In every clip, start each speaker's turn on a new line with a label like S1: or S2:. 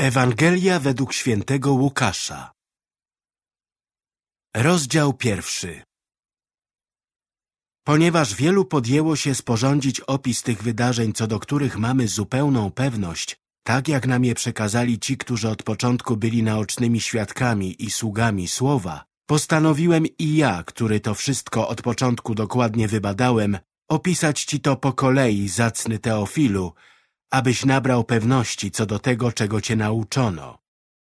S1: Ewangelia według świętego Łukasza. Rozdział pierwszy. Ponieważ wielu podjęło się sporządzić opis tych wydarzeń, co do których mamy zupełną pewność, tak jak nam je przekazali ci, którzy od początku byli naocznymi świadkami i sługami słowa, postanowiłem i ja, który to wszystko od początku dokładnie wybadałem, opisać ci to po kolei, zacny Teofilu, abyś nabrał pewności co do tego, czego cię nauczono.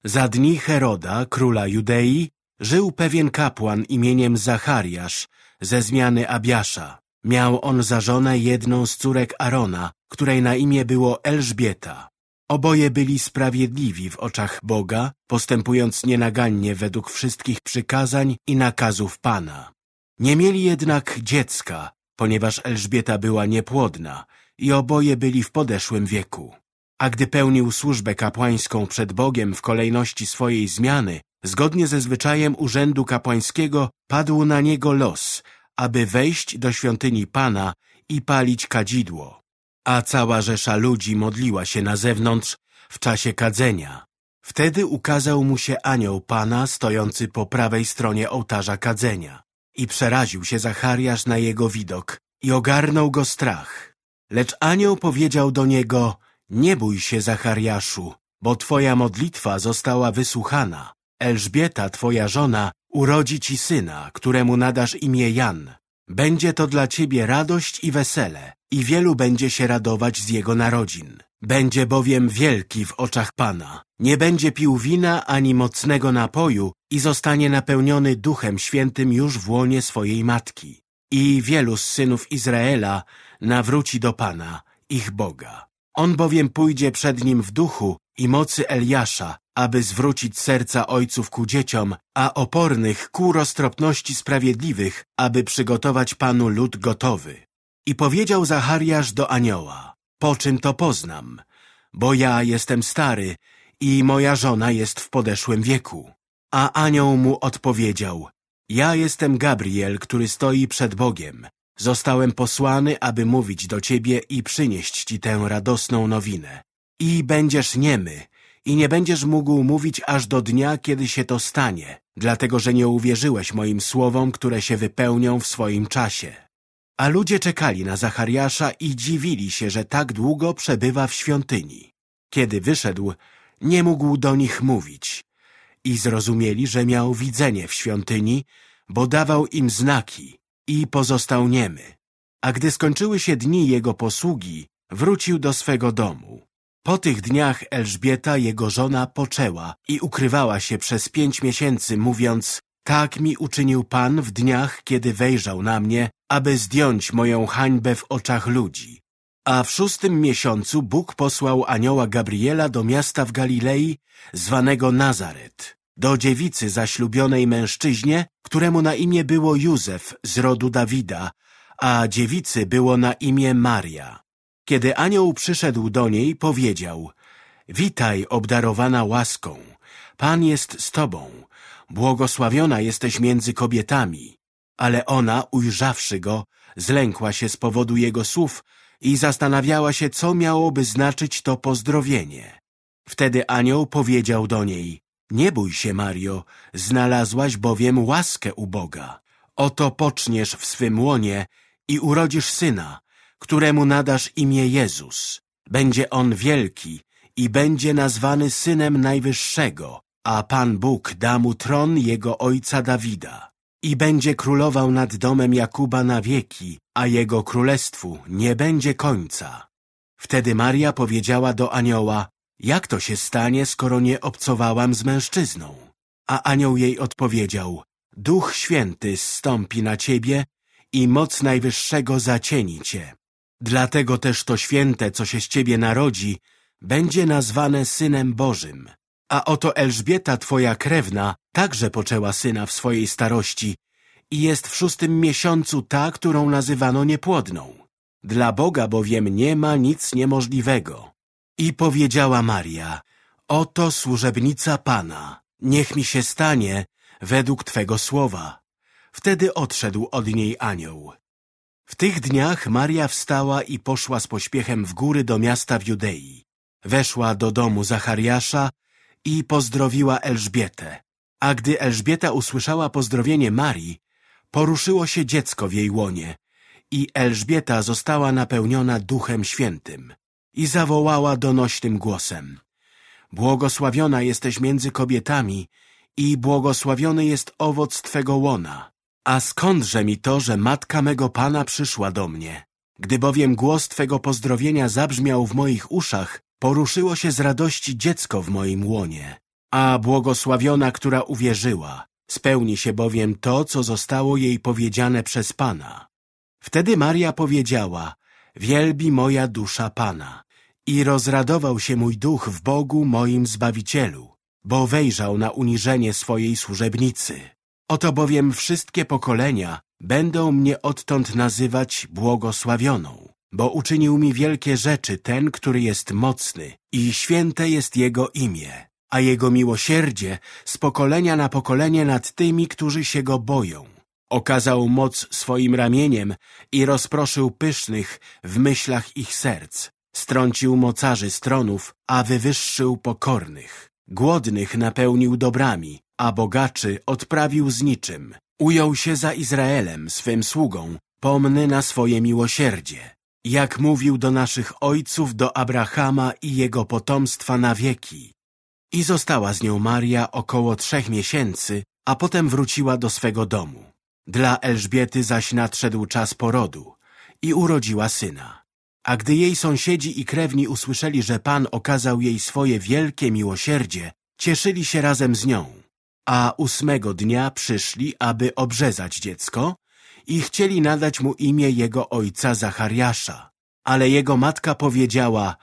S1: Za dni Heroda, króla Judei, żył pewien kapłan imieniem Zachariasz ze zmiany Abiasza. Miał on za żonę jedną z córek Arona, której na imię było Elżbieta. Oboje byli sprawiedliwi w oczach Boga, postępując nienagannie według wszystkich przykazań i nakazów Pana. Nie mieli jednak dziecka, ponieważ Elżbieta była niepłodna i oboje byli w podeszłym wieku. A gdy pełnił służbę kapłańską przed Bogiem w kolejności swojej zmiany, zgodnie ze zwyczajem urzędu kapłańskiego padł na niego los, aby wejść do świątyni Pana i palić kadzidło. A cała rzesza ludzi modliła się na zewnątrz w czasie kadzenia. Wtedy ukazał mu się anioł Pana stojący po prawej stronie ołtarza kadzenia. I przeraził się Zachariasz na jego widok i ogarnął go strach. Lecz anioł powiedział do niego, nie bój się Zachariaszu, bo twoja modlitwa została wysłuchana. Elżbieta, twoja żona, urodzi ci syna, któremu nadasz imię Jan. Będzie to dla ciebie radość i wesele i wielu będzie się radować z jego narodzin. Będzie bowiem wielki w oczach Pana. Nie będzie pił wina ani mocnego napoju i zostanie napełniony Duchem Świętym już w łonie swojej matki. I wielu z synów Izraela nawróci do Pana, ich Boga. On bowiem pójdzie przed nim w duchu i mocy Eliasza, aby zwrócić serca ojców ku dzieciom, a opornych ku roztropności sprawiedliwych, aby przygotować Panu lud gotowy. I powiedział Zachariasz do anioła, po czym to poznam, bo ja jestem stary i moja żona jest w podeszłym wieku. A anioł mu odpowiedział, ja jestem Gabriel, który stoi przed Bogiem. Zostałem posłany, aby mówić do ciebie i przynieść ci tę radosną nowinę. I będziesz niemy, i nie będziesz mógł mówić aż do dnia, kiedy się to stanie, dlatego że nie uwierzyłeś moim słowom, które się wypełnią w swoim czasie. A ludzie czekali na Zachariasza i dziwili się, że tak długo przebywa w świątyni. Kiedy wyszedł, nie mógł do nich mówić i zrozumieli, że miał widzenie w świątyni, bo dawał im znaki i pozostał niemy. A gdy skończyły się dni jego posługi, wrócił do swego domu. Po tych dniach Elżbieta, jego żona, poczęła i ukrywała się przez pięć miesięcy, mówiąc tak mi uczynił Pan w dniach, kiedy wejrzał na mnie, aby zdjąć moją hańbę w oczach ludzi. A w szóstym miesiącu Bóg posłał anioła Gabriela do miasta w Galilei, zwanego Nazaret, do dziewicy zaślubionej mężczyźnie, któremu na imię było Józef z rodu Dawida, a dziewicy było na imię Maria. Kiedy anioł przyszedł do niej, powiedział Witaj, obdarowana łaską, Pan jest z tobą, błogosławiona jesteś między kobietami. Ale ona, ujrzawszy go, zlękła się z powodu jego słów i zastanawiała się, co miałoby znaczyć to pozdrowienie. Wtedy anioł powiedział do niej, nie bój się, Mario, znalazłaś bowiem łaskę u Boga. Oto poczniesz w swym łonie i urodzisz syna, któremu nadasz imię Jezus. Będzie on wielki i będzie nazwany Synem Najwyższego, a Pan Bóg da mu tron jego ojca Dawida. I będzie królował nad domem Jakuba na wieki, a jego królestwu nie będzie końca. Wtedy Maria powiedziała do anioła, jak to się stanie, skoro nie obcowałam z mężczyzną? A anioł jej odpowiedział, Duch Święty zstąpi na ciebie i moc Najwyższego zacieni cię. Dlatego też to święte, co się z ciebie narodzi, będzie nazwane Synem Bożym. A oto Elżbieta, twoja krewna, także poczęła syna w swojej starości i jest w szóstym miesiącu ta, którą nazywano niepłodną. Dla Boga bowiem nie ma nic niemożliwego. I powiedziała Maria, oto służebnica Pana, niech mi się stanie według Twego słowa. Wtedy odszedł od niej anioł. W tych dniach Maria wstała i poszła z pośpiechem w góry do miasta w Judei. Weszła do domu Zachariasza i pozdrowiła Elżbietę. A gdy Elżbieta usłyszała pozdrowienie Marii, poruszyło się dziecko w jej łonie i Elżbieta została napełniona Duchem Świętym i zawołała donośnym głosem. Błogosławiona jesteś między kobietami i błogosławiony jest owoc Twego łona. A skądże mi to, że matka mego Pana przyszła do mnie? Gdy bowiem głos Twego pozdrowienia zabrzmiał w moich uszach, poruszyło się z radości dziecko w moim łonie. A błogosławiona, która uwierzyła, spełni się bowiem to, co zostało jej powiedziane przez Pana. Wtedy Maria powiedziała, wielbi moja dusza Pana. I rozradował się mój duch w Bogu moim Zbawicielu, bo wejrzał na uniżenie swojej służebnicy. Oto bowiem wszystkie pokolenia będą mnie odtąd nazywać błogosławioną, bo uczynił mi wielkie rzeczy ten, który jest mocny i święte jest Jego imię, a Jego miłosierdzie z pokolenia na pokolenie nad tymi, którzy się Go boją. Okazał moc swoim ramieniem i rozproszył pysznych w myślach ich serc. Strącił mocarzy stronów, a wywyższył pokornych. Głodnych napełnił dobrami, a bogaczy odprawił z niczym. Ujął się za Izraelem, swym sługą, pomny na swoje miłosierdzie. Jak mówił do naszych ojców, do Abrahama i jego potomstwa na wieki. I została z nią Maria około trzech miesięcy, a potem wróciła do swego domu. Dla Elżbiety zaś nadszedł czas porodu i urodziła syna. A gdy jej sąsiedzi i krewni usłyszeli, że Pan okazał jej swoje wielkie miłosierdzie, cieszyli się razem z nią. A ósmego dnia przyszli, aby obrzezać dziecko i chcieli nadać mu imię jego ojca Zachariasza. Ale jego matka powiedziała,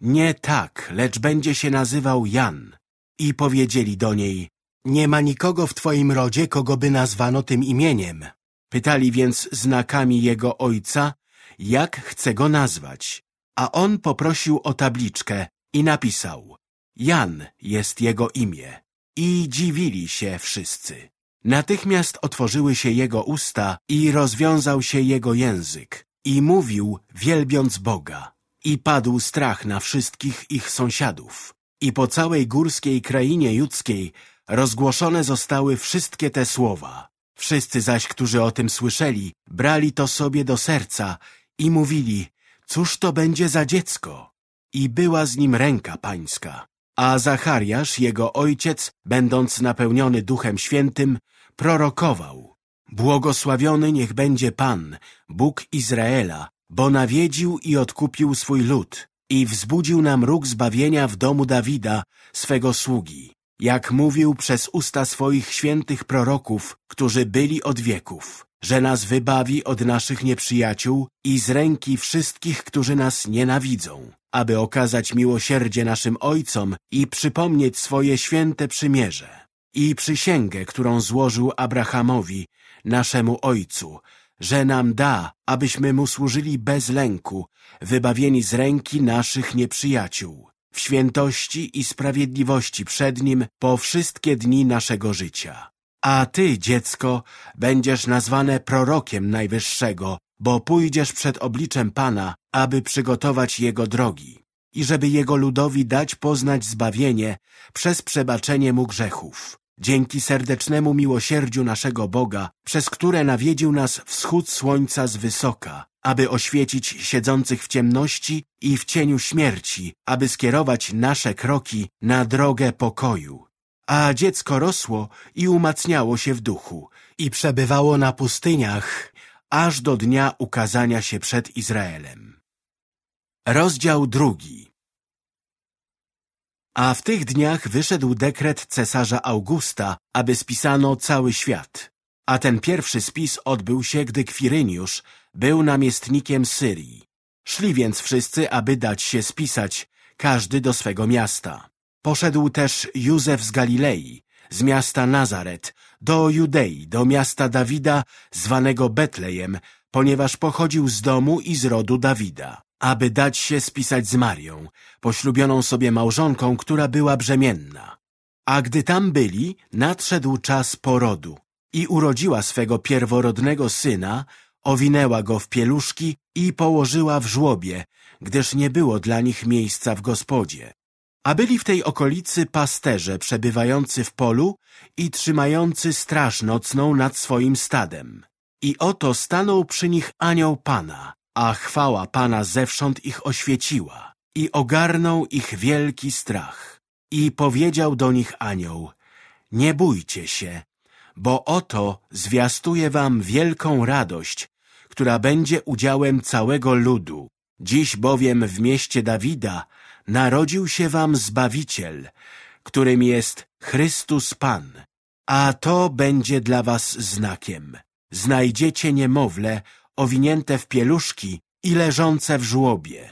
S1: nie tak, lecz będzie się nazywał Jan. I powiedzieli do niej, nie ma nikogo w twoim rodzie, kogo by nazwano tym imieniem. Pytali więc znakami jego ojca, jak chce go nazwać. A on poprosił o tabliczkę i napisał Jan jest jego imię. I dziwili się wszyscy. Natychmiast otworzyły się jego usta i rozwiązał się jego język. I mówił, wielbiąc Boga. I padł strach na wszystkich ich sąsiadów. I po całej górskiej krainie judzkiej rozgłoszone zostały wszystkie te słowa. Wszyscy zaś, którzy o tym słyszeli, brali to sobie do serca i mówili, cóż to będzie za dziecko? I była z nim ręka pańska. A Zachariasz, jego ojciec, będąc napełniony Duchem Świętym, prorokował. Błogosławiony niech będzie Pan, Bóg Izraela, bo nawiedził i odkupił swój lud i wzbudził nam róg zbawienia w domu Dawida, swego sługi, jak mówił przez usta swoich świętych proroków, którzy byli od wieków że nas wybawi od naszych nieprzyjaciół i z ręki wszystkich, którzy nas nienawidzą, aby okazać miłosierdzie naszym ojcom i przypomnieć swoje święte przymierze i przysięgę, którą złożył Abrahamowi, naszemu ojcu, że nam da, abyśmy mu służyli bez lęku, wybawieni z ręki naszych nieprzyjaciół, w świętości i sprawiedliwości przed Nim po wszystkie dni naszego życia. A ty, dziecko, będziesz nazwane prorokiem Najwyższego, bo pójdziesz przed obliczem Pana, aby przygotować Jego drogi i żeby Jego ludowi dać poznać zbawienie przez przebaczenie Mu grzechów. Dzięki serdecznemu miłosierdziu naszego Boga, przez które nawiedził nas wschód słońca z wysoka, aby oświecić siedzących w ciemności i w cieniu śmierci, aby skierować nasze kroki na drogę pokoju. A dziecko rosło i umacniało się w duchu i przebywało na pustyniach, aż do dnia ukazania się przed Izraelem. Rozdział drugi A w tych dniach wyszedł dekret cesarza Augusta, aby spisano cały świat. A ten pierwszy spis odbył się, gdy Kwiryniusz był namiestnikiem Syrii. Szli więc wszyscy, aby dać się spisać, każdy do swego miasta. Poszedł też Józef z Galilei, z miasta Nazaret, do Judei, do miasta Dawida, zwanego Betlejem, ponieważ pochodził z domu i z rodu Dawida, aby dać się spisać z Marią, poślubioną sobie małżonką, która była brzemienna. A gdy tam byli, nadszedł czas porodu i urodziła swego pierworodnego syna, owinęła go w pieluszki i położyła w żłobie, gdyż nie było dla nich miejsca w gospodzie. A byli w tej okolicy pasterze przebywający w polu i trzymający straż nocną nad swoim stadem. I oto stanął przy nich anioł Pana, a chwała Pana zewsząd ich oświeciła i ogarnął ich wielki strach. I powiedział do nich anioł, nie bójcie się, bo oto zwiastuję wam wielką radość, która będzie udziałem całego ludu. Dziś bowiem w mieście Dawida narodził się wam Zbawiciel, którym jest Chrystus Pan. A to będzie dla was znakiem. Znajdziecie niemowlę owinięte w pieluszki i leżące w żłobie.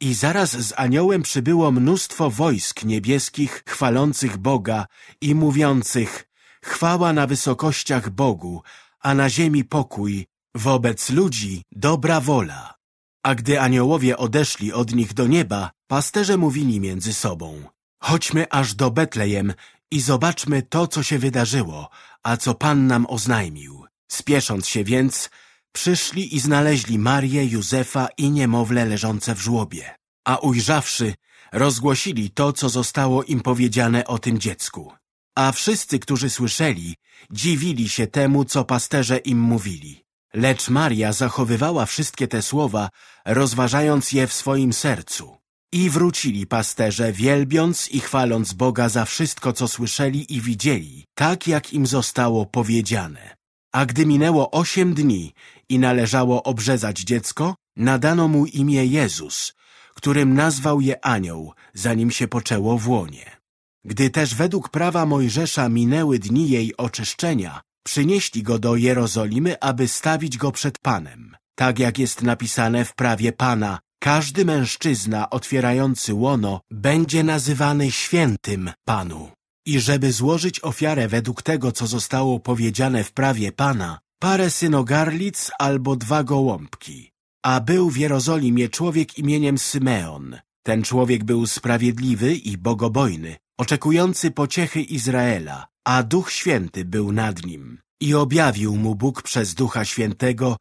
S1: I zaraz z aniołem przybyło mnóstwo wojsk niebieskich chwalących Boga i mówiących chwała na wysokościach Bogu, a na ziemi pokój, wobec ludzi dobra wola. A gdy aniołowie odeszli od nich do nieba, pasterze mówili między sobą chodźmy aż do Betlejem i zobaczmy to, co się wydarzyło, a co Pan nam oznajmił. Spiesząc się więc, przyszli i znaleźli Marię, Józefa i niemowlę leżące w żłobie. A ujrzawszy, rozgłosili to, co zostało im powiedziane o tym dziecku. A wszyscy, którzy słyszeli, dziwili się temu, co pasterze im mówili. Lecz Maria zachowywała wszystkie te słowa, rozważając je w swoim sercu. I wrócili pasterze, wielbiąc i chwaląc Boga za wszystko, co słyszeli i widzieli, tak jak im zostało powiedziane. A gdy minęło osiem dni i należało obrzezać dziecko, nadano mu imię Jezus, którym nazwał je anioł, zanim się poczęło w łonie. Gdy też według prawa Mojżesza minęły dni jej oczyszczenia, przynieśli go do Jerozolimy, aby stawić go przed Panem. Tak jak jest napisane w prawie Pana, każdy mężczyzna otwierający łono będzie nazywany świętym Panu. I żeby złożyć ofiarę według tego, co zostało powiedziane w prawie Pana, parę synogarlic albo dwa gołąbki. A był w Jerozolimie człowiek imieniem Symeon. Ten człowiek był sprawiedliwy i bogobojny, oczekujący pociechy Izraela, a Duch Święty był nad nim. I objawił mu Bóg przez Ducha Świętego,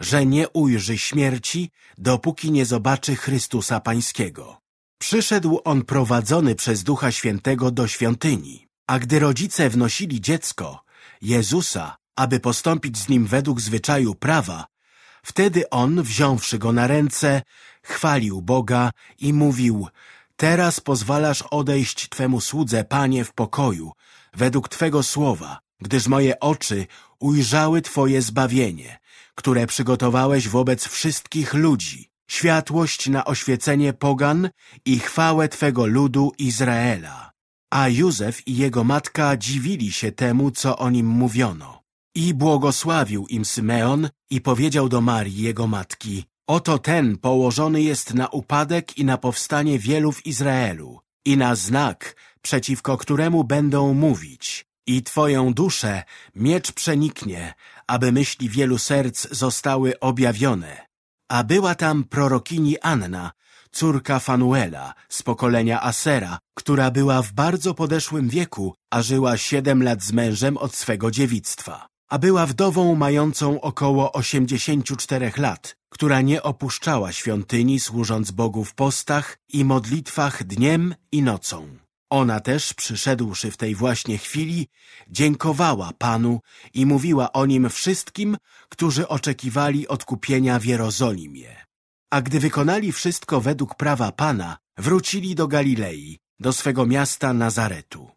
S1: że nie ujrzy śmierci, dopóki nie zobaczy Chrystusa Pańskiego. Przyszedł on prowadzony przez Ducha Świętego do świątyni, a gdy rodzice wnosili dziecko, Jezusa, aby postąpić z nim według zwyczaju prawa, wtedy on, wziąwszy go na ręce, chwalił Boga i mówił Teraz pozwalasz odejść Twemu słudze, Panie, w pokoju, według Twego słowa, gdyż moje oczy ujrzały Twoje zbawienie, które przygotowałeś wobec wszystkich ludzi, światłość na oświecenie pogan i chwałę Twego ludu Izraela. A Józef i jego matka dziwili się temu, co o nim mówiono. I błogosławił im Symeon i powiedział do Marii, jego matki, Oto ten położony jest na upadek i na powstanie wielu w Izraelu i na znak, przeciwko któremu będą mówić. I twoją duszę miecz przeniknie, aby myśli wielu serc zostały objawione. A była tam prorokini Anna, córka Fanuela z pokolenia Asera, która była w bardzo podeszłym wieku, a żyła siedem lat z mężem od swego dziewictwa a była wdową mającą około 84 lat, która nie opuszczała świątyni, służąc Bogu w postach i modlitwach dniem i nocą. Ona też, przyszedłszy w tej właśnie chwili, dziękowała Panu i mówiła o Nim wszystkim, którzy oczekiwali odkupienia w Jerozolimie. A gdy wykonali wszystko według prawa Pana, wrócili do Galilei, do swego miasta Nazaretu.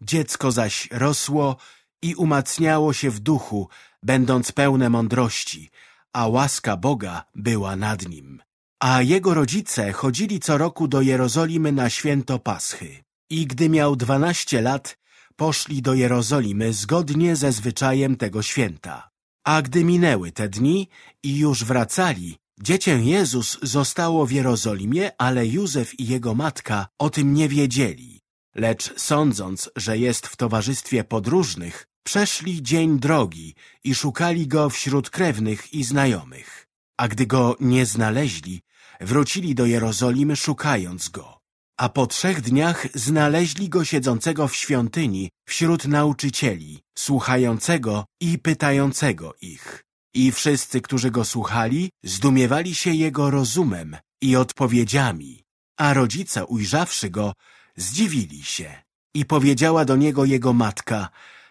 S1: Dziecko zaś rosło i umacniało się w duchu, będąc pełne mądrości, a łaska Boga była nad nim. A jego rodzice chodzili co roku do Jerozolimy na święto Paschy. I gdy miał dwanaście lat, poszli do Jerozolimy zgodnie ze zwyczajem tego święta. A gdy minęły te dni i już wracali, dziecię Jezus zostało w Jerozolimie, ale Józef i jego matka o tym nie wiedzieli. Lecz sądząc, że jest w towarzystwie podróżnych, przeszli dzień drogi i szukali go wśród krewnych i znajomych. A gdy go nie znaleźli, wrócili do Jerozolimy szukając go. A po trzech dniach znaleźli go siedzącego w świątyni wśród nauczycieli, słuchającego i pytającego ich. I wszyscy, którzy go słuchali, zdumiewali się jego rozumem i odpowiedziami. A rodzice, ujrzawszy go, zdziwili się. I powiedziała do niego jego matka,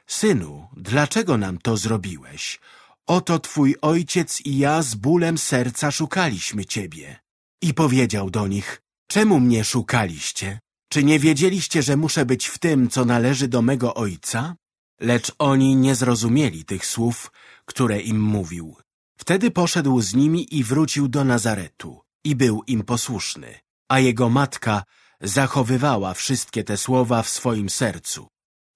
S1: Synu, dlaczego nam to zrobiłeś? Oto twój ojciec i ja z bólem serca szukaliśmy ciebie. I powiedział do nich, czemu mnie szukaliście? Czy nie wiedzieliście, że muszę być w tym, co należy do mego ojca? Lecz oni nie zrozumieli tych słów, które im mówił. Wtedy poszedł z nimi i wrócił do Nazaretu i był im posłuszny, a jego matka zachowywała wszystkie te słowa w swoim sercu.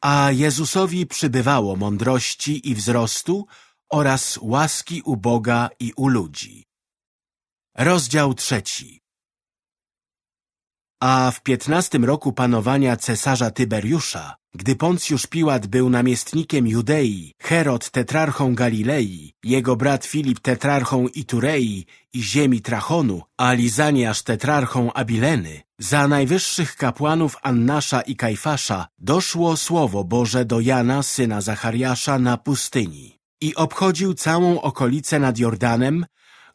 S1: A Jezusowi przybywało mądrości i wzrostu oraz łaski u Boga i u ludzi. Rozdział trzeci A w piętnastym roku panowania cesarza Tyberiusza, gdy Poncjusz Piłat był namiestnikiem Judei, Herod tetrarchą Galilei, jego brat Filip tetrarchą Iturei i ziemi Trachonu, a Lizaniasz tetrarchą Abileny, za najwyższych kapłanów Annasza i Kajfasza doszło słowo Boże do Jana, syna Zachariasza, na pustyni i obchodził całą okolicę nad Jordanem,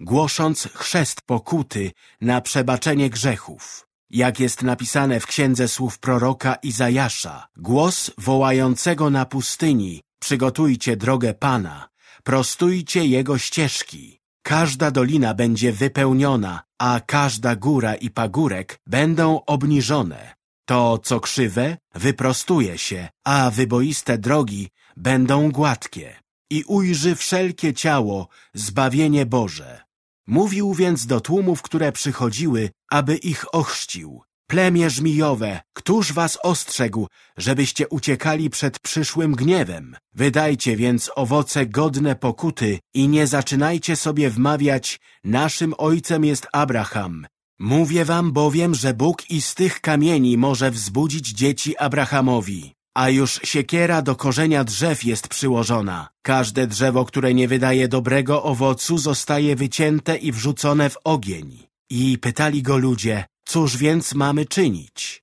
S1: głosząc chrzest pokuty na przebaczenie grzechów. Jak jest napisane w księdze słów proroka Izajasza, głos wołającego na pustyni, przygotujcie drogę Pana, prostujcie Jego ścieżki. Każda dolina będzie wypełniona, a każda góra i pagórek będą obniżone. To, co krzywe, wyprostuje się, a wyboiste drogi będą gładkie i ujrzy wszelkie ciało zbawienie Boże. Mówił więc do tłumów, które przychodziły, aby ich ochrzcił. Plemię żmijowe, któż was ostrzegł, żebyście uciekali przed przyszłym gniewem? Wydajcie więc owoce godne pokuty i nie zaczynajcie sobie wmawiać, naszym ojcem jest Abraham. Mówię wam bowiem, że Bóg i z tych kamieni może wzbudzić dzieci Abrahamowi. A już siekiera do korzenia drzew jest przyłożona. Każde drzewo, które nie wydaje dobrego owocu, zostaje wycięte i wrzucone w ogień. I pytali go ludzie, cóż więc mamy czynić?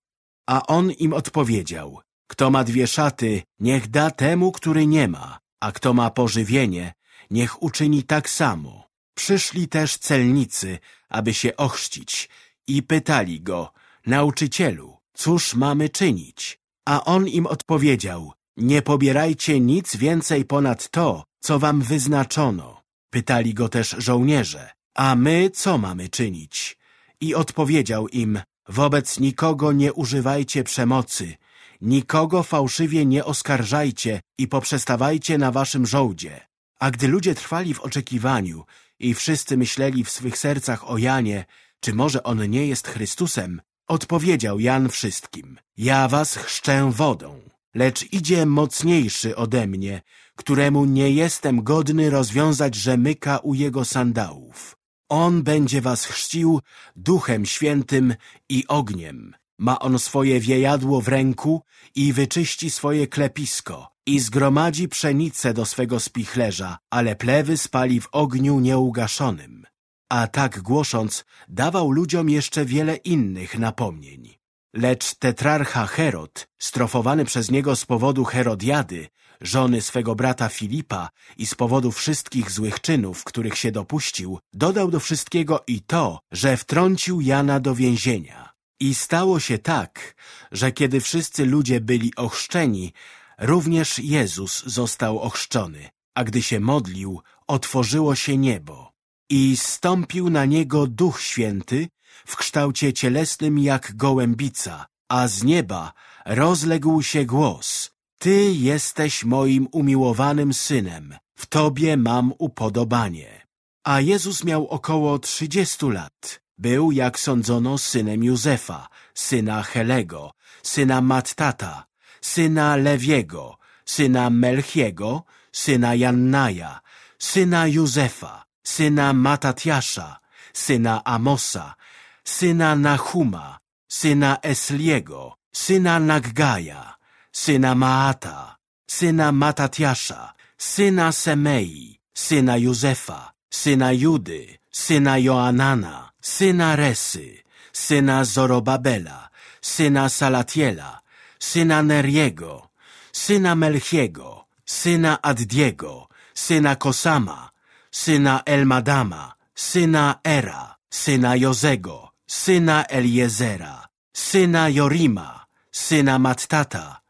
S1: A on im odpowiedział, kto ma dwie szaty, niech da temu, który nie ma, a kto ma pożywienie, niech uczyni tak samo. Przyszli też celnicy, aby się ochrzcić i pytali go, nauczycielu, cóż mamy czynić? A on im odpowiedział, nie pobierajcie nic więcej ponad to, co wam wyznaczono. Pytali go też żołnierze, a my co mamy czynić? I odpowiedział im, wobec nikogo nie używajcie przemocy, nikogo fałszywie nie oskarżajcie i poprzestawajcie na waszym żołdzie. A gdy ludzie trwali w oczekiwaniu i wszyscy myśleli w swych sercach o Janie, czy może on nie jest Chrystusem, Odpowiedział Jan wszystkim, ja was chrzczę wodą, lecz idzie mocniejszy ode mnie, któremu nie jestem godny rozwiązać rzemyka u jego sandałów. On będzie was chrzcił duchem świętym i ogniem. Ma on swoje wiejadło w ręku i wyczyści swoje klepisko i zgromadzi pszenicę do swego spichlerza, ale plewy spali w ogniu nieugaszonym a tak głosząc dawał ludziom jeszcze wiele innych napomnień. Lecz tetrarcha Herod, strofowany przez niego z powodu Herodiady, żony swego brata Filipa i z powodu wszystkich złych czynów, których się dopuścił, dodał do wszystkiego i to, że wtrącił Jana do więzienia. I stało się tak, że kiedy wszyscy ludzie byli ochrzczeni, również Jezus został ochrzczony, a gdy się modlił, otworzyło się niebo i stąpił na niego Duch Święty w kształcie cielesnym jak gołębica, a z nieba rozległ się głos. Ty jesteś moim umiłowanym synem, w Tobie mam upodobanie. A Jezus miał około trzydziestu lat. Był, jak sądzono, synem Józefa, syna Helego, syna Mattata, syna Lewiego, syna Melchiego, syna Jannaja, syna Józefa, syna Matatiasza, syna Amosa, syna Nahuma, syna Esliego, syna Naggaja, syna Maata, syna Matatiasza, syna Semei, syna Józefa, syna Judy, syna Joanana, syna Resy, syna Zorobabela, syna Salatiela, syna Neriego, syna Melchiego, syna Addiego, syna Kosama, syna Elmadama, syna Era, syna Jozego, syna Eliezera, syna Jorima, syna Mattata,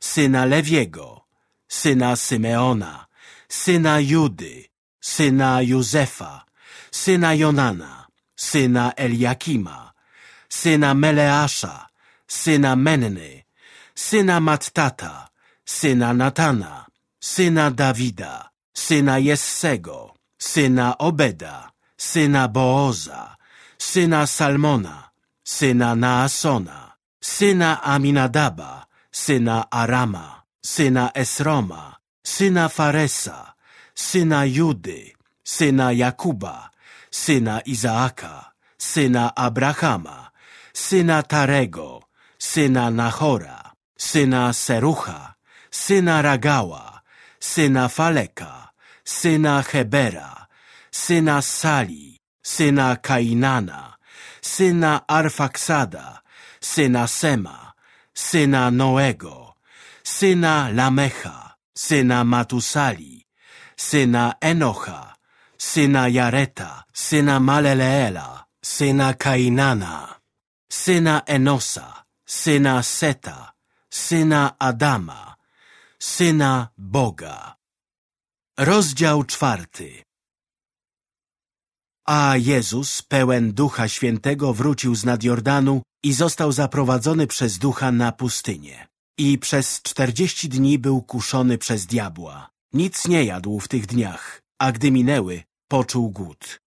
S1: syna Lewiego, syna Symeona, syna Judy, syna Józefa, syna Jonana, syna Eliakima, syna Meleasza, syna Menny, syna Mattata, syna Natana, syna Dawida, syna Jessego, syna Obeda, syna Booza, syna Salmona, syna Naasona, syna Aminadaba, syna Arama, syna Esroma, syna Faresa, syna Judy, syna Jakuba, syna Izaaka, syna Abrahama, syna Tarego, syna Nachora, syna Serucha, syna Ragała, syna Faleka, syna Hebera, syna Sali, syna Kainana, syna Arfaksada, syna Sema, syna Noego, syna Lamecha, syna Matusali, syna Enocha, syna Jareta, syna Maleleela, syna Kainana, syna Enosa, syna Seta, syna Adama, syna Boga. Rozdział czwarty A Jezus, pełen Ducha Świętego, wrócił z nad Jordanu i został zaprowadzony przez Ducha na pustynię. I przez czterdzieści dni był kuszony przez diabła. Nic nie jadł w tych dniach, a gdy minęły, poczuł głód.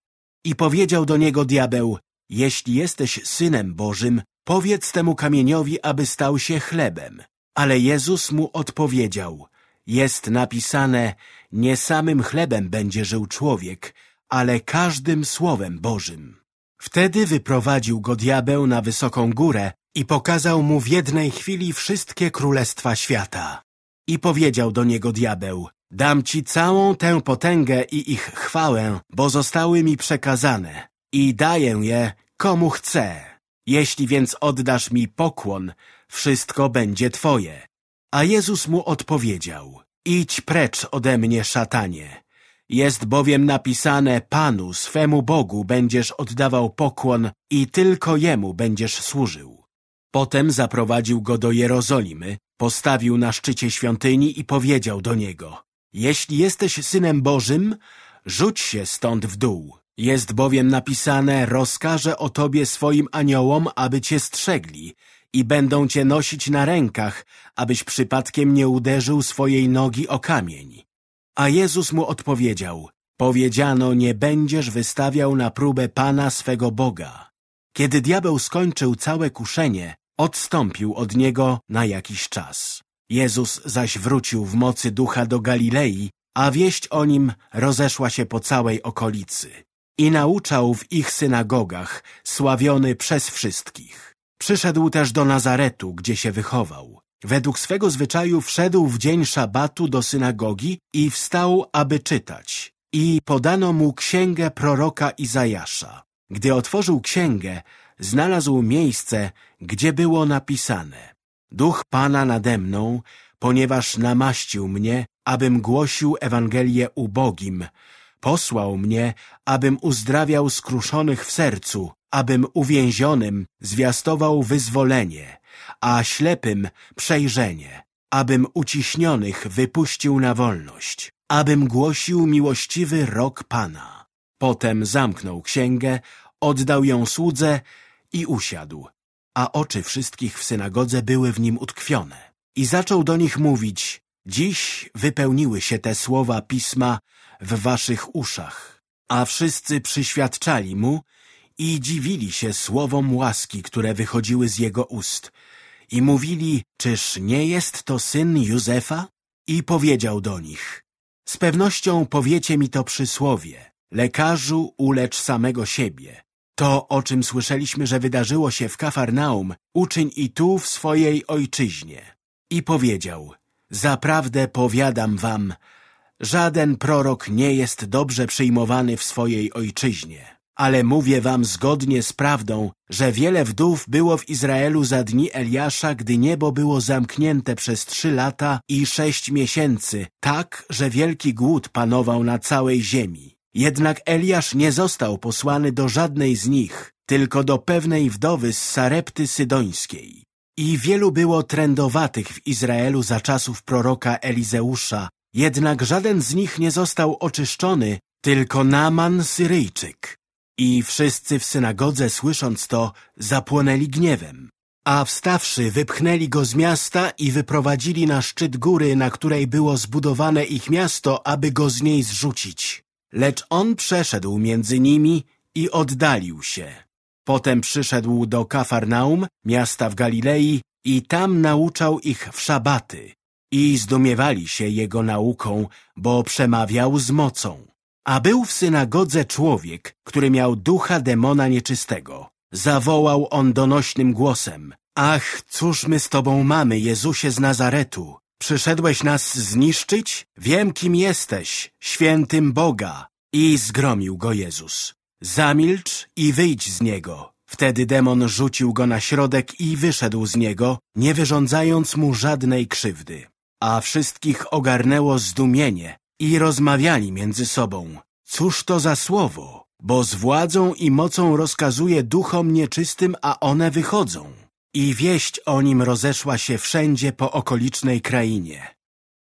S1: I powiedział do niego diabeł, jeśli jesteś Synem Bożym, powiedz temu kamieniowi, aby stał się chlebem. Ale Jezus mu odpowiedział, jest napisane, nie samym chlebem będzie żył człowiek, ale każdym słowem Bożym. Wtedy wyprowadził go diabeł na wysoką górę i pokazał mu w jednej chwili wszystkie królestwa świata. I powiedział do niego diabeł, dam ci całą tę potęgę i ich chwałę, bo zostały mi przekazane i daję je komu chcę. Jeśli więc oddasz mi pokłon, wszystko będzie twoje. A Jezus mu odpowiedział, idź precz ode mnie, szatanie. Jest bowiem napisane, Panu, swemu Bogu będziesz oddawał pokłon i tylko Jemu będziesz służył. Potem zaprowadził go do Jerozolimy, postawił na szczycie świątyni i powiedział do niego, jeśli jesteś Synem Bożym, rzuć się stąd w dół. Jest bowiem napisane, rozkażę o tobie swoim aniołom, aby cię strzegli i będą cię nosić na rękach, abyś przypadkiem nie uderzył swojej nogi o kamień. A Jezus mu odpowiedział, powiedziano, nie będziesz wystawiał na próbę Pana swego Boga. Kiedy diabeł skończył całe kuszenie, odstąpił od niego na jakiś czas. Jezus zaś wrócił w mocy ducha do Galilei, a wieść o nim rozeszła się po całej okolicy. I nauczał w ich synagogach, sławiony przez wszystkich. Przyszedł też do Nazaretu, gdzie się wychował. Według swego zwyczaju wszedł w dzień szabatu do synagogi i wstał, aby czytać. I podano mu księgę proroka Izajasza. Gdy otworzył księgę, znalazł miejsce, gdzie było napisane Duch Pana nade mną, ponieważ namaścił mnie, abym głosił Ewangelię ubogim. Posłał mnie, abym uzdrawiał skruszonych w sercu, abym uwięzionym zwiastował wyzwolenie, a ślepym przejrzenie, abym uciśnionych wypuścił na wolność, abym głosił miłościwy rok Pana. Potem zamknął księgę, oddał ją słudze i usiadł, a oczy wszystkich w synagodze były w nim utkwione. I zaczął do nich mówić, dziś wypełniły się te słowa Pisma w waszych uszach. A wszyscy przyświadczali mu i dziwili się słowom łaski, które wychodziły z jego ust. I mówili, czyż nie jest to syn Józefa? I powiedział do nich, z pewnością powiecie mi to przysłowie, lekarzu ulecz samego siebie. To, o czym słyszeliśmy, że wydarzyło się w Kafarnaum, uczyń i tu w swojej ojczyźnie. I powiedział, zaprawdę powiadam wam, żaden prorok nie jest dobrze przyjmowany w swojej ojczyźnie. Ale mówię wam zgodnie z prawdą, że wiele wdów było w Izraelu za dni Eliasza, gdy niebo było zamknięte przez trzy lata i sześć miesięcy, tak, że wielki głód panował na całej ziemi. Jednak Eliasz nie został posłany do żadnej z nich, tylko do pewnej wdowy z Sarepty Sydońskiej. I wielu było trędowatych w Izraelu za czasów proroka Elizeusza, jednak żaden z nich nie został oczyszczony, tylko Naman Syryjczyk. I wszyscy w synagodze, słysząc to, zapłonęli gniewem. A wstawszy, wypchnęli go z miasta i wyprowadzili na szczyt góry, na której było zbudowane ich miasto, aby go z niej zrzucić. Lecz on przeszedł między nimi i oddalił się. Potem przyszedł do Kafarnaum, miasta w Galilei, i tam nauczał ich w szabaty. I zdumiewali się jego nauką, bo przemawiał z mocą. A był w synagodze człowiek, który miał ducha demona nieczystego. Zawołał on donośnym głosem. Ach, cóż my z Tobą mamy, Jezusie z Nazaretu? Przyszedłeś nas zniszczyć? Wiem, kim jesteś, świętym Boga. I zgromił go Jezus. Zamilcz i wyjdź z niego. Wtedy demon rzucił go na środek i wyszedł z niego, nie wyrządzając mu żadnej krzywdy. A wszystkich ogarnęło zdumienie i rozmawiali między sobą. Cóż to za słowo? Bo z władzą i mocą rozkazuje duchom nieczystym, a one wychodzą. I wieść o nim rozeszła się wszędzie po okolicznej krainie.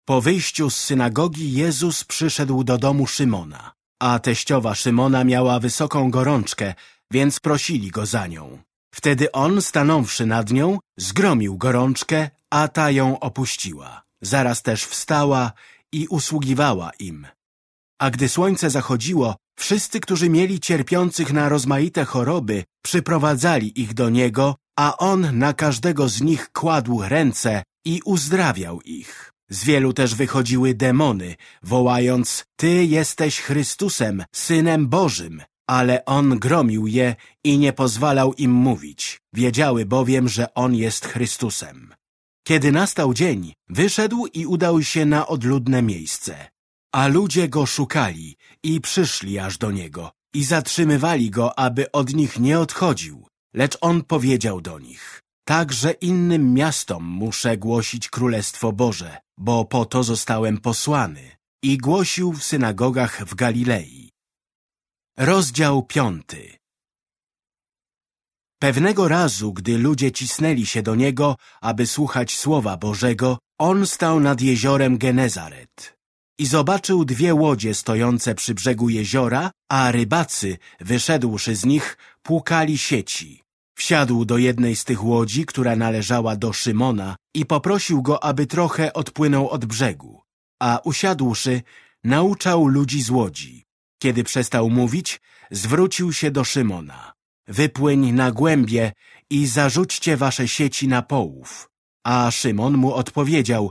S1: Po wyjściu z synagogi Jezus przyszedł do domu Szymona, a teściowa Szymona miała wysoką gorączkę, więc prosili go za nią. Wtedy on, stanąwszy nad nią, zgromił gorączkę, a ta ją opuściła. Zaraz też wstała i usługiwała im. A gdy słońce zachodziło, wszyscy, którzy mieli cierpiących na rozmaite choroby, przyprowadzali ich do niego, a on na każdego z nich kładł ręce i uzdrawiał ich. Z wielu też wychodziły demony, wołając, Ty jesteś Chrystusem, Synem Bożym. Ale on gromił je i nie pozwalał im mówić. Wiedziały bowiem, że on jest Chrystusem. Kiedy nastał dzień, wyszedł i udał się na odludne miejsce. A ludzie go szukali i przyszli aż do niego i zatrzymywali go, aby od nich nie odchodził. Lecz on powiedział do nich, także innym miastom muszę głosić Królestwo Boże, bo po to zostałem posłany. I głosił w synagogach w Galilei. Rozdział piąty Pewnego razu, gdy ludzie cisnęli się do niego, aby słuchać Słowa Bożego, on stał nad jeziorem Genezaret. I zobaczył dwie łodzie stojące przy brzegu jeziora, a rybacy, wyszedłszy z nich, płukali sieci. Wsiadł do jednej z tych łodzi, która należała do Szymona i poprosił go, aby trochę odpłynął od brzegu. A usiadłszy, nauczał ludzi z łodzi. Kiedy przestał mówić, zwrócił się do Szymona. Wypłyń na głębie i zarzućcie wasze sieci na połów. A Szymon mu odpowiedział,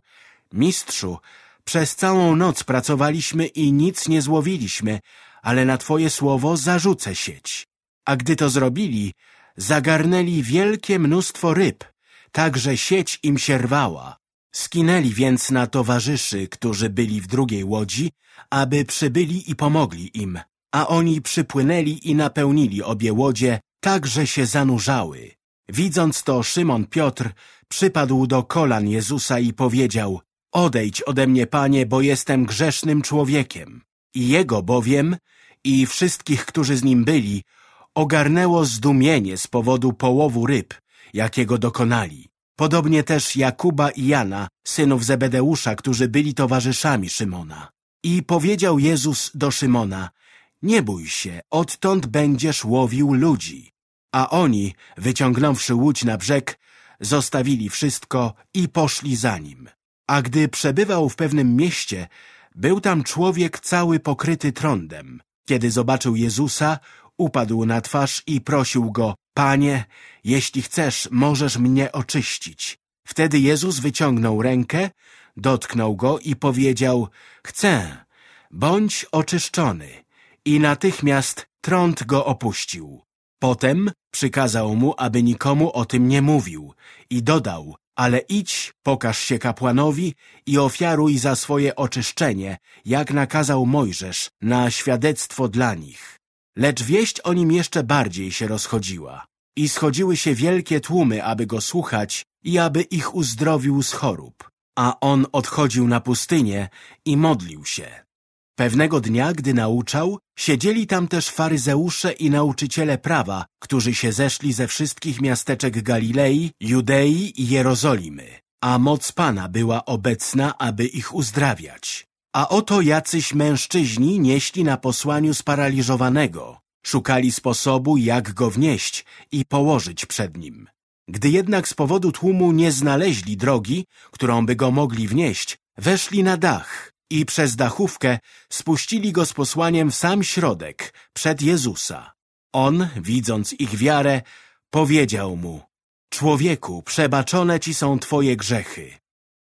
S1: Mistrzu, przez całą noc pracowaliśmy i nic nie złowiliśmy, ale na twoje słowo zarzucę sieć. A gdy to zrobili, zagarnęli wielkie mnóstwo ryb, tak że sieć im się rwała. Skinęli więc na towarzyszy, którzy byli w drugiej łodzi, aby przybyli i pomogli im, a oni przypłynęli i napełnili obie łodzie, tak że się zanurzały. Widząc to, Szymon Piotr przypadł do kolan Jezusa i powiedział Odejdź ode mnie, Panie, bo jestem grzesznym człowiekiem. I jego bowiem i wszystkich, którzy z nim byli, ogarnęło zdumienie z powodu połowu ryb, jakiego dokonali. Podobnie też Jakuba i Jana, synów Zebedeusza, którzy byli towarzyszami Szymona. I powiedział Jezus do Szymona, nie bój się, odtąd będziesz łowił ludzi. A oni, wyciągnąwszy łódź na brzeg, zostawili wszystko i poszli za nim. A gdy przebywał w pewnym mieście, był tam człowiek cały pokryty trądem. Kiedy zobaczył Jezusa, upadł na twarz i prosił go, Panie, jeśli chcesz, możesz mnie oczyścić. Wtedy Jezus wyciągnął rękę, dotknął go i powiedział, chcę, bądź oczyszczony. I natychmiast trąd go opuścił. Potem przykazał mu, aby nikomu o tym nie mówił i dodał, ale idź, pokaż się kapłanowi i ofiaruj za swoje oczyszczenie, jak nakazał Mojżesz, na świadectwo dla nich. Lecz wieść o nim jeszcze bardziej się rozchodziła. I schodziły się wielkie tłumy, aby go słuchać i aby ich uzdrowił z chorób. A on odchodził na pustynię i modlił się. Pewnego dnia, gdy nauczał, siedzieli tam też faryzeusze i nauczyciele prawa, którzy się zeszli ze wszystkich miasteczek Galilei, Judei i Jerozolimy. A moc Pana była obecna, aby ich uzdrawiać. A oto jacyś mężczyźni nieśli na posłaniu sparaliżowanego. Szukali sposobu, jak go wnieść i położyć przed nim. Gdy jednak z powodu tłumu nie znaleźli drogi, którą by go mogli wnieść, weszli na dach i przez dachówkę spuścili go z posłaniem w sam środek, przed Jezusa. On, widząc ich wiarę, powiedział mu, Człowieku, przebaczone ci są twoje grzechy.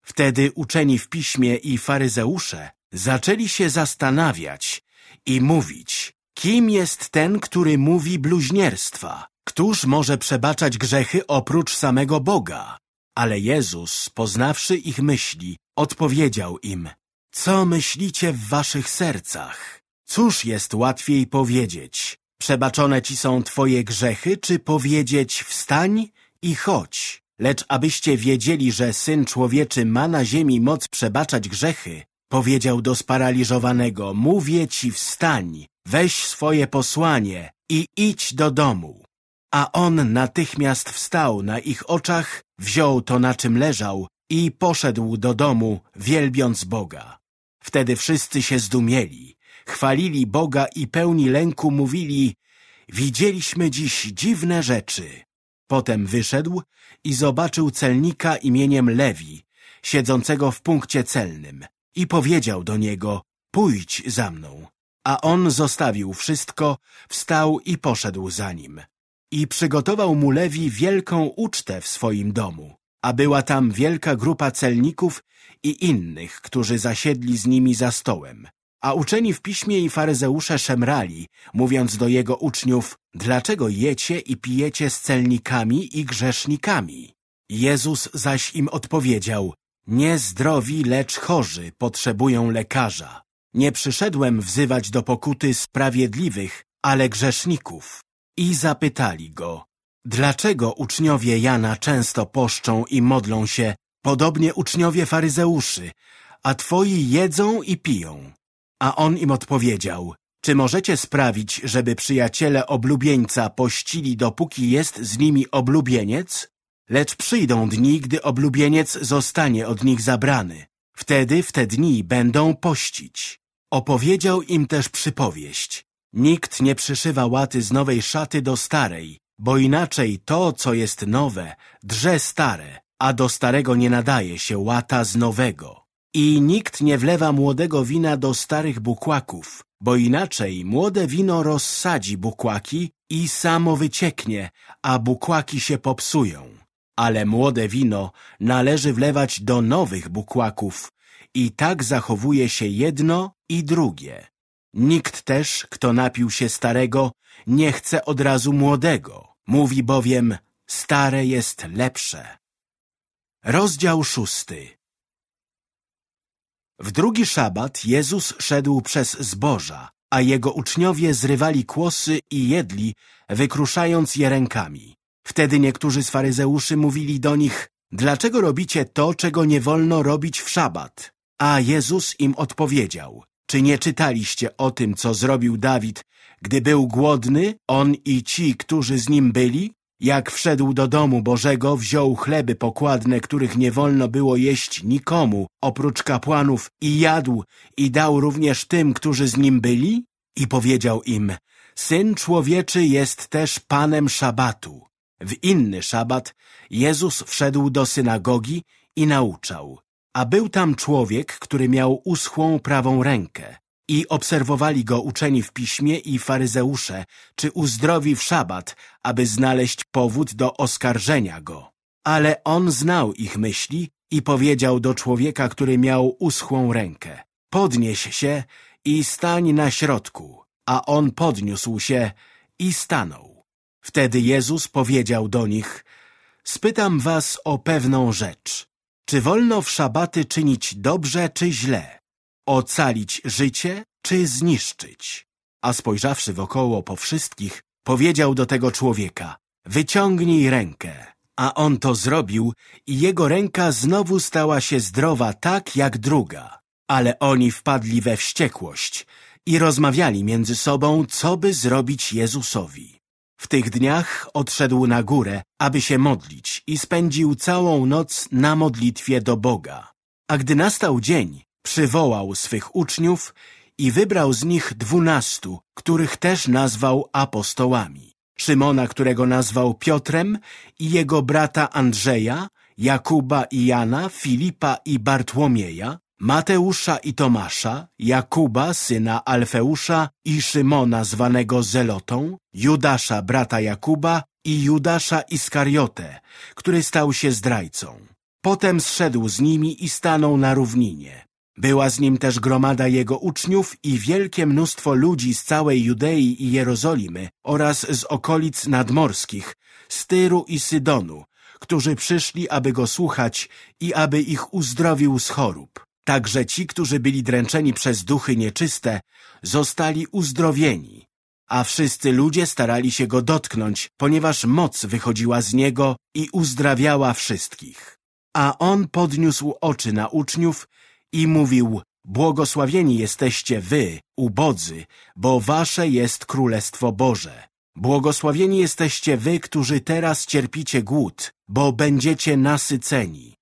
S1: Wtedy uczeni w piśmie i faryzeusze zaczęli się zastanawiać i mówić, kim jest ten, który mówi bluźnierstwa? Któż może przebaczać grzechy oprócz samego Boga? Ale Jezus, poznawszy ich myśli, odpowiedział im, co myślicie w waszych sercach? Cóż jest łatwiej powiedzieć? Przebaczone ci są twoje grzechy, czy powiedzieć wstań i chodź? Lecz abyście wiedzieli, że Syn Człowieczy ma na ziemi moc przebaczać grzechy, powiedział do sparaliżowanego, mówię ci wstań, weź swoje posłanie i idź do domu. A on natychmiast wstał na ich oczach, wziął to, na czym leżał i poszedł do domu, wielbiąc Boga. Wtedy wszyscy się zdumieli, chwalili Boga i pełni lęku mówili Widzieliśmy dziś dziwne rzeczy. Potem wyszedł i zobaczył celnika imieniem Lewi, siedzącego w punkcie celnym i powiedział do niego Pójdź za mną. A on zostawił wszystko, wstał i poszedł za nim. I przygotował mu Lewi wielką ucztę w swoim domu, a była tam wielka grupa celników i innych, którzy zasiedli z nimi za stołem. A uczeni w piśmie i faryzeusze szemrali, mówiąc do jego uczniów, dlaczego jecie i pijecie z celnikami i grzesznikami? Jezus zaś im odpowiedział, nie zdrowi, lecz chorzy potrzebują lekarza. Nie przyszedłem wzywać do pokuty sprawiedliwych, ale grzeszników. I zapytali go, dlaczego uczniowie Jana często poszczą i modlą się, podobnie uczniowie faryzeuszy, a twoi jedzą i piją. A on im odpowiedział, czy możecie sprawić, żeby przyjaciele oblubieńca pościli, dopóki jest z nimi oblubieniec? Lecz przyjdą dni, gdy oblubieniec zostanie od nich zabrany. Wtedy w te dni będą pościć. Opowiedział im też przypowieść. Nikt nie przyszywa łaty z nowej szaty do starej, bo inaczej to, co jest nowe, drze stare, a do starego nie nadaje się łata z nowego. I nikt nie wlewa młodego wina do starych bukłaków, bo inaczej młode wino rozsadzi bukłaki i samo wycieknie, a bukłaki się popsują. Ale młode wino należy wlewać do nowych bukłaków i tak zachowuje się jedno i drugie. Nikt też, kto napił się starego, nie chce od razu młodego. Mówi bowiem, stare jest lepsze. Rozdział szósty W drugi szabat Jezus szedł przez zboża, a jego uczniowie zrywali kłosy i jedli, wykruszając je rękami. Wtedy niektórzy z faryzeuszy mówili do nich, dlaczego robicie to, czego nie wolno robić w szabat? A Jezus im odpowiedział, czy nie czytaliście o tym, co zrobił Dawid, gdy był głodny, on i ci, którzy z nim byli? Jak wszedł do domu Bożego, wziął chleby pokładne, których nie wolno było jeść nikomu, oprócz kapłanów, i jadł, i dał również tym, którzy z nim byli? I powiedział im, Syn Człowieczy jest też Panem Szabatu. W inny szabat Jezus wszedł do synagogi i nauczał. A był tam człowiek, który miał uschłą prawą rękę. I obserwowali go uczeni w piśmie i faryzeusze, czy uzdrowi w szabat, aby znaleźć powód do oskarżenia go. Ale on znał ich myśli i powiedział do człowieka, który miał uschłą rękę. Podnieś się i stań na środku. A on podniósł się i stanął. Wtedy Jezus powiedział do nich, spytam was o pewną rzecz. Czy wolno w szabaty czynić dobrze czy źle? Ocalić życie czy zniszczyć? A spojrzawszy wokoło po wszystkich, powiedział do tego człowieka, wyciągnij rękę. A on to zrobił i jego ręka znowu stała się zdrowa tak jak druga. Ale oni wpadli we wściekłość i rozmawiali między sobą, co by zrobić Jezusowi. W tych dniach odszedł na górę, aby się modlić i spędził całą noc na modlitwie do Boga. A gdy nastał dzień, przywołał swych uczniów i wybrał z nich dwunastu, których też nazwał apostołami. Szymona, którego nazwał Piotrem i jego brata Andrzeja, Jakuba i Jana, Filipa i Bartłomieja, Mateusza i Tomasza, Jakuba, syna Alfeusza i Szymona zwanego Zelotą, Judasza, brata Jakuba i Judasza Iskariotę, który stał się zdrajcą. Potem zszedł z nimi i stanął na równinie. Była z nim też gromada jego uczniów i wielkie mnóstwo ludzi z całej Judei i Jerozolimy oraz z okolic nadmorskich, z Tyru i Sydonu, którzy przyszli, aby go słuchać i aby ich uzdrowił z chorób. Także ci, którzy byli dręczeni przez duchy nieczyste, zostali uzdrowieni, a wszyscy ludzie starali się go dotknąć, ponieważ moc wychodziła z niego i uzdrawiała wszystkich. A on podniósł oczy na uczniów i mówił, błogosławieni jesteście wy, ubodzy, bo wasze jest Królestwo Boże. Błogosławieni jesteście wy, którzy teraz cierpicie głód, bo będziecie nasyceni.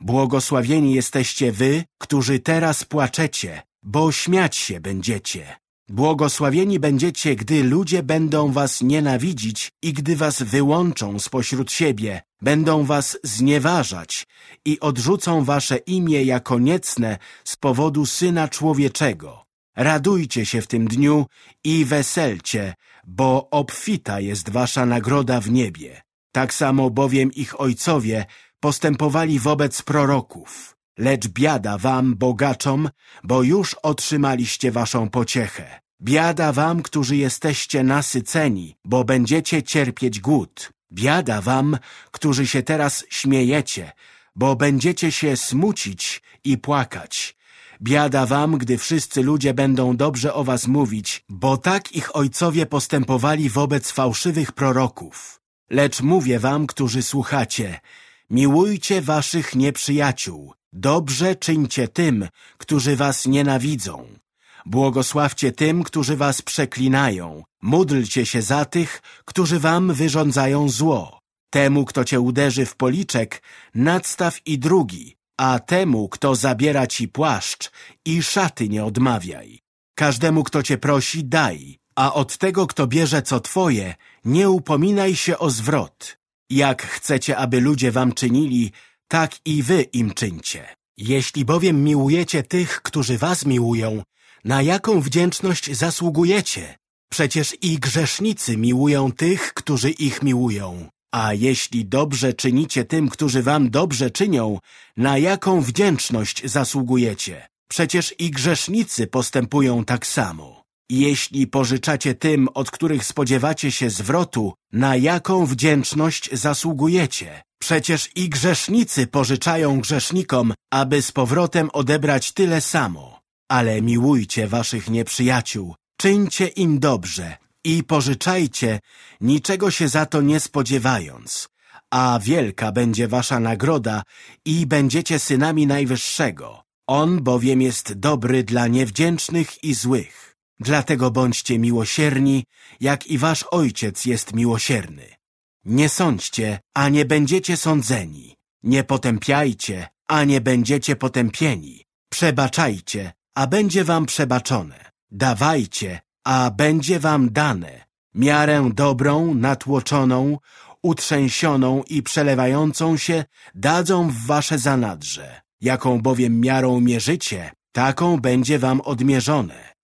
S1: Błogosławieni jesteście wy, którzy teraz płaczecie, bo śmiać się będziecie. Błogosławieni będziecie, gdy ludzie będą was nienawidzić i gdy was wyłączą spośród siebie, będą was znieważać i odrzucą wasze imię jako niecne z powodu Syna Człowieczego. Radujcie się w tym dniu i weselcie, bo obfita jest wasza nagroda w niebie. Tak samo bowiem ich ojcowie postępowali wobec proroków. Lecz biada wam, bogaczom, bo już otrzymaliście waszą pociechę. Biada wam, którzy jesteście nasyceni, bo będziecie cierpieć głód. Biada wam, którzy się teraz śmiejecie, bo będziecie się smucić i płakać. Biada wam, gdy wszyscy ludzie będą dobrze o was mówić, bo tak ich ojcowie postępowali wobec fałszywych proroków. Lecz mówię wam, którzy słuchacie, miłujcie waszych nieprzyjaciół, dobrze czyńcie tym, którzy was nienawidzą. Błogosławcie tym, którzy was przeklinają. Módlcie się za tych, którzy wam wyrządzają zło. Temu, kto cię uderzy w policzek, nadstaw i drugi, a temu, kto zabiera ci płaszcz i szaty nie odmawiaj. Każdemu, kto cię prosi, daj, a od tego, kto bierze co twoje, nie upominaj się o zwrot. Jak chcecie, aby ludzie wam czynili, tak i wy im czyńcie. Jeśli bowiem miłujecie tych, którzy was miłują, na jaką wdzięczność zasługujecie? Przecież i grzesznicy miłują tych, którzy ich miłują. A jeśli dobrze czynicie tym, którzy wam dobrze czynią, na jaką wdzięczność zasługujecie? Przecież i grzesznicy postępują tak samo. Jeśli pożyczacie tym, od których spodziewacie się zwrotu, na jaką wdzięczność zasługujecie? Przecież i grzesznicy pożyczają grzesznikom, aby z powrotem odebrać tyle samo. Ale miłujcie waszych nieprzyjaciół, czyńcie im dobrze i pożyczajcie, niczego się za to nie spodziewając, a wielka będzie wasza nagroda i będziecie synami Najwyższego. On bowiem jest dobry dla niewdzięcznych i złych. Dlatego bądźcie miłosierni, jak i wasz Ojciec jest miłosierny. Nie sądźcie, a nie będziecie sądzeni. Nie potępiajcie, a nie będziecie potępieni. Przebaczajcie, a będzie wam przebaczone. Dawajcie, a będzie wam dane. Miarę dobrą, natłoczoną, utrzęsioną i przelewającą się dadzą w wasze zanadrze. Jaką bowiem miarą mierzycie, taką będzie wam odmierzone.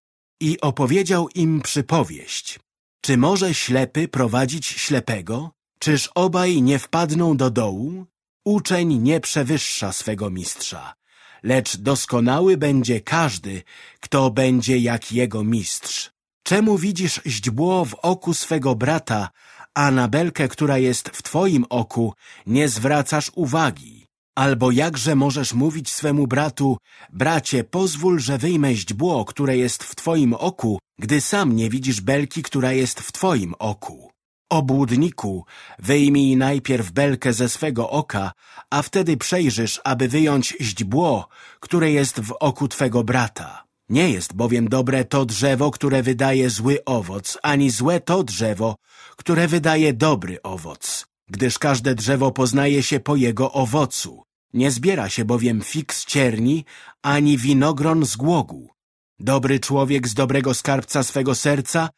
S1: I opowiedział im przypowieść. Czy może ślepy prowadzić ślepego? Czyż obaj nie wpadną do dołu? Uczeń nie przewyższa swego mistrza lecz doskonały będzie każdy, kto będzie jak jego mistrz. Czemu widzisz źdźbło w oku swego brata, a na belkę, która jest w twoim oku, nie zwracasz uwagi? Albo jakże możesz mówić swemu bratu, bracie, pozwól, że wyjmę źdźbło, które jest w twoim oku, gdy sam nie widzisz belki, która jest w twoim oku? Obłudniku, wyjmij najpierw belkę ze swego oka, a wtedy przejrzysz, aby wyjąć źdźbło, które jest w oku twego brata. Nie jest bowiem dobre to drzewo, które wydaje zły owoc, ani złe to drzewo, które wydaje dobry owoc, gdyż każde drzewo poznaje się po jego owocu. Nie zbiera się bowiem fig z cierni, ani winogron z głogu. Dobry człowiek z dobrego skarbca swego serca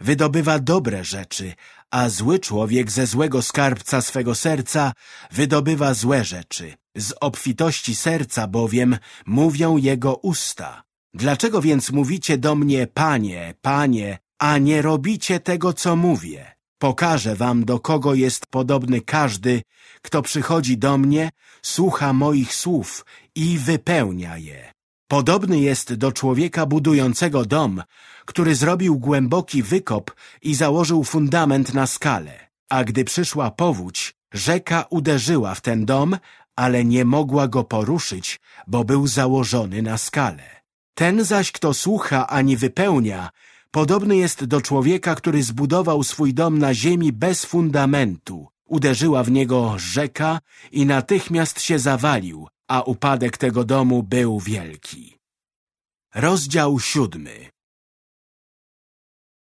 S1: wydobywa dobre rzeczy, a zły człowiek ze złego skarbca swego serca wydobywa złe rzeczy. Z obfitości serca bowiem mówią jego usta. Dlaczego więc mówicie do mnie, Panie, Panie, a nie robicie tego, co mówię? Pokażę wam, do kogo jest podobny każdy, kto przychodzi do mnie, słucha moich słów i wypełnia je. Podobny jest do człowieka budującego dom, który zrobił głęboki wykop i założył fundament na skale. A gdy przyszła powódź, rzeka uderzyła w ten dom, ale nie mogła go poruszyć, bo był założony na skale. Ten zaś, kto słucha ani wypełnia, podobny jest do człowieka, który zbudował swój dom na ziemi bez fundamentu. Uderzyła w niego rzeka i natychmiast się zawalił, a upadek tego domu był wielki. Rozdział siódmy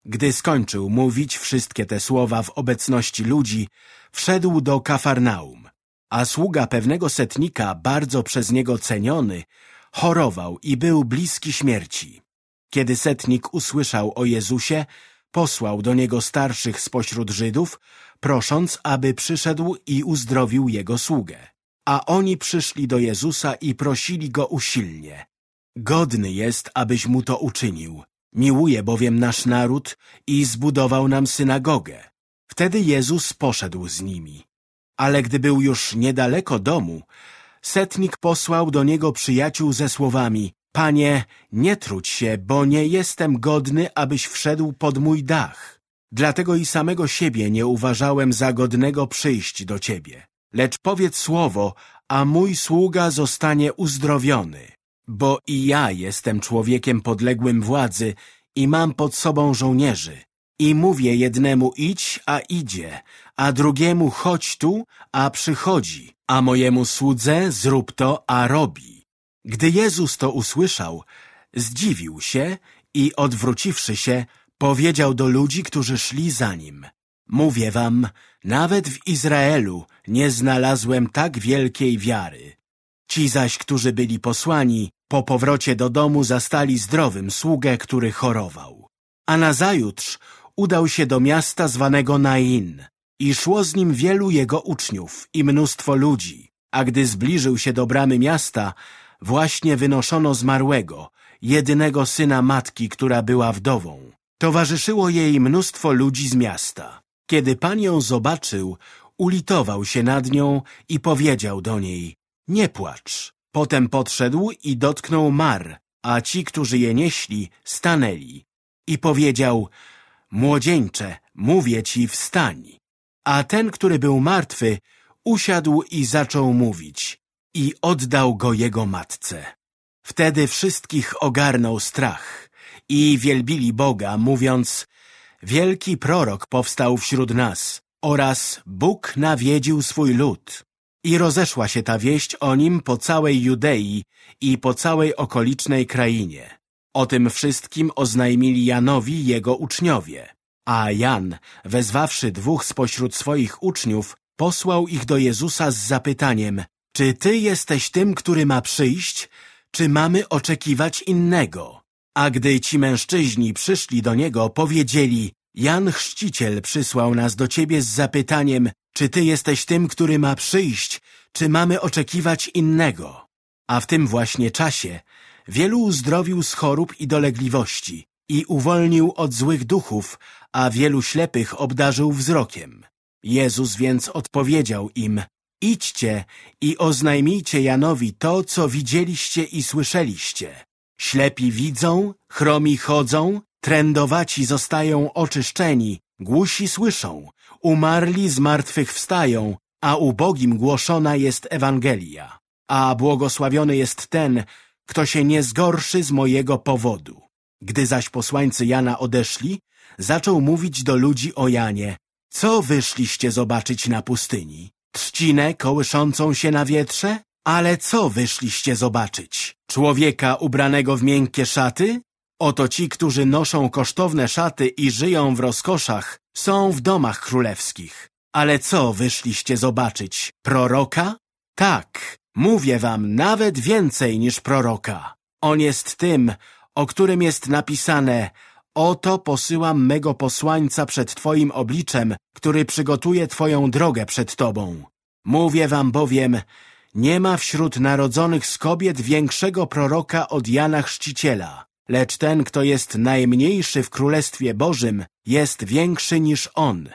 S1: Gdy skończył mówić wszystkie te słowa w obecności ludzi, wszedł do Kafarnaum, a sługa pewnego setnika, bardzo przez niego ceniony, chorował i był bliski śmierci. Kiedy setnik usłyszał o Jezusie, posłał do niego starszych spośród Żydów, prosząc, aby przyszedł i uzdrowił jego sługę. A oni przyszli do Jezusa i prosili go usilnie. Godny jest, abyś mu to uczynił. Miłuje bowiem nasz naród i zbudował nam synagogę. Wtedy Jezus poszedł z nimi. Ale gdy był już niedaleko domu, setnik posłał do niego przyjaciół ze słowami Panie, nie trudź się, bo nie jestem godny, abyś wszedł pod mój dach. Dlatego i samego siebie nie uważałem za godnego przyjść do Ciebie. Lecz powiedz słowo, a mój sługa zostanie uzdrowiony. Bo i ja jestem człowiekiem podległym władzy i mam pod sobą żołnierzy. I mówię jednemu idź, a idzie, a drugiemu chodź tu, a przychodzi, a mojemu słudze zrób to, a robi. Gdy Jezus to usłyszał, zdziwił się i odwróciwszy się, powiedział do ludzi, którzy szli za nim. Mówię wam, nawet w Izraelu nie znalazłem tak wielkiej wiary. Ci zaś, którzy byli posłani, po powrocie do domu zastali zdrowym sługę, który chorował. A nazajutrz udał się do miasta zwanego Nain i szło z nim wielu jego uczniów i mnóstwo ludzi. A gdy zbliżył się do bramy miasta, właśnie wynoszono zmarłego, jedynego syna matki, która była wdową. Towarzyszyło jej mnóstwo ludzi z miasta. Kiedy pan ją zobaczył, ulitował się nad nią i powiedział do niej nie płacz. Potem podszedł i dotknął mar, a ci, którzy je nieśli, stanęli. I powiedział, młodzieńcze, mówię ci, wstań. A ten, który był martwy, usiadł i zaczął mówić. I oddał go jego matce. Wtedy wszystkich ogarnął strach i wielbili Boga, mówiąc, wielki prorok powstał wśród nas oraz Bóg nawiedził swój lud. I rozeszła się ta wieść o nim po całej Judei i po całej okolicznej krainie. O tym wszystkim oznajmili Janowi jego uczniowie. A Jan, wezwawszy dwóch spośród swoich uczniów, posłał ich do Jezusa z zapytaniem Czy Ty jesteś tym, który ma przyjść, czy mamy oczekiwać innego? A gdy ci mężczyźni przyszli do Niego, powiedzieli Jan Chrzciciel przysłał nas do Ciebie z zapytaniem czy Ty jesteś tym, który ma przyjść, czy mamy oczekiwać innego? A w tym właśnie czasie wielu uzdrowił z chorób i dolegliwości i uwolnił od złych duchów, a wielu ślepych obdarzył wzrokiem. Jezus więc odpowiedział im, idźcie i oznajmijcie Janowi to, co widzieliście i słyszeliście. Ślepi widzą, chromi chodzą, trędowaci zostają oczyszczeni, głusi słyszą, umarli z martwych wstają, a ubogim głoszona jest Ewangelia. A błogosławiony jest ten, kto się nie zgorszy z mojego powodu. Gdy zaś posłańcy Jana odeszli, zaczął mówić do ludzi o Janie. Co wyszliście zobaczyć na pustyni? Trzcinę kołyszącą się na wietrze? Ale co wyszliście zobaczyć? Człowieka ubranego w miękkie szaty? Oto ci, którzy noszą kosztowne szaty i żyją w rozkoszach, są w domach królewskich. Ale co wyszliście zobaczyć? Proroka? Tak, mówię wam nawet więcej niż proroka. On jest tym, o którym jest napisane Oto posyłam mego posłańca przed Twoim obliczem, który przygotuje Twoją drogę przed Tobą. Mówię wam bowiem, nie ma wśród narodzonych z kobiet większego proroka od Jana Chrzciciela, lecz ten, kto jest najmniejszy w Królestwie Bożym, jest większy niż on.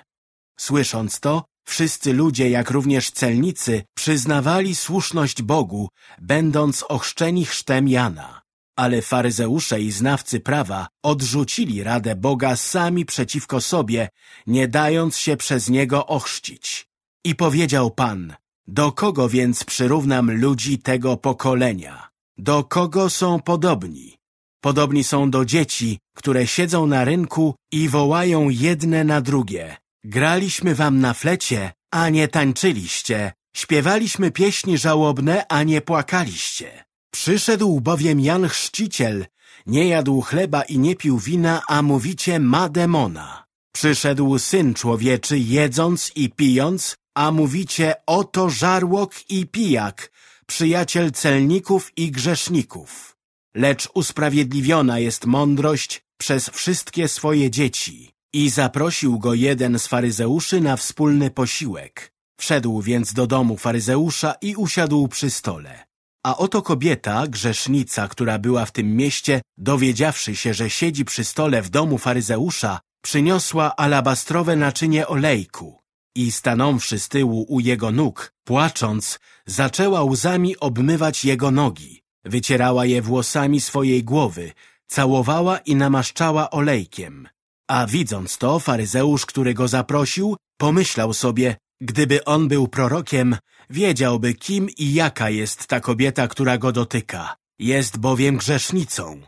S1: Słysząc to, wszyscy ludzie, jak również celnicy, przyznawali słuszność Bogu, będąc ochrzczeni chrztem Jana. Ale faryzeusze i znawcy prawa odrzucili radę Boga sami przeciwko sobie, nie dając się przez Niego ochrzcić. I powiedział Pan, do kogo więc przyrównam ludzi tego pokolenia? Do kogo są podobni? Podobni są do dzieci, które siedzą na rynku i wołają jedne na drugie. Graliśmy wam na flecie, a nie tańczyliście. Śpiewaliśmy pieśni żałobne, a nie płakaliście. Przyszedł bowiem Jan Chrzciciel, nie jadł chleba i nie pił wina, a mówicie ma demona. Przyszedł Syn Człowieczy, jedząc i pijąc, a mówicie oto żarłok i pijak, przyjaciel celników i grzeszników. Lecz usprawiedliwiona jest mądrość przez wszystkie swoje dzieci. I zaprosił go jeden z faryzeuszy na wspólny posiłek. Wszedł więc do domu faryzeusza i usiadł przy stole. A oto kobieta, grzesznica, która była w tym mieście, dowiedziawszy się, że siedzi przy stole w domu faryzeusza, przyniosła alabastrowe naczynie olejku i stanąwszy z tyłu u jego nóg, płacząc, zaczęła łzami obmywać jego nogi. Wycierała je włosami swojej głowy, całowała i namaszczała olejkiem. A widząc to, faryzeusz, który go zaprosił, pomyślał sobie, gdyby on był prorokiem, wiedziałby, kim i jaka jest ta kobieta, która go dotyka. Jest bowiem grzesznicą.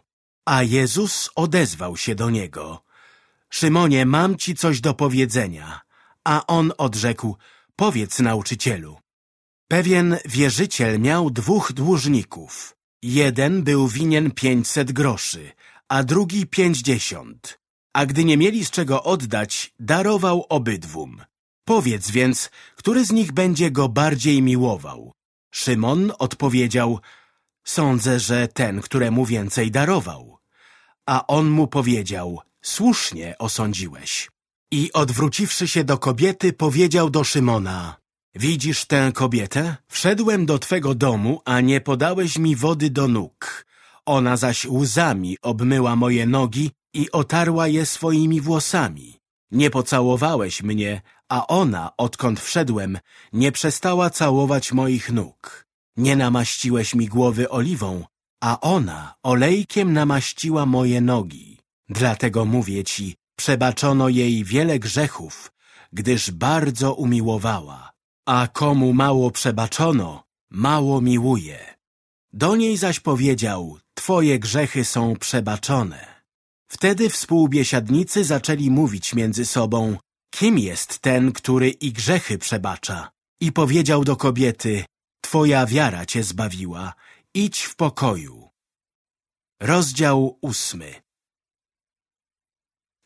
S1: A Jezus odezwał się do niego. Szymonie, mam ci coś do powiedzenia. A on odrzekł, powiedz nauczycielu. Pewien wierzyciel miał dwóch dłużników. Jeden był winien pięćset groszy, a drugi pięćdziesiąt. A gdy nie mieli z czego oddać, darował obydwum. Powiedz więc, który z nich będzie go bardziej miłował? Szymon odpowiedział, sądzę, że ten, któremu więcej darował. A on mu powiedział, słusznie osądziłeś. I odwróciwszy się do kobiety, powiedział do Szymona, Widzisz tę kobietę? Wszedłem do twego domu, a nie podałeś mi wody do nóg. Ona zaś łzami obmyła moje nogi i otarła je swoimi włosami. Nie pocałowałeś mnie, a ona, odkąd wszedłem, nie przestała całować moich nóg. Nie namaściłeś mi głowy oliwą, a ona olejkiem namaściła moje nogi. Dlatego mówię ci, Przebaczono jej wiele grzechów, gdyż bardzo umiłowała, a komu mało przebaczono, mało miłuje. Do niej zaś powiedział, twoje grzechy są przebaczone. Wtedy współbiesiadnicy zaczęli mówić między sobą, kim jest ten, który i grzechy przebacza. I powiedział do kobiety, twoja wiara cię zbawiła, idź w pokoju. Rozdział ósmy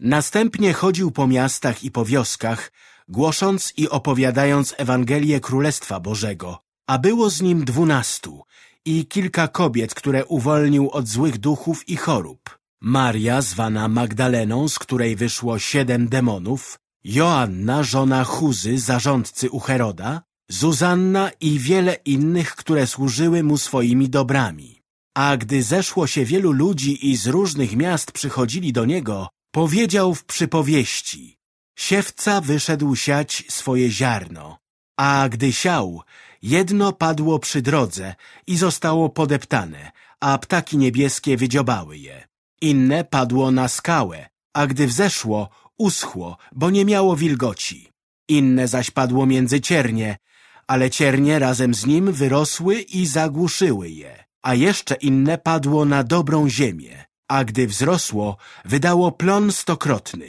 S1: Następnie chodził po miastach i po wioskach, głosząc i opowiadając Ewangelię Królestwa Bożego, a było z nim dwunastu i kilka kobiet, które uwolnił od złych duchów i chorób. Maria, zwana Magdaleną, z której wyszło siedem demonów, Joanna, żona Chuzy, zarządcy u Heroda, Zuzanna i wiele innych, które służyły mu swoimi dobrami. A gdy zeszło się wielu ludzi i z różnych miast przychodzili do niego, Powiedział w przypowieści, siewca wyszedł siać swoje ziarno, a gdy siał, jedno padło przy drodze i zostało podeptane, a ptaki niebieskie wydziobały je. Inne padło na skałę, a gdy wzeszło, uschło, bo nie miało wilgoci. Inne zaś padło między ciernie, ale ciernie razem z nim wyrosły i zagłuszyły je, a jeszcze inne padło na dobrą ziemię, a gdy wzrosło, wydało plon stokrotny.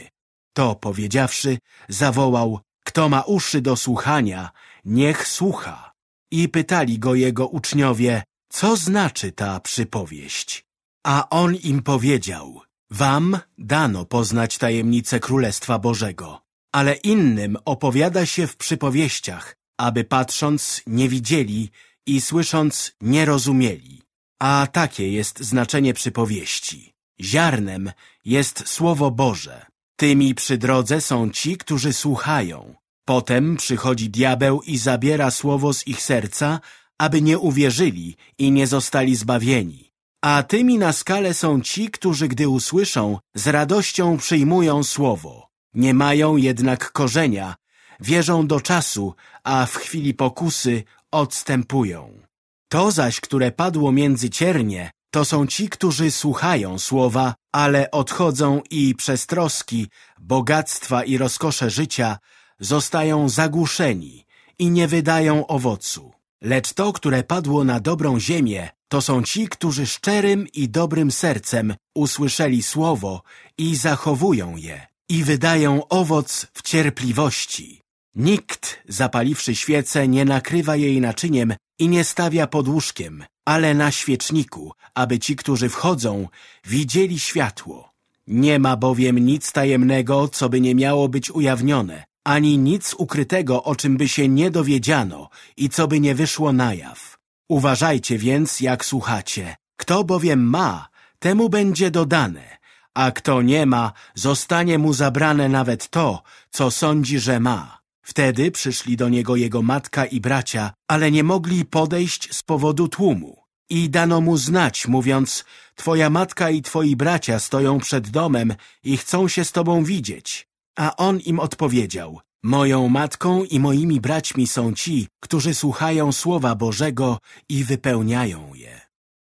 S1: To powiedziawszy, zawołał, kto ma uszy do słuchania, niech słucha. I pytali go jego uczniowie, co znaczy ta przypowieść? A on im powiedział, wam dano poznać tajemnicę Królestwa Bożego, ale innym opowiada się w przypowieściach, aby patrząc nie widzieli i słysząc nie rozumieli. A takie jest znaczenie przypowieści. Ziarnem jest Słowo Boże. Tymi przy drodze są ci, którzy słuchają. Potem przychodzi diabeł i zabiera słowo z ich serca, aby nie uwierzyli i nie zostali zbawieni. A tymi na skale są ci, którzy gdy usłyszą, z radością przyjmują słowo. Nie mają jednak korzenia, wierzą do czasu, a w chwili pokusy odstępują. To zaś, które padło między ciernie, to są ci, którzy słuchają słowa, ale odchodzą i przez troski, bogactwa i rozkosze życia zostają zagłuszeni i nie wydają owocu. Lecz to, które padło na dobrą ziemię, to są ci, którzy szczerym i dobrym sercem usłyszeli słowo i zachowują je i wydają owoc w cierpliwości. Nikt, zapaliwszy świecę, nie nakrywa jej naczyniem i nie stawia pod łóżkiem, ale na świeczniku, aby ci, którzy wchodzą, widzieli światło. Nie ma bowiem nic tajemnego, co by nie miało być ujawnione, ani nic ukrytego, o czym by się nie dowiedziano i co by nie wyszło na jaw. Uważajcie więc, jak słuchacie. Kto bowiem ma, temu będzie dodane, a kto nie ma, zostanie mu zabrane nawet to, co sądzi, że ma. Wtedy przyszli do niego jego matka i bracia, ale nie mogli podejść z powodu tłumu. I dano mu znać, mówiąc, twoja matka i twoi bracia stoją przed domem i chcą się z tobą widzieć. A on im odpowiedział, moją matką i moimi braćmi są ci, którzy słuchają Słowa Bożego i wypełniają je.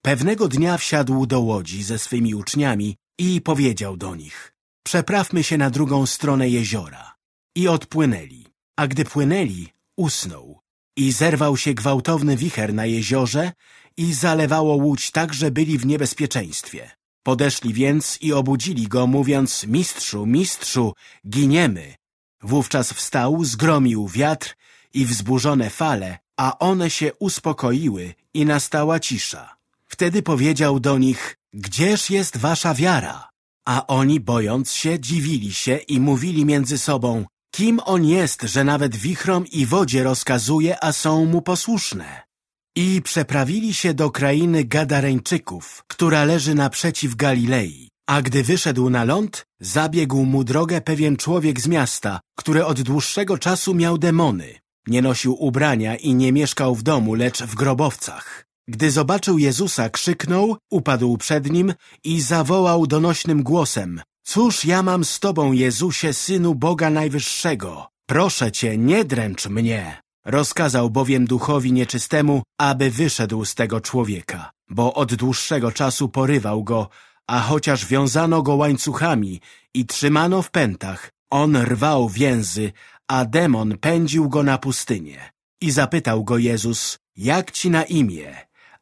S1: Pewnego dnia wsiadł do łodzi ze swymi uczniami i powiedział do nich, przeprawmy się na drugą stronę jeziora. I odpłynęli. A gdy płynęli, usnął i zerwał się gwałtowny wicher na jeziorze i zalewało łódź tak, że byli w niebezpieczeństwie. Podeszli więc i obudzili go, mówiąc, mistrzu, mistrzu, giniemy. Wówczas wstał, zgromił wiatr i wzburzone fale, a one się uspokoiły i nastała cisza. Wtedy powiedział do nich, gdzież jest wasza wiara? A oni, bojąc się, dziwili się i mówili między sobą, Kim on jest, że nawet wichrom i wodzie rozkazuje, a są mu posłuszne? I przeprawili się do krainy Gadareńczyków, która leży naprzeciw Galilei. A gdy wyszedł na ląd, zabiegł mu drogę pewien człowiek z miasta, który od dłuższego czasu miał demony. Nie nosił ubrania i nie mieszkał w domu, lecz w grobowcach. Gdy zobaczył Jezusa, krzyknął, upadł przed nim i zawołał donośnym głosem Cóż ja mam z Tobą, Jezusie, Synu Boga Najwyższego? Proszę Cię, nie dręcz mnie. Rozkazał bowiem duchowi nieczystemu, aby wyszedł z tego człowieka, bo od dłuższego czasu porywał go, a chociaż wiązano go łańcuchami i trzymano w pętach, on rwał więzy, a demon pędził go na pustynię. I zapytał go Jezus, jak ci na imię?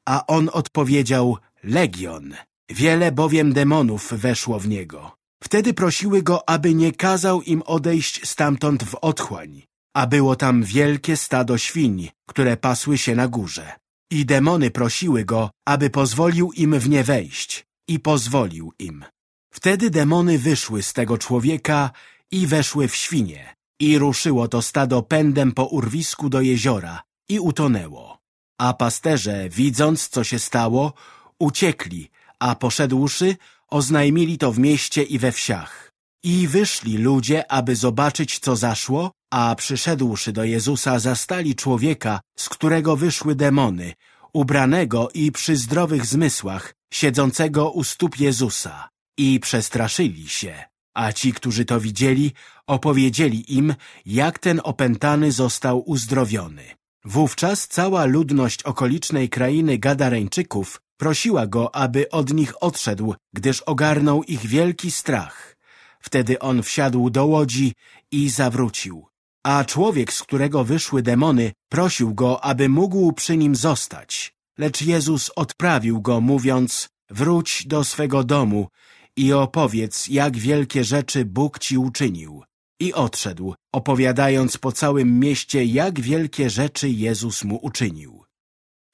S1: A on odpowiedział, Legion. Wiele bowiem demonów weszło w niego. Wtedy prosiły go, aby nie kazał im odejść stamtąd w otchłań, a było tam wielkie stado świń, które pasły się na górze. I demony prosiły go, aby pozwolił im w nie wejść i pozwolił im. Wtedy demony wyszły z tego człowieka i weszły w świnie i ruszyło to stado pędem po urwisku do jeziora i utonęło. A pasterze, widząc, co się stało, uciekli, a poszedłszy, oznajmili to w mieście i we wsiach. I wyszli ludzie, aby zobaczyć, co zaszło, a przyszedłszy do Jezusa, zastali człowieka, z którego wyszły demony, ubranego i przy zdrowych zmysłach, siedzącego u stóp Jezusa. I przestraszyli się. A ci, którzy to widzieli, opowiedzieli im, jak ten opętany został uzdrowiony. Wówczas cała ludność okolicznej krainy Gadareńczyków Prosiła go, aby od nich odszedł, gdyż ogarnął ich wielki strach. Wtedy on wsiadł do łodzi i zawrócił. A człowiek, z którego wyszły demony, prosił go, aby mógł przy nim zostać. Lecz Jezus odprawił go, mówiąc, wróć do swego domu i opowiedz, jak wielkie rzeczy Bóg ci uczynił. I odszedł, opowiadając po całym mieście, jak wielkie rzeczy Jezus mu uczynił.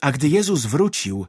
S1: A gdy Jezus wrócił,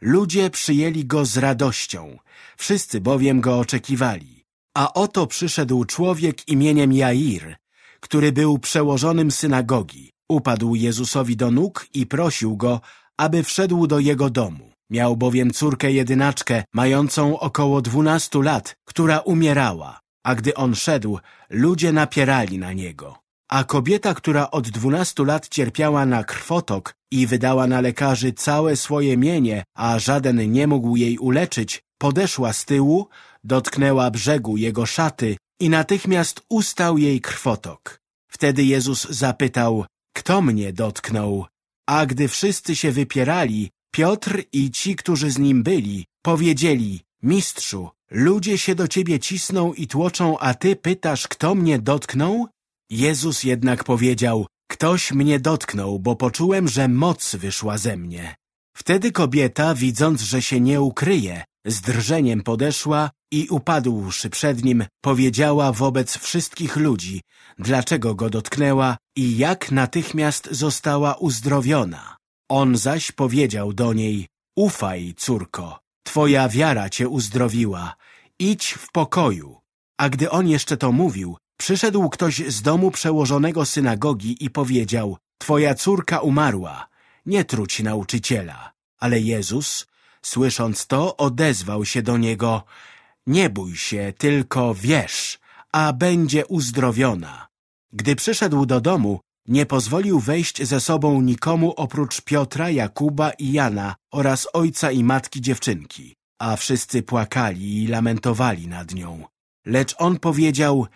S1: ludzie przyjęli go z radością, wszyscy bowiem go oczekiwali. A oto przyszedł człowiek imieniem Jair, który był przełożonym synagogi. Upadł Jezusowi do nóg i prosił go, aby wszedł do jego domu. Miał bowiem córkę jedynaczkę, mającą około dwunastu lat, która umierała, a gdy on szedł, ludzie napierali na niego. A kobieta, która od dwunastu lat cierpiała na krwotok i wydała na lekarzy całe swoje mienie, a żaden nie mógł jej uleczyć, podeszła z tyłu, dotknęła brzegu jego szaty i natychmiast ustał jej krwotok. Wtedy Jezus zapytał, kto mnie dotknął? A gdy wszyscy się wypierali, Piotr i ci, którzy z nim byli, powiedzieli, Mistrzu, ludzie się do ciebie cisną i tłoczą, a ty pytasz, kto mnie dotknął? Jezus jednak powiedział, ktoś mnie dotknął, bo poczułem, że moc wyszła ze mnie. Wtedy kobieta, widząc, że się nie ukryje, z drżeniem podeszła i upadłszy przed nim, powiedziała wobec wszystkich ludzi, dlaczego go dotknęła i jak natychmiast została uzdrowiona. On zaś powiedział do niej, ufaj, córko, twoja wiara cię uzdrowiła, idź w pokoju. A gdy on jeszcze to mówił, przyszedł ktoś z domu przełożonego synagogi i powiedział, twoja córka umarła, nie truć nauczyciela. Ale Jezus, słysząc to, odezwał się do niego, nie bój się, tylko wierz, a będzie uzdrowiona. Gdy przyszedł do domu, nie pozwolił wejść ze sobą nikomu oprócz Piotra, Jakuba i Jana oraz ojca i matki dziewczynki, a wszyscy płakali i lamentowali nad nią. Lecz on powiedział,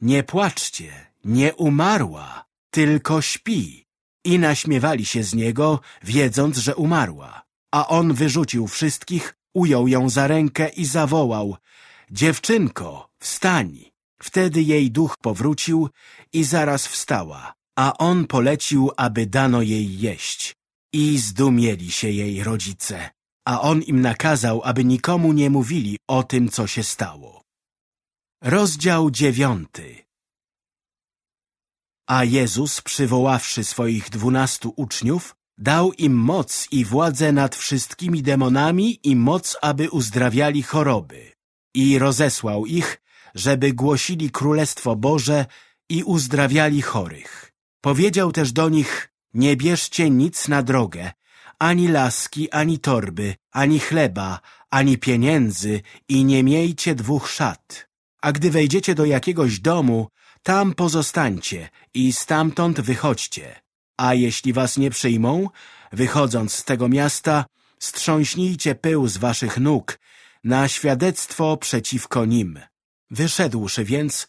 S1: nie płaczcie, nie umarła, tylko śpi. I naśmiewali się z niego, wiedząc, że umarła. A on wyrzucił wszystkich, ujął ją za rękę i zawołał, dziewczynko, wstań. Wtedy jej duch powrócił i zaraz wstała a on polecił, aby dano jej jeść. I zdumieli się jej rodzice, a on im nakazał, aby nikomu nie mówili o tym, co się stało. Rozdział dziewiąty A Jezus, przywoławszy swoich dwunastu uczniów, dał im moc i władzę nad wszystkimi demonami i moc, aby uzdrawiali choroby. I rozesłał ich, żeby głosili Królestwo Boże i uzdrawiali chorych. Powiedział też do nich, nie bierzcie nic na drogę, ani laski, ani torby, ani chleba, ani pieniędzy i nie miejcie dwóch szat. A gdy wejdziecie do jakiegoś domu, tam pozostańcie i stamtąd wychodźcie. A jeśli was nie przyjmą, wychodząc z tego miasta, strząśnijcie pył z waszych nóg na świadectwo przeciwko nim. Wyszedłszy więc,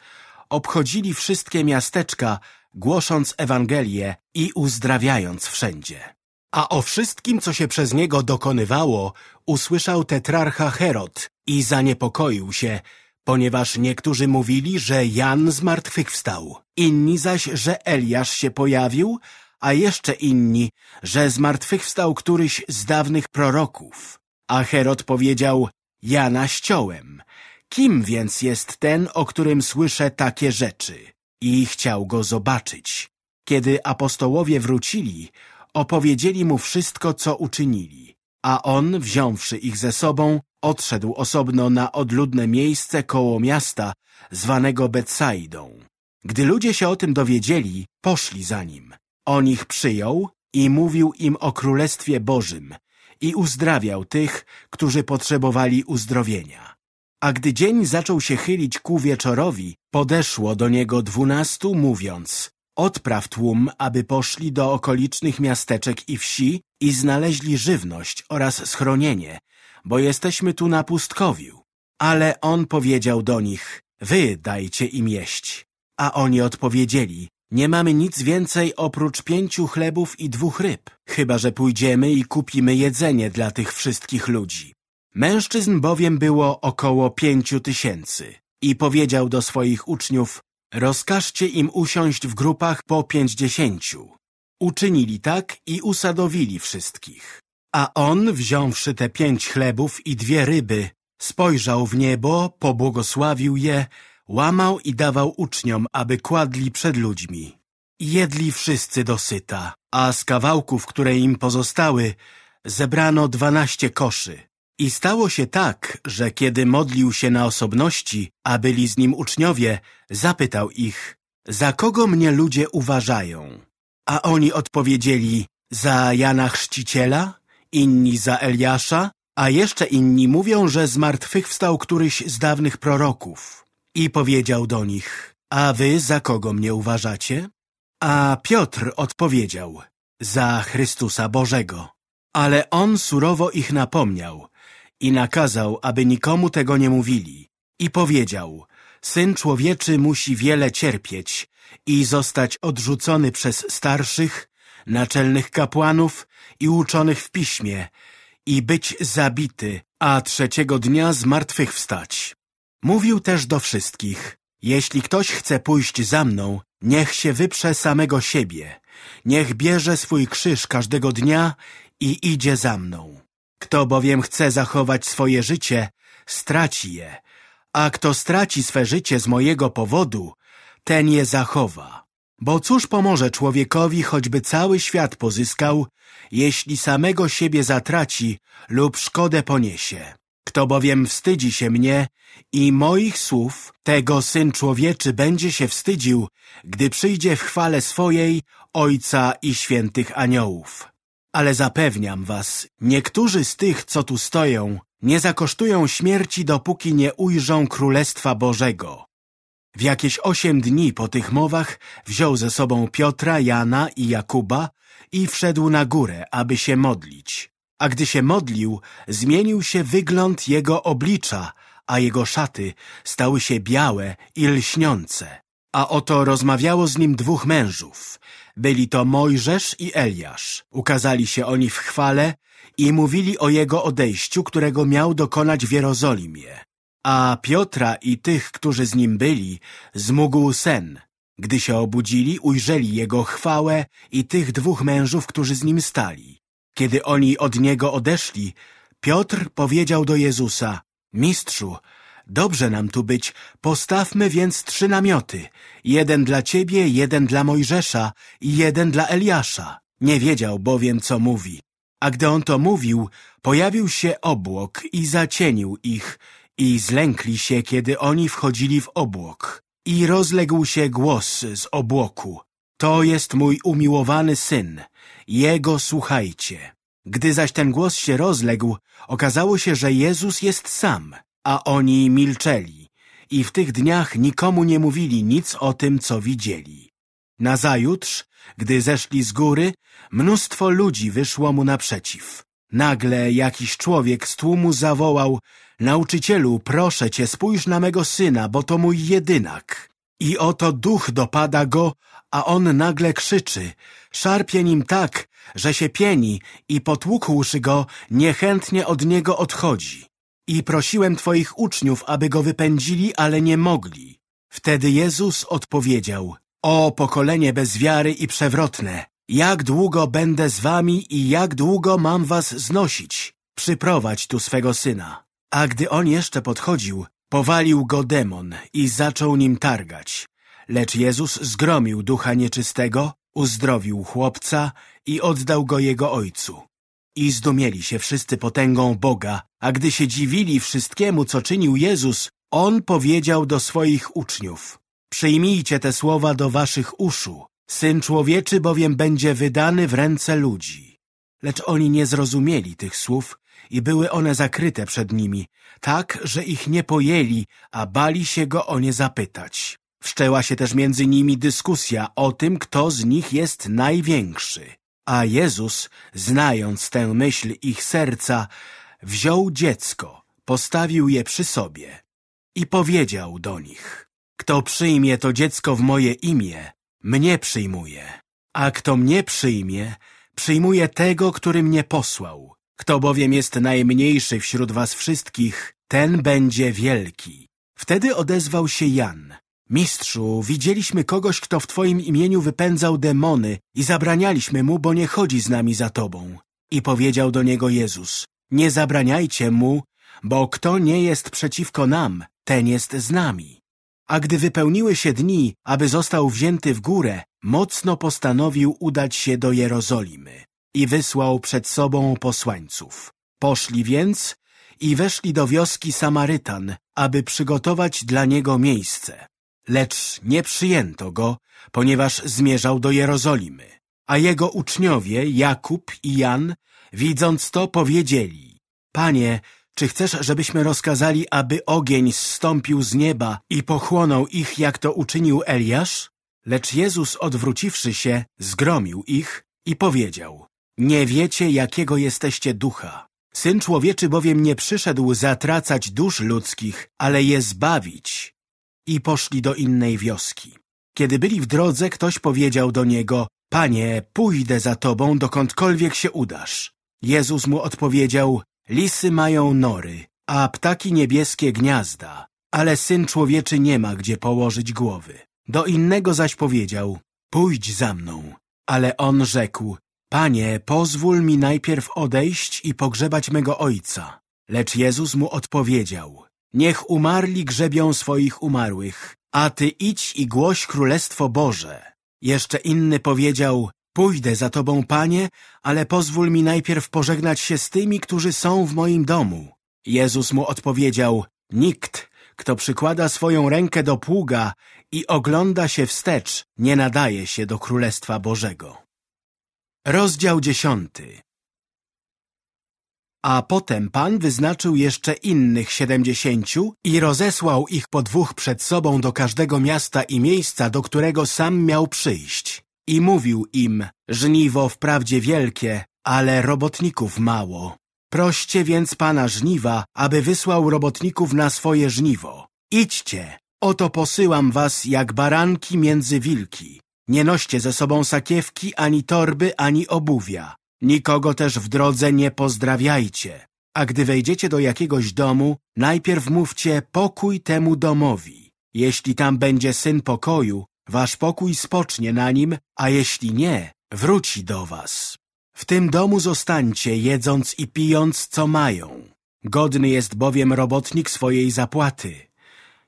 S1: obchodzili wszystkie miasteczka, głosząc Ewangelię i uzdrawiając wszędzie. A o wszystkim, co się przez niego dokonywało, usłyszał tetrarcha Herod i zaniepokoił się, ponieważ niektórzy mówili, że Jan zmartwychwstał, inni zaś, że Eliasz się pojawił, a jeszcze inni, że zmartwychwstał któryś z dawnych proroków. A Herod powiedział, Jana ściąłem. Kim więc jest ten, o którym słyszę takie rzeczy? i chciał go zobaczyć. Kiedy apostołowie wrócili, opowiedzieli mu wszystko, co uczynili, a on, wziąwszy ich ze sobą, odszedł osobno na odludne miejsce koło miasta, zwanego Betsaidą. Gdy ludzie się o tym dowiedzieli, poszli za nim. On ich przyjął i mówił im o Królestwie Bożym i uzdrawiał tych, którzy potrzebowali uzdrowienia. A gdy dzień zaczął się chylić ku wieczorowi, podeszło do niego dwunastu, mówiąc Odpraw tłum, aby poszli do okolicznych miasteczek i wsi i znaleźli żywność oraz schronienie, bo jesteśmy tu na pustkowiu. Ale on powiedział do nich, wy dajcie im jeść. A oni odpowiedzieli, nie mamy nic więcej oprócz pięciu chlebów i dwóch ryb, chyba że pójdziemy i kupimy jedzenie dla tych wszystkich ludzi. Mężczyzn bowiem było około pięciu tysięcy i powiedział do swoich uczniów, rozkażcie im usiąść w grupach po pięćdziesięciu. Uczynili tak i usadowili wszystkich. A on, wziąwszy te pięć chlebów i dwie ryby, Spojrzał w niebo, pobłogosławił je, łamał i dawał uczniom, aby kładli przed ludźmi. Jedli wszyscy dosyta, a z kawałków, które im pozostały, zebrano dwanaście koszy. I stało się tak, że kiedy modlił się na osobności, a byli z nim uczniowie, zapytał ich, za kogo mnie ludzie uważają? A oni odpowiedzieli, za Jana Chrzciciela, inni za Eliasza, a jeszcze inni mówią, że zmartwychwstał któryś z dawnych proroków. I powiedział do nich, a wy za kogo mnie uważacie? A Piotr odpowiedział, za Chrystusa Bożego. Ale on surowo ich napomniał i nakazał, aby nikomu tego nie mówili. I powiedział, Syn Człowieczy musi wiele cierpieć i zostać odrzucony przez starszych, naczelnych kapłanów i uczonych w piśmie i być zabity, a trzeciego dnia zmartwychwstać. Mówił też do wszystkich, jeśli ktoś chce pójść za mną, niech się wyprze samego siebie, niech bierze swój krzyż każdego dnia i idzie za mną. Kto bowiem chce zachować swoje życie, straci je, a kto straci swe życie z mojego powodu, ten je zachowa. Bo cóż pomoże człowiekowi, choćby cały świat pozyskał, jeśli samego siebie zatraci lub szkodę poniesie? Kto bowiem wstydzi się mnie i moich słów, tego Syn Człowieczy będzie się wstydził, gdy przyjdzie w chwale swojej Ojca i świętych aniołów. Ale zapewniam was, niektórzy z tych, co tu stoją, nie zakosztują śmierci, dopóki nie ujrzą Królestwa Bożego. W jakieś osiem dni po tych mowach wziął ze sobą Piotra, Jana i Jakuba i wszedł na górę, aby się modlić. A gdy się modlił, zmienił się wygląd jego oblicza, a jego szaty stały się białe i lśniące. A oto rozmawiało z nim dwóch mężów. Byli to Mojżesz i Eliasz. Ukazali się oni w chwale i mówili o jego odejściu, którego miał dokonać w Jerozolimie. A Piotra i tych, którzy z nim byli, zmógł sen. Gdy się obudzili, ujrzeli jego chwałę i tych dwóch mężów, którzy z nim stali. Kiedy oni od niego odeszli, Piotr powiedział do Jezusa, Mistrzu, dobrze nam tu być, postawmy więc trzy namioty, jeden dla ciebie, jeden dla Mojżesza i jeden dla Eliasza. Nie wiedział bowiem, co mówi. A gdy on to mówił, pojawił się obłok i zacienił ich i zlękli się, kiedy oni wchodzili w obłok. I rozległ się głos z obłoku. To jest mój umiłowany syn. Jego słuchajcie. Gdy zaś ten głos się rozległ, okazało się, że Jezus jest sam, a oni milczeli. I w tych dniach nikomu nie mówili nic o tym, co widzieli. Nazajutrz, gdy zeszli z góry, mnóstwo ludzi wyszło mu naprzeciw. Nagle jakiś człowiek z tłumu zawołał Nauczycielu, proszę cię, spójrz na mego syna, bo to mój jedynak. I oto duch dopada go, a on nagle krzyczy. Szarpie nim tak, że się pieni i potłukłszy go, niechętnie od niego odchodzi. I prosiłem twoich uczniów, aby go wypędzili, ale nie mogli. Wtedy Jezus odpowiedział, o pokolenie bez wiary i przewrotne, jak długo będę z wami i jak długo mam was znosić? Przyprowadź tu swego syna. A gdy on jeszcze podchodził, powalił go demon i zaczął nim targać. Lecz Jezus zgromił ducha nieczystego, uzdrowił chłopca i oddał go jego ojcu. I zdumieli się wszyscy potęgą Boga, a gdy się dziwili wszystkiemu, co czynił Jezus, On powiedział do swoich uczniów Przyjmijcie te słowa do waszych uszu, Syn Człowieczy bowiem będzie wydany w ręce ludzi. Lecz oni nie zrozumieli tych słów i były one zakryte przed nimi, tak, że ich nie pojęli, a bali się go o nie zapytać. Wszczęła się też między nimi dyskusja o tym, kto z nich jest największy. A Jezus, znając tę myśl ich serca, wziął dziecko, postawił je przy sobie i powiedział do nich, kto przyjmie to dziecko w moje imię, mnie przyjmuje, a kto mnie przyjmie, przyjmuje tego, który mnie posłał. Kto bowiem jest najmniejszy wśród was wszystkich, ten będzie wielki. Wtedy odezwał się Jan. Mistrzu, widzieliśmy kogoś, kto w Twoim imieniu wypędzał demony i zabranialiśmy mu, bo nie chodzi z nami za Tobą. I powiedział do niego Jezus, nie zabraniajcie mu, bo kto nie jest przeciwko nam, ten jest z nami. A gdy wypełniły się dni, aby został wzięty w górę, mocno postanowił udać się do Jerozolimy i wysłał przed sobą posłańców. Poszli więc i weszli do wioski Samarytan, aby przygotować dla niego miejsce. Lecz nie przyjęto go, ponieważ zmierzał do Jerozolimy. A jego uczniowie, Jakub i Jan, widząc to, powiedzieli Panie, czy chcesz, żebyśmy rozkazali, aby ogień zstąpił z nieba i pochłonął ich, jak to uczynił Eliasz? Lecz Jezus, odwróciwszy się, zgromił ich i powiedział Nie wiecie, jakiego jesteście ducha. Syn człowieczy bowiem nie przyszedł zatracać dusz ludzkich, ale je zbawić. I poszli do innej wioski. Kiedy byli w drodze, ktoś powiedział do niego Panie, pójdę za tobą, dokądkolwiek się udasz. Jezus mu odpowiedział Lisy mają nory, a ptaki niebieskie gniazda, ale Syn Człowieczy nie ma gdzie położyć głowy. Do innego zaś powiedział, pójdź za mną. Ale on rzekł, Panie, pozwól mi najpierw odejść i pogrzebać mego ojca. Lecz Jezus mu odpowiedział, niech umarli grzebią swoich umarłych, a ty idź i głoś Królestwo Boże. Jeszcze inny powiedział, Pójdę za Tobą, Panie, ale pozwól mi najpierw pożegnać się z tymi, którzy są w moim domu. Jezus mu odpowiedział, nikt, kto przykłada swoją rękę do pługa i ogląda się wstecz, nie nadaje się do Królestwa Bożego. Rozdział dziesiąty A potem Pan wyznaczył jeszcze innych siedemdziesięciu i rozesłał ich po dwóch przed sobą do każdego miasta i miejsca, do którego sam miał przyjść. I mówił im, żniwo wprawdzie wielkie, ale robotników mało. Proście więc Pana żniwa, aby wysłał robotników na swoje żniwo. Idźcie, oto posyłam was jak baranki między wilki. Nie noście ze sobą sakiewki, ani torby, ani obuwia. Nikogo też w drodze nie pozdrawiajcie. A gdy wejdziecie do jakiegoś domu, najpierw mówcie pokój temu domowi. Jeśli tam będzie syn pokoju, Wasz pokój spocznie na nim, a jeśli nie, wróci do was. W tym domu zostańcie, jedząc i pijąc, co mają. Godny jest bowiem robotnik swojej zapłaty.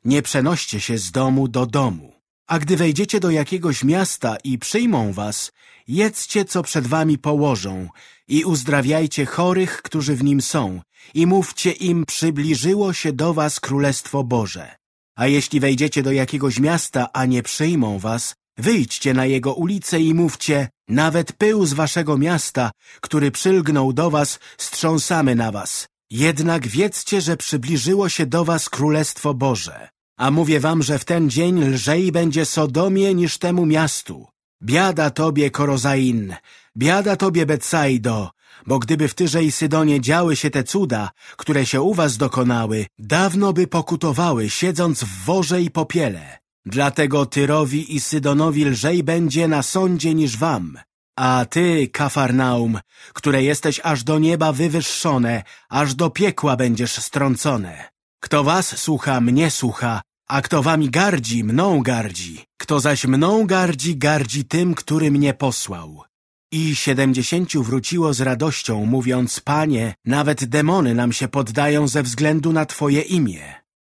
S1: Nie przenoście się z domu do domu. A gdy wejdziecie do jakiegoś miasta i przyjmą was, jedzcie, co przed wami położą i uzdrawiajcie chorych, którzy w nim są i mówcie im, przybliżyło się do was Królestwo Boże. A jeśli wejdziecie do jakiegoś miasta, a nie przyjmą was, wyjdźcie na jego ulicę i mówcie, nawet pył z waszego miasta, który przylgnął do was, strząsamy na was. Jednak wiedzcie, że przybliżyło się do was Królestwo Boże. A mówię wam, że w ten dzień lżej będzie Sodomie niż temu miastu. Biada tobie, Korozain, biada tobie, Betsaido, bo gdyby w Tyrze i Sydonie działy się te cuda, które się u was dokonały, dawno by pokutowały, siedząc w worze i popiele. Dlatego Tyrowi i Sydonowi lżej będzie na sądzie niż wam. A ty, Kafarnaum, które jesteś aż do nieba wywyższone, aż do piekła będziesz strącone. Kto was słucha, mnie słucha, a kto wami gardzi, mną gardzi. Kto zaś mną gardzi, gardzi tym, który mnie posłał. I siedemdziesięciu wróciło z radością, mówiąc, Panie, nawet demony nam się poddają ze względu na Twoje imię.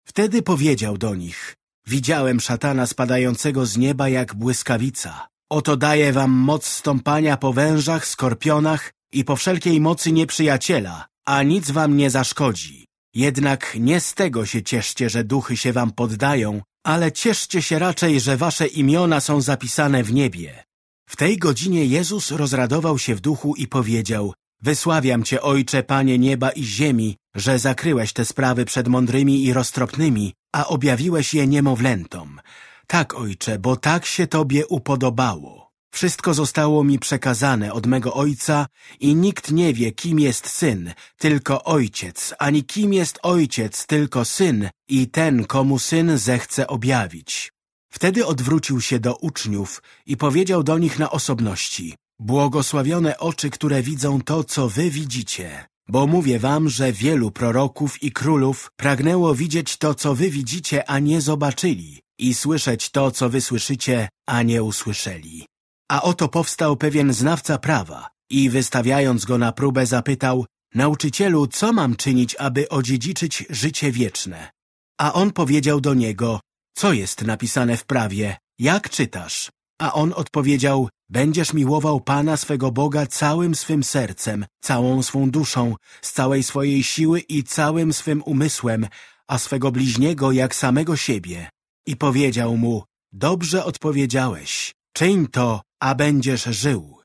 S1: Wtedy powiedział do nich, widziałem szatana spadającego z nieba jak błyskawica. Oto daję wam moc stąpania po wężach, skorpionach i po wszelkiej mocy nieprzyjaciela, a nic wam nie zaszkodzi. Jednak nie z tego się cieszcie, że duchy się wam poddają, ale cieszcie się raczej, że wasze imiona są zapisane w niebie. W tej godzinie Jezus rozradował się w duchu i powiedział Wysławiam Cię, Ojcze, Panie nieba i ziemi, że zakryłeś te sprawy przed mądrymi i roztropnymi, a objawiłeś je niemowlętom. Tak, Ojcze, bo tak się Tobie upodobało. Wszystko zostało mi przekazane od mego Ojca i nikt nie wie, kim jest Syn, tylko Ojciec, ani kim jest Ojciec, tylko Syn i ten, komu Syn zechce objawić. Wtedy odwrócił się do uczniów i powiedział do nich na osobności Błogosławione oczy, które widzą to, co wy widzicie. Bo mówię wam, że wielu proroków i królów pragnęło widzieć to, co wy widzicie, a nie zobaczyli i słyszeć to, co wy słyszycie, a nie usłyszeli. A oto powstał pewien znawca prawa i wystawiając go na próbę zapytał Nauczycielu, co mam czynić, aby odziedziczyć życie wieczne? A on powiedział do niego, co jest napisane w prawie, jak czytasz? A on odpowiedział, będziesz miłował Pana swego Boga całym swym sercem, całą swą duszą, z całej swojej siły i całym swym umysłem, a swego bliźniego jak samego siebie. I powiedział mu, dobrze odpowiedziałeś, czyń to, a będziesz żył.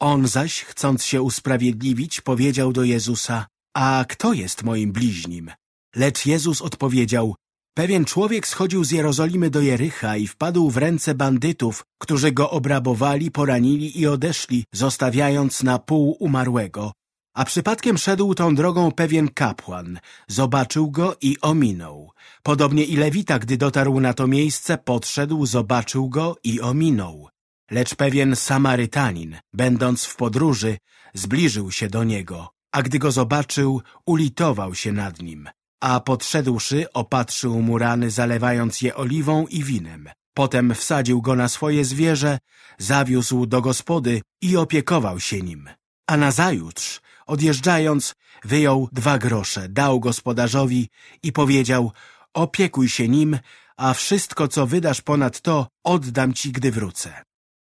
S1: On zaś, chcąc się usprawiedliwić, powiedział do Jezusa, a kto jest moim bliźnim? Lecz Jezus odpowiedział, pewien człowiek schodził z Jerozolimy do Jericha i wpadł w ręce bandytów, którzy go obrabowali, poranili i odeszli, zostawiając na pół umarłego. A przypadkiem szedł tą drogą pewien kapłan, zobaczył go i ominął. Podobnie i Lewita, gdy dotarł na to miejsce, podszedł, zobaczył go i ominął. Lecz pewien Samarytanin, będąc w podróży, zbliżył się do niego, a gdy go zobaczył, ulitował się nad nim. A podszedłszy, opatrzył mu rany, zalewając je oliwą i winem. Potem wsadził go na swoje zwierzę, zawiózł do gospody i opiekował się nim. A nazajutrz, odjeżdżając, wyjął dwa grosze, dał gospodarzowi i powiedział opiekuj się nim, a wszystko, co wydasz ponad to, oddam ci, gdy wrócę.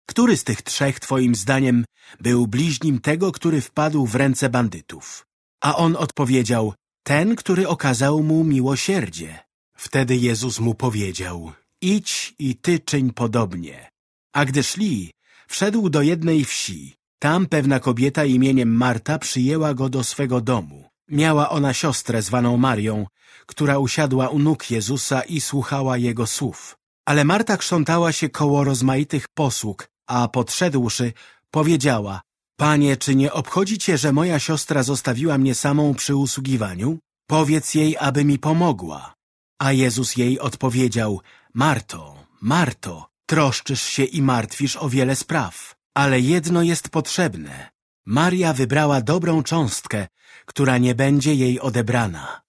S1: Który z tych trzech, twoim zdaniem, był bliźnim tego, który wpadł w ręce bandytów? A on odpowiedział, ten, który okazał mu miłosierdzie. Wtedy Jezus mu powiedział, idź i ty czyń podobnie. A gdy szli, wszedł do jednej wsi. Tam pewna kobieta imieniem Marta przyjęła go do swego domu. Miała ona siostrę zwaną Marią, która usiadła u nóg Jezusa i słuchała Jego słów. Ale Marta krzątała się koło rozmaitych posług, a podszedłszy, powiedziała Panie, czy nie obchodzi cię, że moja siostra zostawiła mnie samą przy usługiwaniu? Powiedz jej, aby mi pomogła. A Jezus jej odpowiedział Marto, Marto, troszczysz się i martwisz o wiele spraw, ale jedno jest potrzebne. Maria wybrała dobrą cząstkę, która nie będzie jej odebrana.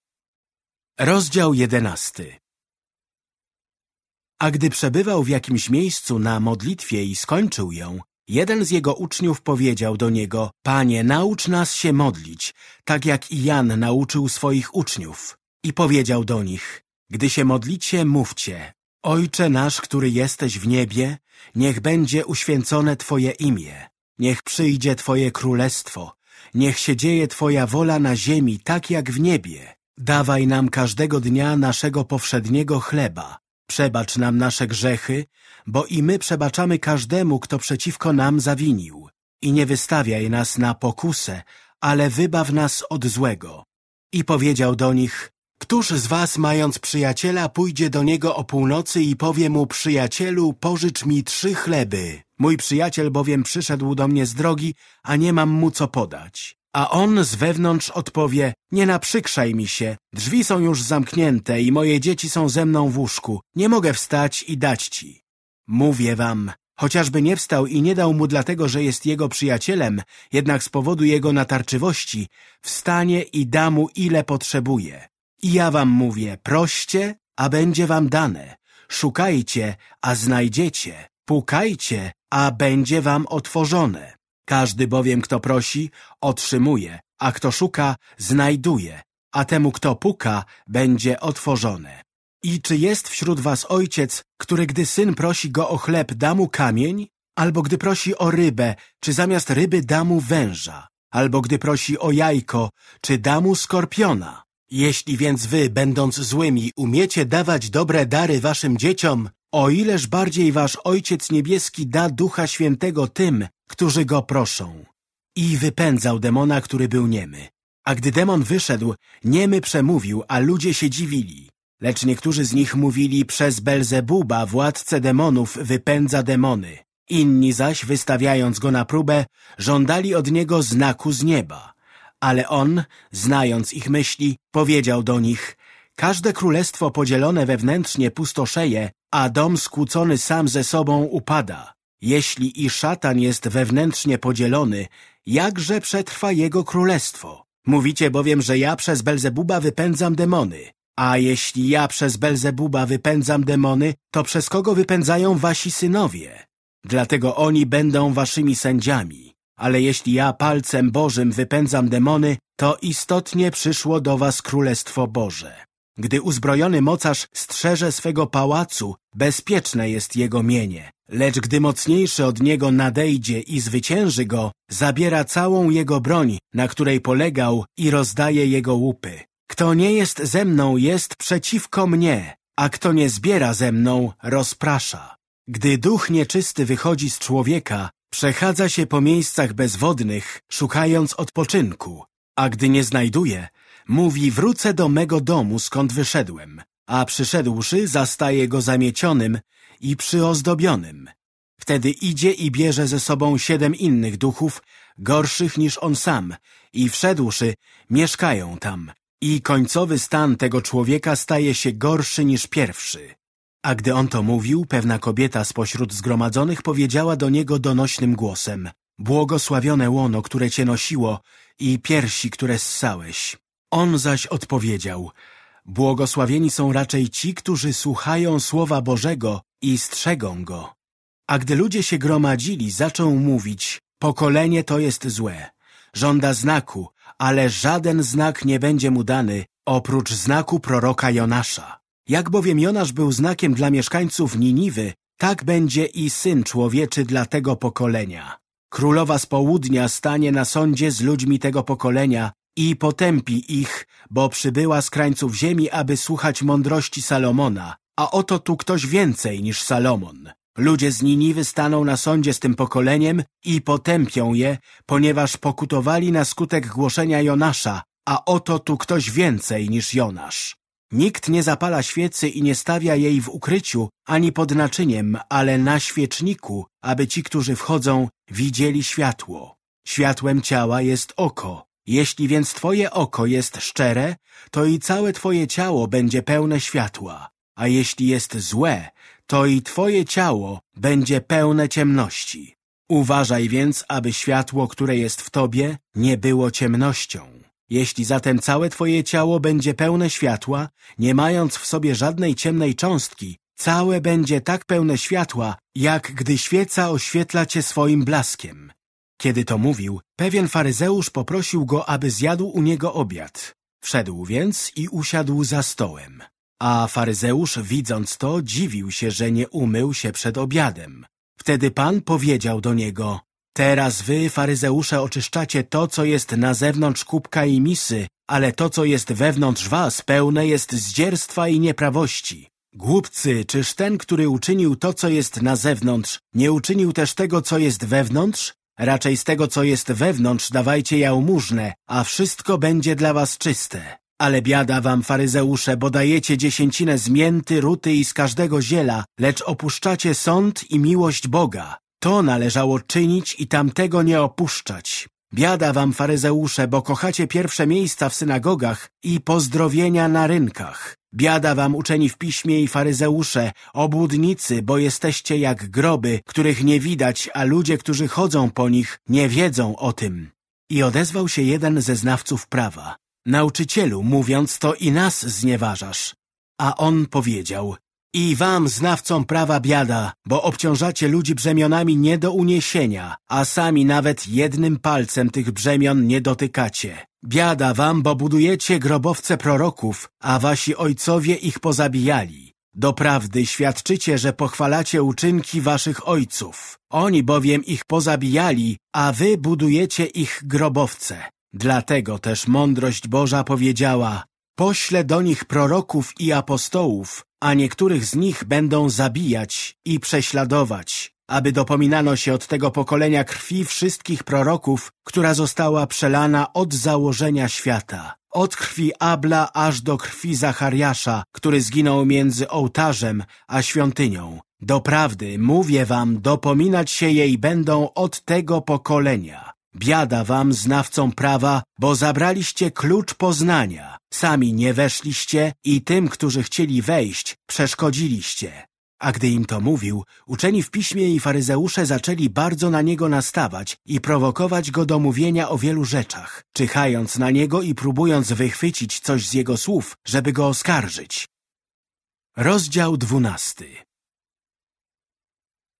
S1: Rozdział jedenasty A gdy przebywał w jakimś miejscu na modlitwie i skończył ją, jeden z jego uczniów powiedział do niego, Panie, naucz nas się modlić, tak jak i Jan nauczył swoich uczniów. I powiedział do nich, gdy się modlicie, mówcie, Ojcze nasz, który jesteś w niebie, niech będzie uświęcone Twoje imię, niech przyjdzie Twoje królestwo, niech się dzieje Twoja wola na ziemi, tak jak w niebie. Dawaj nam każdego dnia naszego powszedniego chleba. Przebacz nam nasze grzechy, bo i my przebaczamy każdemu, kto przeciwko nam zawinił. I nie wystawiaj nas na pokusę, ale wybaw nas od złego. I powiedział do nich, Któż z was, mając przyjaciela, pójdzie do niego o północy i powie mu, przyjacielu, pożycz mi trzy chleby. Mój przyjaciel bowiem przyszedł do mnie z drogi, a nie mam mu co podać. A on z wewnątrz odpowie, nie naprzykrzaj mi się, drzwi są już zamknięte i moje dzieci są ze mną w łóżku, nie mogę wstać i dać ci. Mówię wam, chociażby nie wstał i nie dał mu dlatego, że jest jego przyjacielem, jednak z powodu jego natarczywości, wstanie i da mu ile potrzebuje. I ja wam mówię, proście, a będzie wam dane, szukajcie, a znajdziecie, pukajcie, a będzie wam otworzone. Każdy bowiem, kto prosi, otrzymuje, a kto szuka, znajduje, a temu, kto puka, będzie otworzone. I czy jest wśród was ojciec, który gdy syn prosi go o chleb, da mu kamień? Albo gdy prosi o rybę, czy zamiast ryby da mu węża? Albo gdy prosi o jajko, czy da mu skorpiona? Jeśli więc wy, będąc złymi, umiecie dawać dobre dary waszym dzieciom, o ileż bardziej wasz Ojciec Niebieski da Ducha Świętego tym, którzy go proszą. I wypędzał demona, który był niemy. A gdy demon wyszedł, niemy przemówił, a ludzie się dziwili. Lecz niektórzy z nich mówili, przez Belzebuba, władcę demonów, wypędza demony. Inni zaś, wystawiając go na próbę, żądali od niego znaku z nieba. Ale on, znając ich myśli, powiedział do nich, każde królestwo podzielone wewnętrznie pustoszeje, a dom skłócony sam ze sobą upada. Jeśli i szatan jest wewnętrznie podzielony, jakże przetrwa jego królestwo? Mówicie bowiem, że ja przez Belzebuba wypędzam demony. A jeśli ja przez Belzebuba wypędzam demony, to przez kogo wypędzają wasi synowie? Dlatego oni będą waszymi sędziami. Ale jeśli ja palcem Bożym wypędzam demony, to istotnie przyszło do was Królestwo Boże. Gdy uzbrojony mocarz strzeże swego pałacu, bezpieczne jest jego mienie. Lecz gdy mocniejszy od niego nadejdzie i zwycięży go, zabiera całą jego broń, na której polegał i rozdaje jego łupy. Kto nie jest ze mną, jest przeciwko mnie, a kto nie zbiera ze mną, rozprasza. Gdy duch nieczysty wychodzi z człowieka, przechadza się po miejscach bezwodnych, szukając odpoczynku, a gdy nie znajduje, mówi wrócę do mego domu, skąd wyszedłem, a przyszedłszy zastaje go zamiecionym i przyozdobionym. Wtedy idzie i bierze ze sobą siedem innych duchów, gorszych niż on sam, i wszedłszy, mieszkają tam. I końcowy stan tego człowieka staje się gorszy niż pierwszy. A gdy on to mówił, pewna kobieta spośród zgromadzonych powiedziała do niego donośnym głosem Błogosławione łono, które cię nosiło i piersi, które ssałeś. On zaś odpowiedział Błogosławieni są raczej ci, którzy słuchają Słowa Bożego i strzegą Go. A gdy ludzie się gromadzili, zaczął mówić Pokolenie to jest złe. Żąda znaku, ale żaden znak nie będzie mu dany, oprócz znaku proroka Jonasza. Jak bowiem Jonasz był znakiem dla mieszkańców Niniwy, tak będzie i Syn Człowieczy dla tego pokolenia. Królowa z południa stanie na sądzie z ludźmi tego pokolenia i potępi ich, bo przybyła z krańców ziemi, aby słuchać mądrości Salomona, a oto tu ktoś więcej niż Salomon. Ludzie z Niniwy staną na sądzie z tym pokoleniem i potępią je, ponieważ pokutowali na skutek głoszenia Jonasza, a oto tu ktoś więcej niż Jonasz. Nikt nie zapala świecy i nie stawia jej w ukryciu, ani pod naczyniem, ale na świeczniku, aby ci, którzy wchodzą, widzieli światło. Światłem ciała jest oko. Jeśli więc twoje oko jest szczere, to i całe twoje ciało będzie pełne światła, a jeśli jest złe, to i twoje ciało będzie pełne ciemności. Uważaj więc, aby światło, które jest w tobie, nie było ciemnością. Jeśli zatem całe twoje ciało będzie pełne światła, nie mając w sobie żadnej ciemnej cząstki, całe będzie tak pełne światła, jak gdy świeca oświetla cię swoim blaskiem. Kiedy to mówił, pewien faryzeusz poprosił go, aby zjadł u niego obiad. Wszedł więc i usiadł za stołem. A faryzeusz, widząc to, dziwił się, że nie umył się przed obiadem. Wtedy Pan powiedział do niego, Teraz wy, faryzeusze, oczyszczacie to, co jest na zewnątrz kubka i misy, ale to, co jest wewnątrz was, pełne jest zdzierstwa i nieprawości. Głupcy, czyż ten, który uczynił to, co jest na zewnątrz, nie uczynił też tego, co jest wewnątrz? Raczej z tego, co jest wewnątrz, dawajcie jałmużnę, a wszystko będzie dla was czyste. Ale biada wam, faryzeusze, bo dajecie dziesięcinę z mięty, ruty i z każdego ziela, lecz opuszczacie sąd i miłość Boga. To należało czynić i tamtego nie opuszczać. Biada wam, faryzeusze, bo kochacie pierwsze miejsca w synagogach i pozdrowienia na rynkach. Biada wam, uczeni w piśmie i faryzeusze, obłudnicy, bo jesteście jak groby, których nie widać, a ludzie, którzy chodzą po nich, nie wiedzą o tym. I odezwał się jeden ze znawców prawa. Nauczycielu, mówiąc to i nas znieważasz. A on powiedział, i wam, znawcom prawa biada, bo obciążacie ludzi brzemionami nie do uniesienia, a sami nawet jednym palcem tych brzemion nie dotykacie. Biada wam, bo budujecie grobowce proroków, a wasi ojcowie ich pozabijali. Doprawdy świadczycie, że pochwalacie uczynki waszych ojców. Oni bowiem ich pozabijali, a wy budujecie ich grobowce. Dlatego też mądrość Boża powiedziała, poślę do nich proroków i apostołów, a niektórych z nich będą zabijać i prześladować, aby dopominano się od tego pokolenia krwi wszystkich proroków, która została przelana od założenia świata. Od krwi Abla aż do krwi Zachariasza, który zginął między ołtarzem a świątynią. Doprawdy, mówię wam, dopominać się jej będą od tego pokolenia. Biada wam, znawcom prawa, bo zabraliście klucz poznania. Sami nie weszliście i tym, którzy chcieli wejść, przeszkodziliście. A gdy im to mówił, uczeni w piśmie i faryzeusze zaczęli bardzo na niego nastawać i prowokować go do mówienia o wielu rzeczach, czyhając na niego i próbując wychwycić coś z jego słów, żeby go oskarżyć. Rozdział dwunasty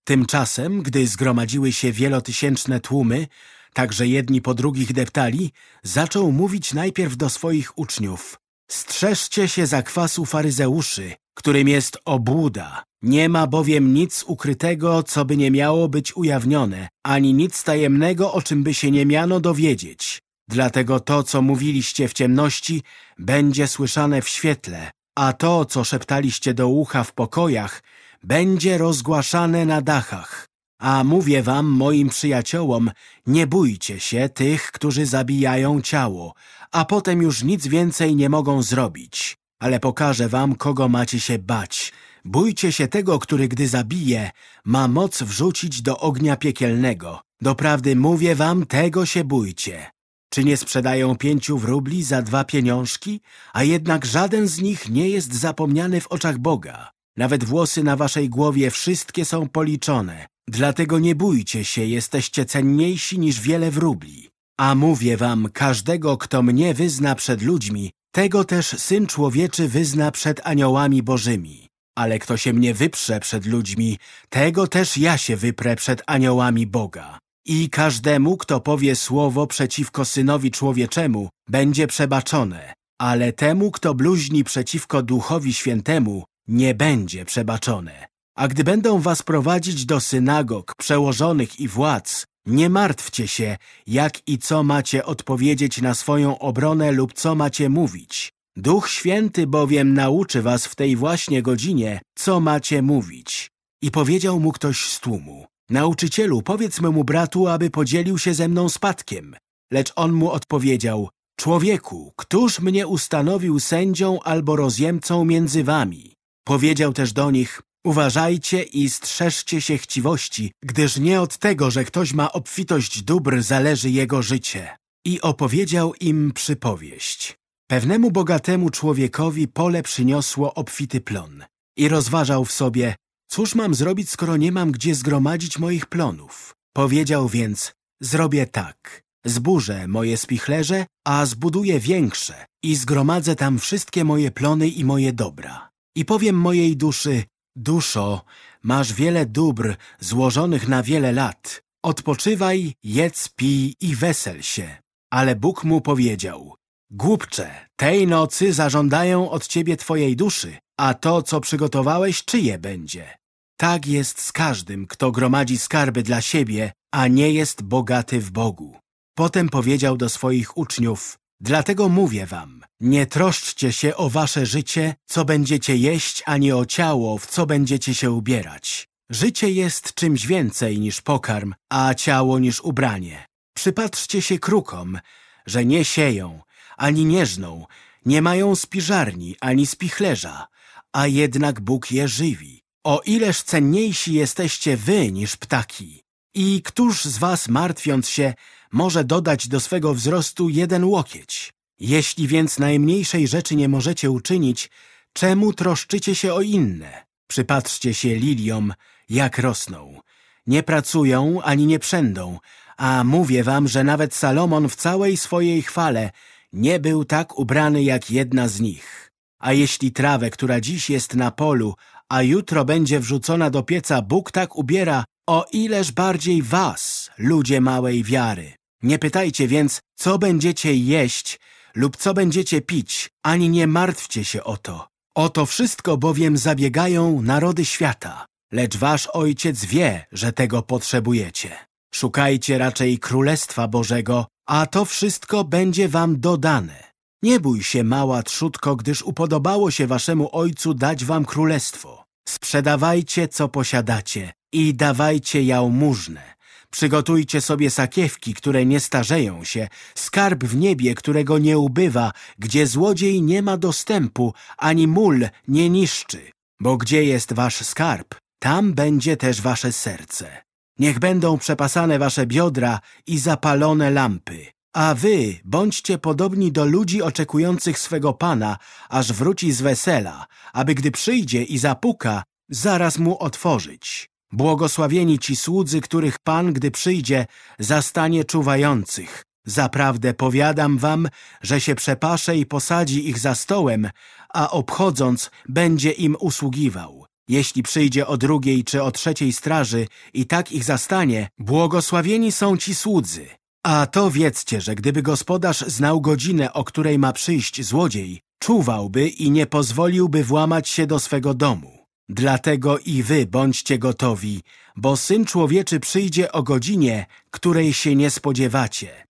S1: Tymczasem, gdy zgromadziły się wielotysięczne tłumy, także jedni po drugich deptali, zaczął mówić najpierw do swoich uczniów. Strzeżcie się zakwasu faryzeuszy, którym jest obłuda. Nie ma bowiem nic ukrytego, co by nie miało być ujawnione, ani nic tajemnego, o czym by się nie miano dowiedzieć. Dlatego to, co mówiliście w ciemności, będzie słyszane w świetle, a to, co szeptaliście do ucha w pokojach, będzie rozgłaszane na dachach. A mówię wam, moim przyjaciołom, nie bójcie się tych, którzy zabijają ciało, a potem już nic więcej nie mogą zrobić. Ale pokażę wam, kogo macie się bać. Bójcie się tego, który gdy zabije, ma moc wrzucić do ognia piekielnego. Doprawdy mówię wam, tego się bójcie. Czy nie sprzedają pięciu wróbli za dwa pieniążki? A jednak żaden z nich nie jest zapomniany w oczach Boga. Nawet włosy na waszej głowie wszystkie są policzone. Dlatego nie bójcie się, jesteście cenniejsi niż wiele wróbli. A mówię wam, każdego, kto mnie wyzna przed ludźmi, tego też Syn Człowieczy wyzna przed aniołami bożymi. Ale kto się mnie wyprze przed ludźmi, tego też ja się wyprę przed aniołami Boga. I każdemu, kto powie słowo przeciwko Synowi Człowieczemu, będzie przebaczone, ale temu, kto bluźni przeciwko Duchowi Świętemu, nie będzie przebaczone. A gdy będą was prowadzić do synagog, przełożonych i władz, nie martwcie się, jak i co macie odpowiedzieć na swoją obronę lub co macie mówić. Duch Święty bowiem nauczy was w tej właśnie godzinie, co macie mówić. I powiedział mu ktoś z tłumu, nauczycielu, powiedz memu bratu, aby podzielił się ze mną spadkiem. Lecz on mu odpowiedział, człowieku, któż mnie ustanowił sędzią albo rozjemcą między wami? Powiedział też do nich, Uważajcie i strzeżcie się chciwości, gdyż nie od tego, że ktoś ma obfitość dóbr, zależy jego życie. I opowiedział im przypowieść. Pewnemu bogatemu człowiekowi pole przyniosło obfity plon. I rozważał w sobie, cóż mam zrobić, skoro nie mam gdzie zgromadzić moich plonów. Powiedział więc, zrobię tak. Zburzę moje spichlerze, a zbuduję większe i zgromadzę tam wszystkie moje plony i moje dobra. I powiem mojej duszy, Duszo, masz wiele dóbr złożonych na wiele lat. Odpoczywaj, jedz, pij i wesel się. Ale Bóg mu powiedział, Głupcze, tej nocy zażądają od ciebie twojej duszy, a to, co przygotowałeś, czyje będzie? Tak jest z każdym, kto gromadzi skarby dla siebie, a nie jest bogaty w Bogu. Potem powiedział do swoich uczniów, Dlatego mówię wam, nie troszczcie się o wasze życie, co będziecie jeść, ani o ciało, w co będziecie się ubierać. Życie jest czymś więcej niż pokarm, a ciało niż ubranie. Przypatrzcie się krukom, że nie sieją, ani nie żną, nie mają spiżarni, ani spichlerza, a jednak Bóg je żywi. O ileż cenniejsi jesteście wy niż ptaki. I któż z was, martwiąc się, może dodać do swego wzrostu jeden łokieć? Jeśli więc najmniejszej rzeczy nie możecie uczynić, czemu troszczycie się o inne? Przypatrzcie się liliom, jak rosną. Nie pracują ani nie przędą, a mówię wam, że nawet Salomon w całej swojej chwale nie był tak ubrany jak jedna z nich. A jeśli trawę, która dziś jest na polu, a jutro będzie wrzucona do pieca, Bóg tak ubiera, o ileż bardziej was, ludzie małej wiary. Nie pytajcie więc, co będziecie jeść lub co będziecie pić, ani nie martwcie się o to. O to wszystko bowiem zabiegają narody świata, lecz wasz Ojciec wie, że tego potrzebujecie. Szukajcie raczej Królestwa Bożego, a to wszystko będzie wam dodane. Nie bój się, mała trzutko, gdyż upodobało się waszemu Ojcu dać wam królestwo. Sprzedawajcie, co posiadacie i dawajcie jałmużnę. Przygotujcie sobie sakiewki, które nie starzeją się, skarb w niebie, którego nie ubywa, gdzie złodziej nie ma dostępu, ani mól nie niszczy. Bo gdzie jest wasz skarb, tam będzie też wasze serce. Niech będą przepasane wasze biodra i zapalone lampy. A wy bądźcie podobni do ludzi oczekujących swego Pana, aż wróci z wesela, aby gdy przyjdzie i zapuka, zaraz mu otworzyć. Błogosławieni ci słudzy, których Pan, gdy przyjdzie, zastanie czuwających. Zaprawdę powiadam wam, że się przepasze i posadzi ich za stołem, a obchodząc będzie im usługiwał. Jeśli przyjdzie o drugiej czy o trzeciej straży i tak ich zastanie, błogosławieni są ci słudzy. A to wiedzcie, że gdyby gospodarz znał godzinę, o której ma przyjść złodziej, czuwałby i nie pozwoliłby włamać się do swego domu. Dlatego i wy bądźcie gotowi, bo Syn Człowieczy przyjdzie o godzinie, której się nie spodziewacie.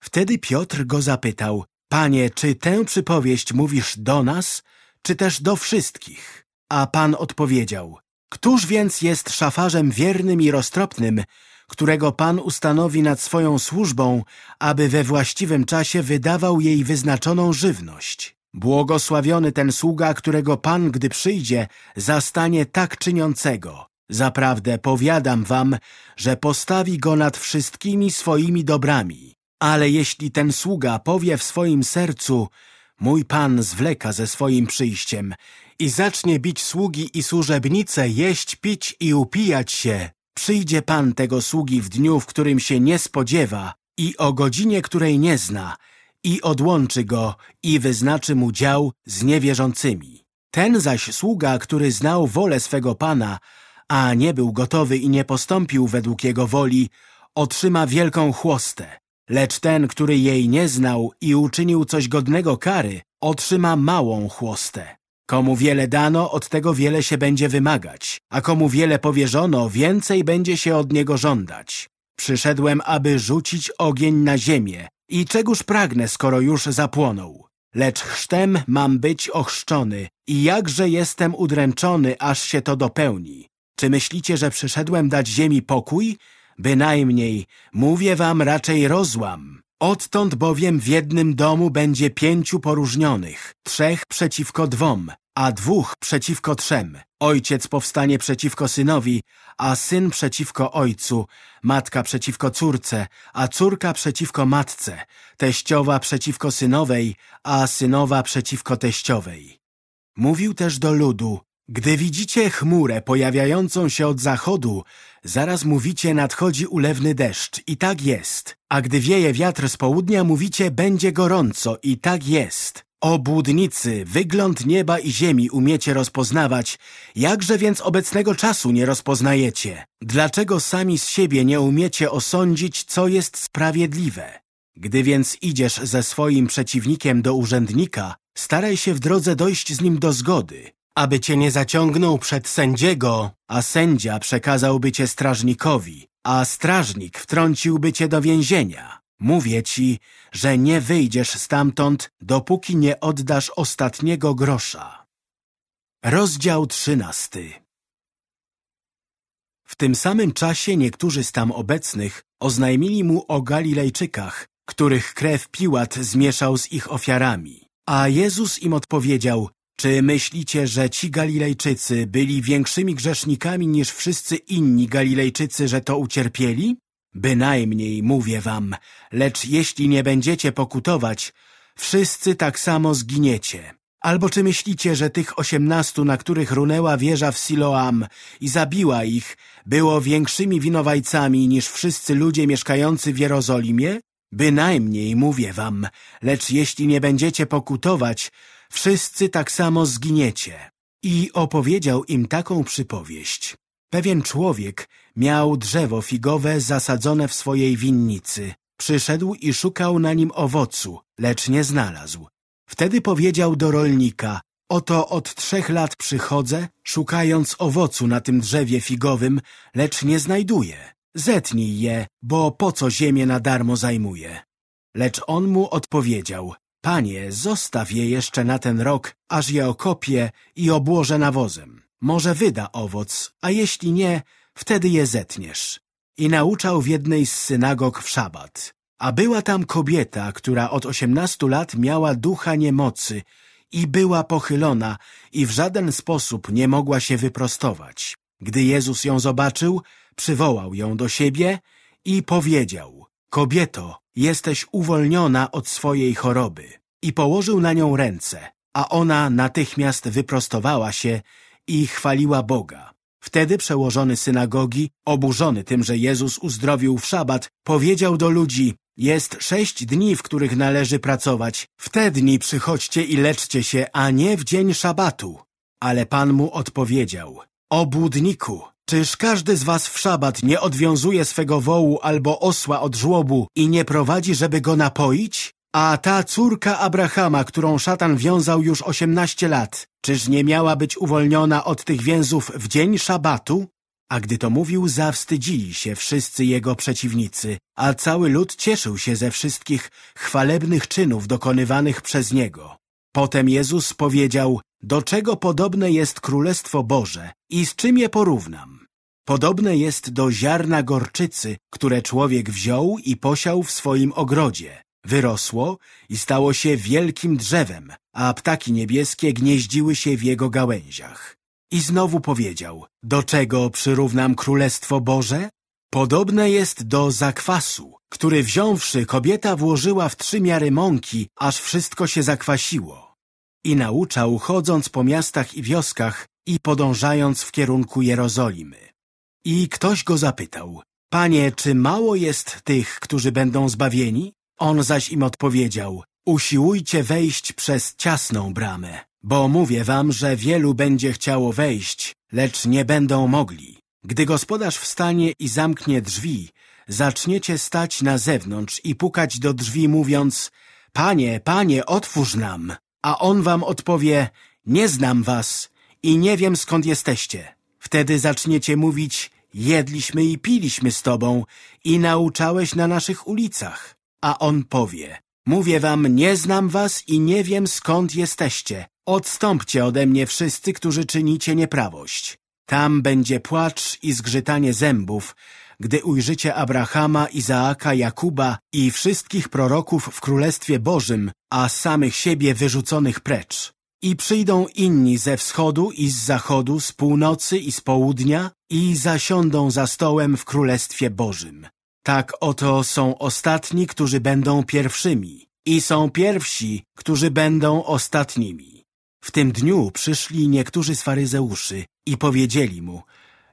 S1: Wtedy Piotr go zapytał, Panie, czy tę przypowieść mówisz do nas, czy też do wszystkich? A Pan odpowiedział, Któż więc jest szafarzem wiernym i roztropnym, którego Pan ustanowi nad swoją służbą, aby we właściwym czasie wydawał jej wyznaczoną żywność? Błogosławiony ten sługa, którego Pan, gdy przyjdzie, zastanie tak czyniącego. Zaprawdę powiadam wam, że postawi go nad wszystkimi swoimi dobrami. Ale jeśli ten sługa powie w swoim sercu, mój Pan zwleka ze swoim przyjściem i zacznie bić sługi i służebnice, jeść, pić i upijać się, przyjdzie Pan tego sługi w dniu, w którym się nie spodziewa i o godzinie, której nie zna, i odłączy go i wyznaczy mu dział z niewierzącymi. Ten zaś sługa, który znał wolę swego Pana, a nie był gotowy i nie postąpił według jego woli, otrzyma wielką chłostę. Lecz ten, który jej nie znał i uczynił coś godnego kary, otrzyma małą chłostę. Komu wiele dano, od tego wiele się będzie wymagać, a komu wiele powierzono, więcej będzie się od niego żądać. Przyszedłem, aby rzucić ogień na ziemię i czegóż pragnę, skoro już zapłonął. Lecz chrztem mam być ochrzczony i jakże jestem udręczony, aż się to dopełni. Czy myślicie, że przyszedłem dać ziemi pokój? Bynajmniej, mówię wam raczej rozłam. Odtąd bowiem w jednym domu będzie pięciu poróżnionych, trzech przeciwko dwom, a dwóch przeciwko trzem. Ojciec powstanie przeciwko synowi, a syn przeciwko ojcu, matka przeciwko córce, a córka przeciwko matce, teściowa przeciwko synowej, a synowa przeciwko teściowej. Mówił też do ludu, gdy widzicie chmurę pojawiającą się od zachodu, zaraz mówicie nadchodzi ulewny deszcz i tak jest. A gdy wieje wiatr z południa, mówicie będzie gorąco i tak jest. Obłudnicy, wygląd nieba i ziemi umiecie rozpoznawać, jakże więc obecnego czasu nie rozpoznajecie? Dlaczego sami z siebie nie umiecie osądzić, co jest sprawiedliwe? Gdy więc idziesz ze swoim przeciwnikiem do urzędnika, staraj się w drodze dojść z nim do zgody, aby cię nie zaciągnął przed sędziego, a sędzia przekazałby cię strażnikowi, a strażnik wtrąciłby cię do więzienia. Mówię ci, że nie wyjdziesz stamtąd, dopóki nie oddasz ostatniego grosza. Rozdział trzynasty W tym samym czasie niektórzy z tam obecnych oznajmili mu o Galilejczykach, których krew Piłat zmieszał z ich ofiarami. A Jezus im odpowiedział, czy myślicie, że ci Galilejczycy byli większymi grzesznikami niż wszyscy inni Galilejczycy, że to ucierpieli? Bynajmniej, mówię wam, lecz jeśli nie będziecie pokutować, wszyscy tak samo zginiecie. Albo czy myślicie, że tych osiemnastu, na których runęła wieża w Siloam i zabiła ich, było większymi winowajcami niż wszyscy ludzie mieszkający w Jerozolimie? Bynajmniej, mówię wam, lecz jeśli nie będziecie pokutować, wszyscy tak samo zginiecie. I opowiedział im taką przypowieść. Pewien człowiek miał drzewo figowe zasadzone w swojej winnicy. Przyszedł i szukał na nim owocu, lecz nie znalazł. Wtedy powiedział do rolnika, oto od trzech lat przychodzę, szukając owocu na tym drzewie figowym, lecz nie znajduję. Zetnij je, bo po co ziemię na darmo zajmuje? Lecz on mu odpowiedział, Panie, zostaw je jeszcze na ten rok, aż je okopię i obłożę nawozem. Może wyda owoc, a jeśli nie, wtedy je zetniesz. I nauczał w jednej z synagog w szabat. A była tam kobieta, która od osiemnastu lat miała ducha niemocy i była pochylona i w żaden sposób nie mogła się wyprostować. Gdy Jezus ją zobaczył, przywołał ją do siebie i powiedział Kobieto, jesteś uwolniona od swojej choroby. I położył na nią ręce, a ona natychmiast wyprostowała się i chwaliła Boga. Wtedy przełożony synagogi, oburzony tym, że Jezus uzdrowił w szabat, powiedział do ludzi, jest sześć dni, w których należy pracować. W te dni przychodźcie i leczcie się, a nie w dzień szabatu. Ale Pan mu odpowiedział, obłudniku, Czyż każdy z was w szabat nie odwiązuje swego wołu albo osła od żłobu i nie prowadzi, żeby go napoić? A ta córka Abrahama, którą szatan wiązał już osiemnaście lat, czyż nie miała być uwolniona od tych więzów w dzień szabatu? A gdy to mówił, zawstydzili się wszyscy jego przeciwnicy, a cały lud cieszył się ze wszystkich chwalebnych czynów dokonywanych przez niego. Potem Jezus powiedział, do czego podobne jest Królestwo Boże i z czym je porównam? Podobne jest do ziarna gorczycy, które człowiek wziął i posiał w swoim ogrodzie. Wyrosło i stało się wielkim drzewem, a ptaki niebieskie gnieździły się w jego gałęziach. I znowu powiedział, do czego przyrównam Królestwo Boże? Podobne jest do zakwasu, który wziąwszy kobieta włożyła w trzy miary mąki, aż wszystko się zakwasiło. I nauczał, chodząc po miastach i wioskach i podążając w kierunku Jerozolimy. I ktoś go zapytał, Panie, czy mało jest tych, którzy będą zbawieni? On zaś im odpowiedział, usiłujcie wejść przez ciasną bramę, bo mówię wam, że wielu będzie chciało wejść, lecz nie będą mogli. Gdy gospodarz wstanie i zamknie drzwi, zaczniecie stać na zewnątrz i pukać do drzwi, mówiąc Panie, Panie, otwórz nam! A on wam odpowie Nie znam was i nie wiem skąd jesteście. Wtedy zaczniecie mówić Jedliśmy i piliśmy z tobą i nauczałeś na naszych ulicach. A on powie Mówię wam, nie znam was i nie wiem skąd jesteście. Odstąpcie ode mnie wszyscy, którzy czynicie nieprawość. Tam będzie płacz i zgrzytanie zębów, gdy ujrzycie Abrahama, Izaaka, Jakuba i wszystkich proroków w Królestwie Bożym, a samych siebie wyrzuconych precz. I przyjdą inni ze wschodu i z zachodu, z północy i z południa i zasiądą za stołem w Królestwie Bożym. Tak oto są ostatni, którzy będą pierwszymi i są pierwsi, którzy będą ostatnimi. W tym dniu przyszli niektórzy z faryzeuszy i powiedzieli mu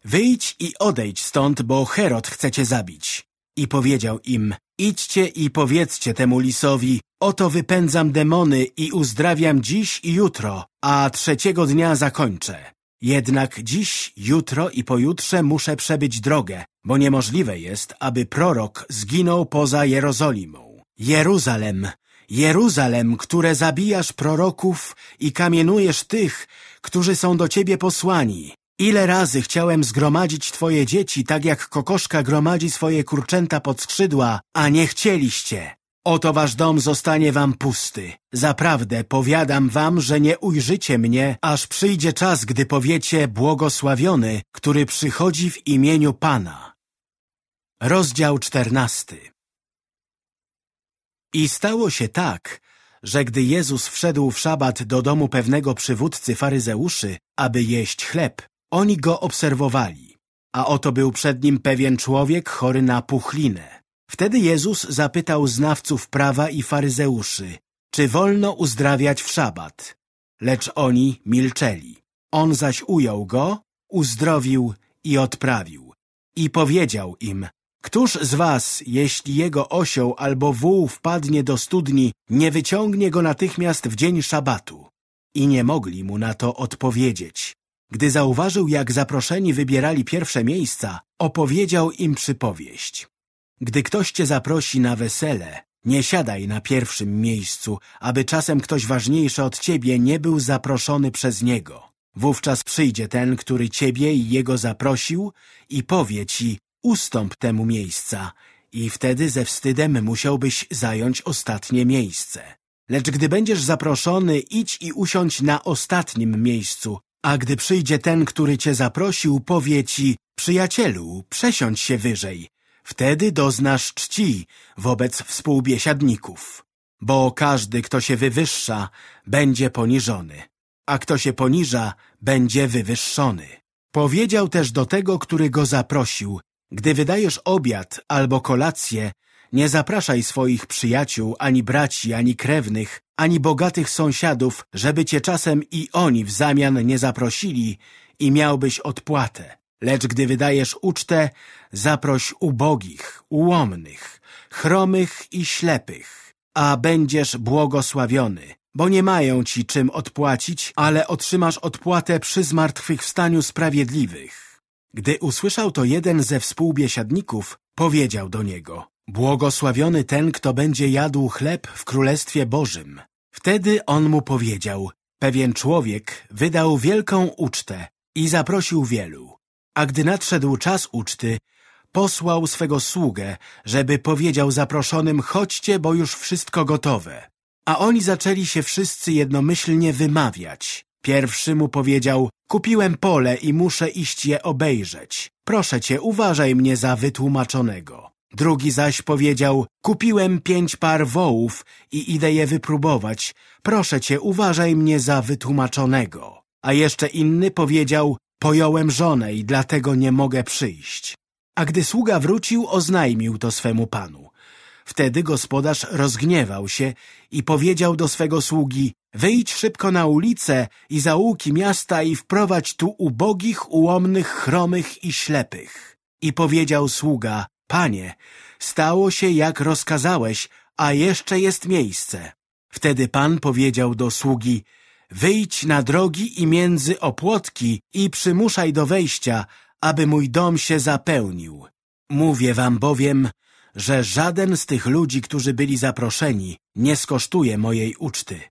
S1: Wyjdź i odejdź stąd, bo Herod chce cię zabić. I powiedział im Idźcie i powiedzcie temu lisowi Oto wypędzam demony i uzdrawiam dziś i jutro, a trzeciego dnia zakończę. Jednak dziś, jutro i pojutrze muszę przebyć drogę, bo niemożliwe jest, aby prorok zginął poza Jerozolimą. Jeruzalem, Jeruzalem, które zabijasz proroków i kamienujesz tych, którzy są do ciebie posłani. Ile razy chciałem zgromadzić twoje dzieci, tak jak kokoszka gromadzi swoje kurczęta pod skrzydła, a nie chcieliście. Oto wasz dom zostanie wam pusty. Zaprawdę powiadam wam, że nie ujrzycie mnie, aż przyjdzie czas, gdy powiecie błogosławiony, który przychodzi w imieniu Pana. Rozdział czternasty I stało się tak, że gdy Jezus wszedł w szabat do domu pewnego przywódcy faryzeuszy, aby jeść chleb, oni go obserwowali. A oto był przed nim pewien człowiek chory na puchlinę. Wtedy Jezus zapytał znawców prawa i faryzeuszy, czy wolno uzdrawiać w szabat. Lecz oni milczeli. On zaś ujął go, uzdrowił i odprawił. I powiedział im, Któż z was, jeśli jego osioł albo wół wpadnie do studni, nie wyciągnie go natychmiast w dzień szabatu? I nie mogli mu na to odpowiedzieć. Gdy zauważył, jak zaproszeni wybierali pierwsze miejsca, opowiedział im przypowieść. Gdy ktoś cię zaprosi na wesele, nie siadaj na pierwszym miejscu, aby czasem ktoś ważniejszy od ciebie nie był zaproszony przez niego. Wówczas przyjdzie ten, który ciebie i jego zaprosił i powie ci, ustąp temu miejsca i wtedy ze wstydem musiałbyś zająć ostatnie miejsce. Lecz gdy będziesz zaproszony, idź i usiądź na ostatnim miejscu, a gdy przyjdzie ten, który cię zaprosił, powie ci, przyjacielu, przesiądź się wyżej, Wtedy doznasz czci wobec współbiesiadników, bo każdy, kto się wywyższa, będzie poniżony, a kto się poniża, będzie wywyższony. Powiedział też do tego, który go zaprosił, gdy wydajesz obiad albo kolację, nie zapraszaj swoich przyjaciół, ani braci, ani krewnych, ani bogatych sąsiadów, żeby cię czasem i oni w zamian nie zaprosili i miałbyś odpłatę. Lecz gdy wydajesz ucztę, zaproś ubogich, ułomnych, chromych i ślepych, a będziesz błogosławiony, bo nie mają ci czym odpłacić, ale otrzymasz odpłatę przy zmartwychwstaniu sprawiedliwych. Gdy usłyszał to jeden ze współbiesiadników, powiedział do niego Błogosławiony ten, kto będzie jadł chleb w Królestwie Bożym. Wtedy on mu powiedział Pewien człowiek wydał wielką ucztę i zaprosił wielu. A gdy nadszedł czas uczty, posłał swego sługę, żeby powiedział zaproszonym chodźcie, bo już wszystko gotowe. A oni zaczęli się wszyscy jednomyślnie wymawiać. Pierwszy mu powiedział, kupiłem pole i muszę iść je obejrzeć. Proszę cię, uważaj mnie za wytłumaczonego. Drugi zaś powiedział, kupiłem pięć par wołów i idę je wypróbować. Proszę cię, uważaj mnie za wytłumaczonego. A jeszcze inny powiedział, pojąłem żonę i dlatego nie mogę przyjść. A gdy sługa wrócił, oznajmił to swemu panu. Wtedy gospodarz rozgniewał się i powiedział do swego sługi Wyjdź szybko na ulicę i zaułki miasta i wprowadź tu ubogich, ułomnych, chromych i ślepych. I powiedział sługa Panie, stało się jak rozkazałeś, a jeszcze jest miejsce. Wtedy pan powiedział do sługi Wyjdź na drogi i między opłotki i przymuszaj do wejścia, aby mój dom się zapełnił. Mówię wam bowiem, że żaden z tych ludzi, którzy byli zaproszeni, nie skosztuje mojej uczty.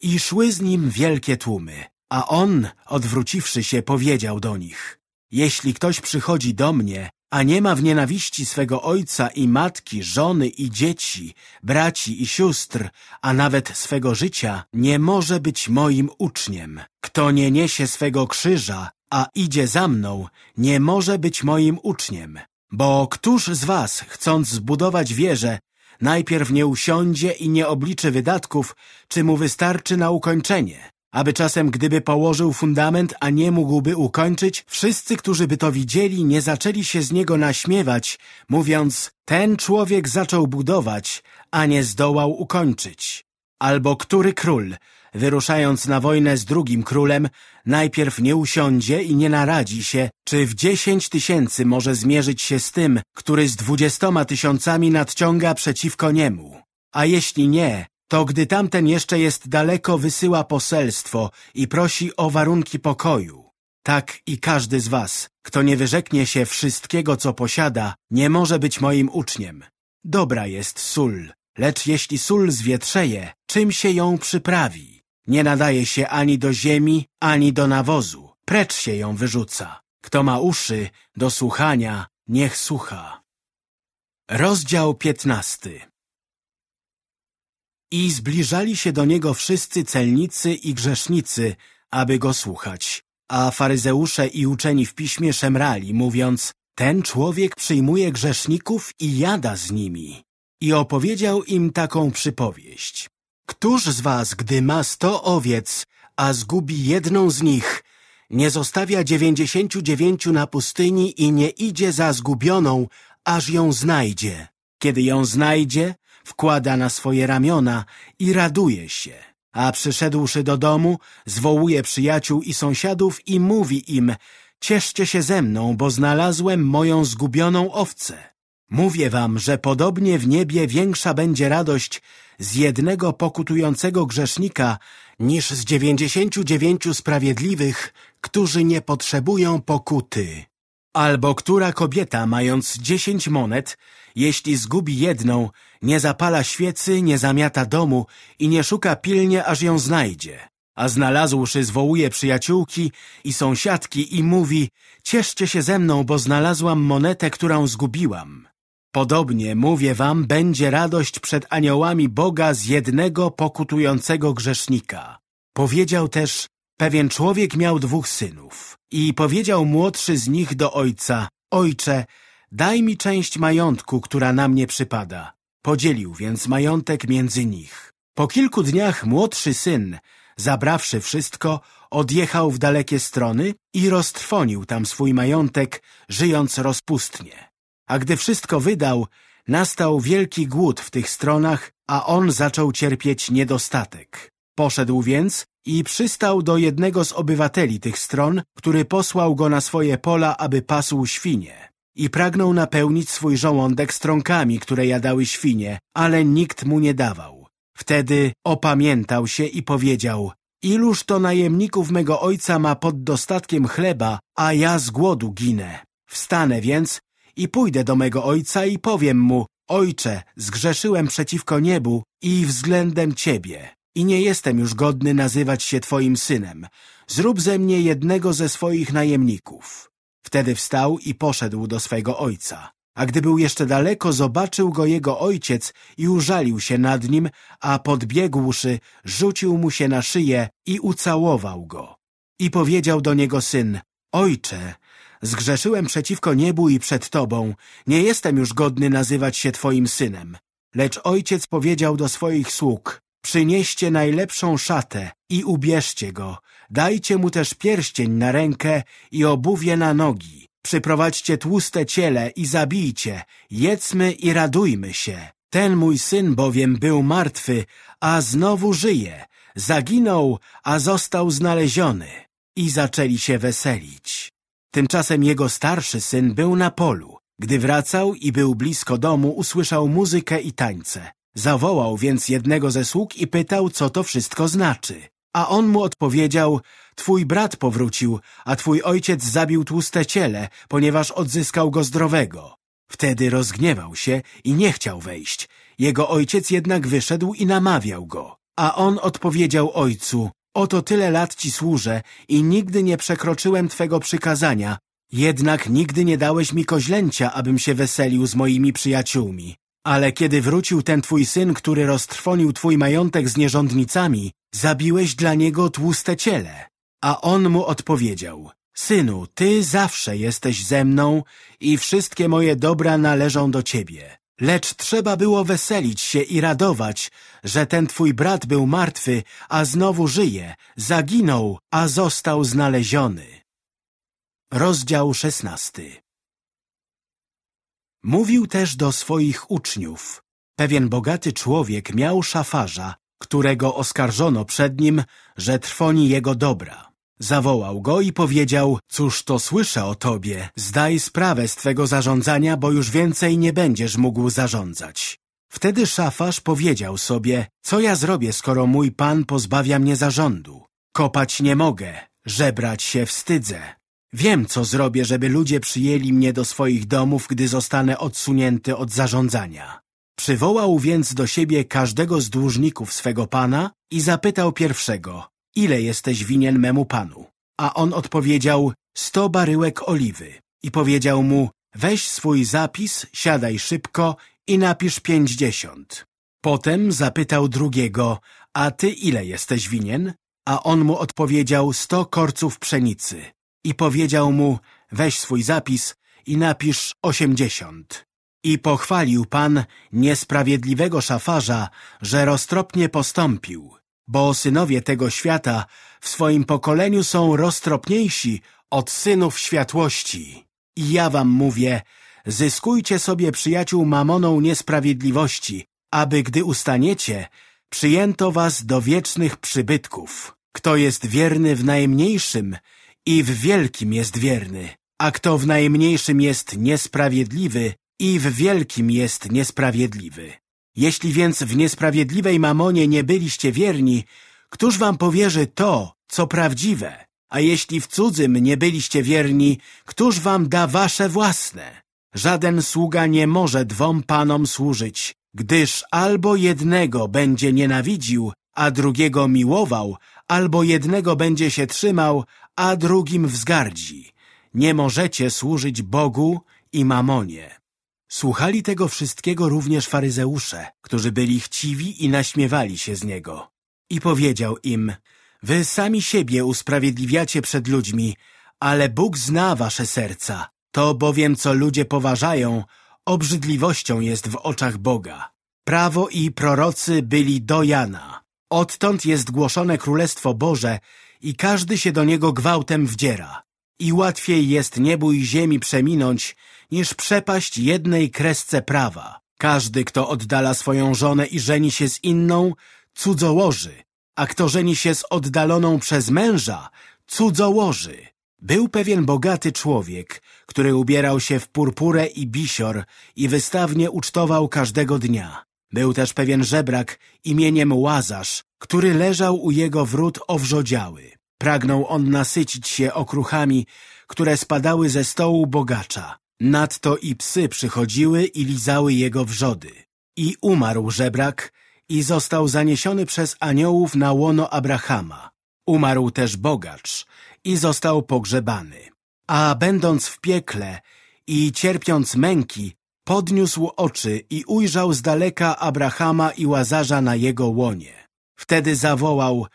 S1: I szły z nim wielkie tłumy, a on, odwróciwszy się, powiedział do nich, jeśli ktoś przychodzi do mnie, a nie ma w nienawiści swego ojca i matki, żony i dzieci, braci i sióstr, a nawet swego życia, nie może być moim uczniem. Kto nie niesie swego krzyża, a idzie za mną, nie może być moim uczniem. Bo któż z was, chcąc zbudować wieżę, najpierw nie usiądzie i nie obliczy wydatków, czy mu wystarczy na ukończenie? Aby czasem, gdyby położył fundament, a nie mógłby ukończyć, wszyscy, którzy by to widzieli, nie zaczęli się z niego naśmiewać, mówiąc, ten człowiek zaczął budować, a nie zdołał ukończyć. Albo który król, wyruszając na wojnę z drugim królem, najpierw nie usiądzie i nie naradzi się, czy w dziesięć tysięcy może zmierzyć się z tym, który z dwudziestoma tysiącami nadciąga przeciwko niemu. A jeśli nie, to gdy tamten jeszcze jest daleko, wysyła poselstwo i prosi o warunki pokoju. Tak i każdy z was, kto nie wyrzeknie się wszystkiego, co posiada, nie może być moim uczniem. Dobra jest sól, lecz jeśli sól zwietrzeje, czym się ją przyprawi? Nie nadaje się ani do ziemi, ani do nawozu. Precz się ją wyrzuca. Kto ma uszy do słuchania, niech słucha. Rozdział piętnasty I zbliżali się do niego wszyscy celnicy i grzesznicy, aby go słuchać. A faryzeusze i uczeni w piśmie szemrali, mówiąc, ten człowiek przyjmuje grzeszników i jada z nimi. I opowiedział im taką przypowieść. Któż z was, gdy ma sto owiec, a zgubi jedną z nich, nie zostawia dziewięćdziesięciu dziewięciu na pustyni i nie idzie za zgubioną, aż ją znajdzie. Kiedy ją znajdzie, wkłada na swoje ramiona i raduje się. A przyszedłszy do domu, zwołuje przyjaciół i sąsiadów i mówi im Cieszcie się ze mną, bo znalazłem moją zgubioną owcę. Mówię wam, że podobnie w niebie większa będzie radość z jednego pokutującego grzesznika niż z dziewięćdziesięciu dziewięciu sprawiedliwych, którzy nie potrzebują pokuty. Albo która kobieta, mając dziesięć monet, jeśli zgubi jedną, nie zapala świecy, nie zamiata domu i nie szuka pilnie, aż ją znajdzie. A znalazłszy, zwołuje przyjaciółki i sąsiadki i mówi Cieszcie się ze mną, bo znalazłam monetę, którą zgubiłam. Podobnie, mówię wam, będzie radość przed aniołami Boga z jednego pokutującego grzesznika. Powiedział też, pewien człowiek miał dwóch synów. I powiedział młodszy z nich do ojca, Ojcze, daj mi część majątku, która na mnie przypada. Podzielił więc majątek między nich. Po kilku dniach młodszy syn, zabrawszy wszystko, odjechał w dalekie strony i roztrwonił tam swój majątek, żyjąc rozpustnie. A gdy wszystko wydał, nastał wielki głód w tych stronach, a on zaczął cierpieć niedostatek. Poszedł więc i przystał do jednego z obywateli tych stron, który posłał go na swoje pola, aby pasł świnie. I pragnął napełnić swój żołądek strąkami, które jadały świnie, ale nikt mu nie dawał. Wtedy opamiętał się i powiedział, Iluż to najemników mego ojca ma pod dostatkiem chleba, a ja z głodu ginę. Wstanę więc i pójdę do mego ojca i powiem mu, Ojcze, zgrzeszyłem przeciwko niebu i względem Ciebie i nie jestem już godny nazywać się Twoim synem. Zrób ze mnie jednego ze swoich najemników. Wtedy wstał i poszedł do swego ojca. A gdy był jeszcze daleko, zobaczył go jego ojciec i użalił się nad nim, a podbiegłszy, rzucił mu się na szyję i ucałował go. I powiedział do niego syn, Ojcze, zgrzeszyłem przeciwko niebu i przed Tobą, nie jestem już godny nazywać się Twoim synem. Lecz ojciec powiedział do swoich sług, przynieście najlepszą szatę i ubierzcie go, dajcie mu też pierścień na rękę i obuwie na nogi. Przyprowadźcie tłuste ciele i zabijcie, jedzmy i radujmy się. Ten mój syn bowiem był martwy, a znowu żyje. Zaginął, a został znaleziony. I zaczęli się weselić. Tymczasem jego starszy syn był na polu. Gdy wracał i był blisko domu, usłyszał muzykę i tańce. Zawołał więc jednego ze sług i pytał, co to wszystko znaczy. A on mu odpowiedział, twój brat powrócił, a twój ojciec zabił tłuste ciele, ponieważ odzyskał go zdrowego. Wtedy rozgniewał się i nie chciał wejść. Jego ojciec jednak wyszedł i namawiał go. A on odpowiedział ojcu, oto tyle lat ci służę i nigdy nie przekroczyłem twego przykazania, jednak nigdy nie dałeś mi koźlęcia, abym się weselił z moimi przyjaciółmi. Ale kiedy wrócił ten twój syn, który roztrwonił twój majątek z nierządnicami, zabiłeś dla niego tłuste ciele. A on mu odpowiedział, synu, ty zawsze jesteś ze mną i wszystkie moje dobra należą do ciebie. Lecz trzeba było weselić się i radować, że ten twój brat był martwy, a znowu żyje, zaginął, a został znaleziony. Rozdział szesnasty Mówił też do swoich uczniów. Pewien bogaty człowiek miał szafarza, którego oskarżono przed nim, że trwoni jego dobra. Zawołał go i powiedział, cóż to słyszę o tobie, zdaj sprawę z twego zarządzania, bo już więcej nie będziesz mógł zarządzać. Wtedy szafarz powiedział sobie, co ja zrobię, skoro mój pan pozbawia mnie zarządu? Kopać nie mogę, żebrać się wstydzę. Wiem, co zrobię, żeby ludzie przyjęli mnie do swoich domów, gdy zostanę odsunięty od zarządzania. Przywołał więc do siebie każdego z dłużników swego pana i zapytał pierwszego, ile jesteś winien memu panu? A on odpowiedział, sto baryłek oliwy. I powiedział mu, weź swój zapis, siadaj szybko i napisz pięćdziesiąt. Potem zapytał drugiego, a ty ile jesteś winien? A on mu odpowiedział, sto korców pszenicy i powiedział mu, weź swój zapis i napisz osiemdziesiąt. I pochwalił Pan niesprawiedliwego szafarza, że roztropnie postąpił, bo synowie tego świata w swoim pokoleniu są roztropniejsi od synów światłości. I ja wam mówię, zyskujcie sobie przyjaciół mamoną niesprawiedliwości, aby gdy ustaniecie, przyjęto was do wiecznych przybytków. Kto jest wierny w najmniejszym, i w wielkim jest wierny, a kto w najmniejszym jest niesprawiedliwy i w wielkim jest niesprawiedliwy. Jeśli więc w niesprawiedliwej mamonie nie byliście wierni, któż wam powierzy to, co prawdziwe? A jeśli w cudzym nie byliście wierni, któż wam da wasze własne? Żaden sługa nie może dwom panom służyć, gdyż albo jednego będzie nienawidził, a drugiego miłował, albo jednego będzie się trzymał, a drugim wzgardzi. Nie możecie służyć Bogu i mamonie. Słuchali tego wszystkiego również faryzeusze, którzy byli chciwi i naśmiewali się z niego. I powiedział im, wy sami siebie usprawiedliwiacie przed ludźmi, ale Bóg zna wasze serca. To bowiem, co ludzie poważają, obrzydliwością jest w oczach Boga. Prawo i prorocy byli do Jana. Odtąd jest głoszone Królestwo Boże i każdy się do niego gwałtem wdziera. I łatwiej jest niebu i ziemi przeminąć, niż przepaść jednej kresce prawa. Każdy, kto oddala swoją żonę i żeni się z inną, cudzołoży, a kto żeni się z oddaloną przez męża, cudzołoży. Był pewien bogaty człowiek, który ubierał się w purpurę i bisior i wystawnie ucztował każdego dnia. Był też pewien żebrak imieniem Łazarz, który leżał u jego wrót owrzodziały. Pragnął on nasycić się okruchami, które spadały ze stołu bogacza. Nadto i psy przychodziły i lizały jego wrzody. I umarł żebrak i został zaniesiony przez aniołów na łono Abrahama. Umarł też bogacz i został pogrzebany. A będąc w piekle i cierpiąc męki, podniósł oczy i ujrzał z daleka Abrahama i Łazarza na jego łonie. Wtedy zawołał,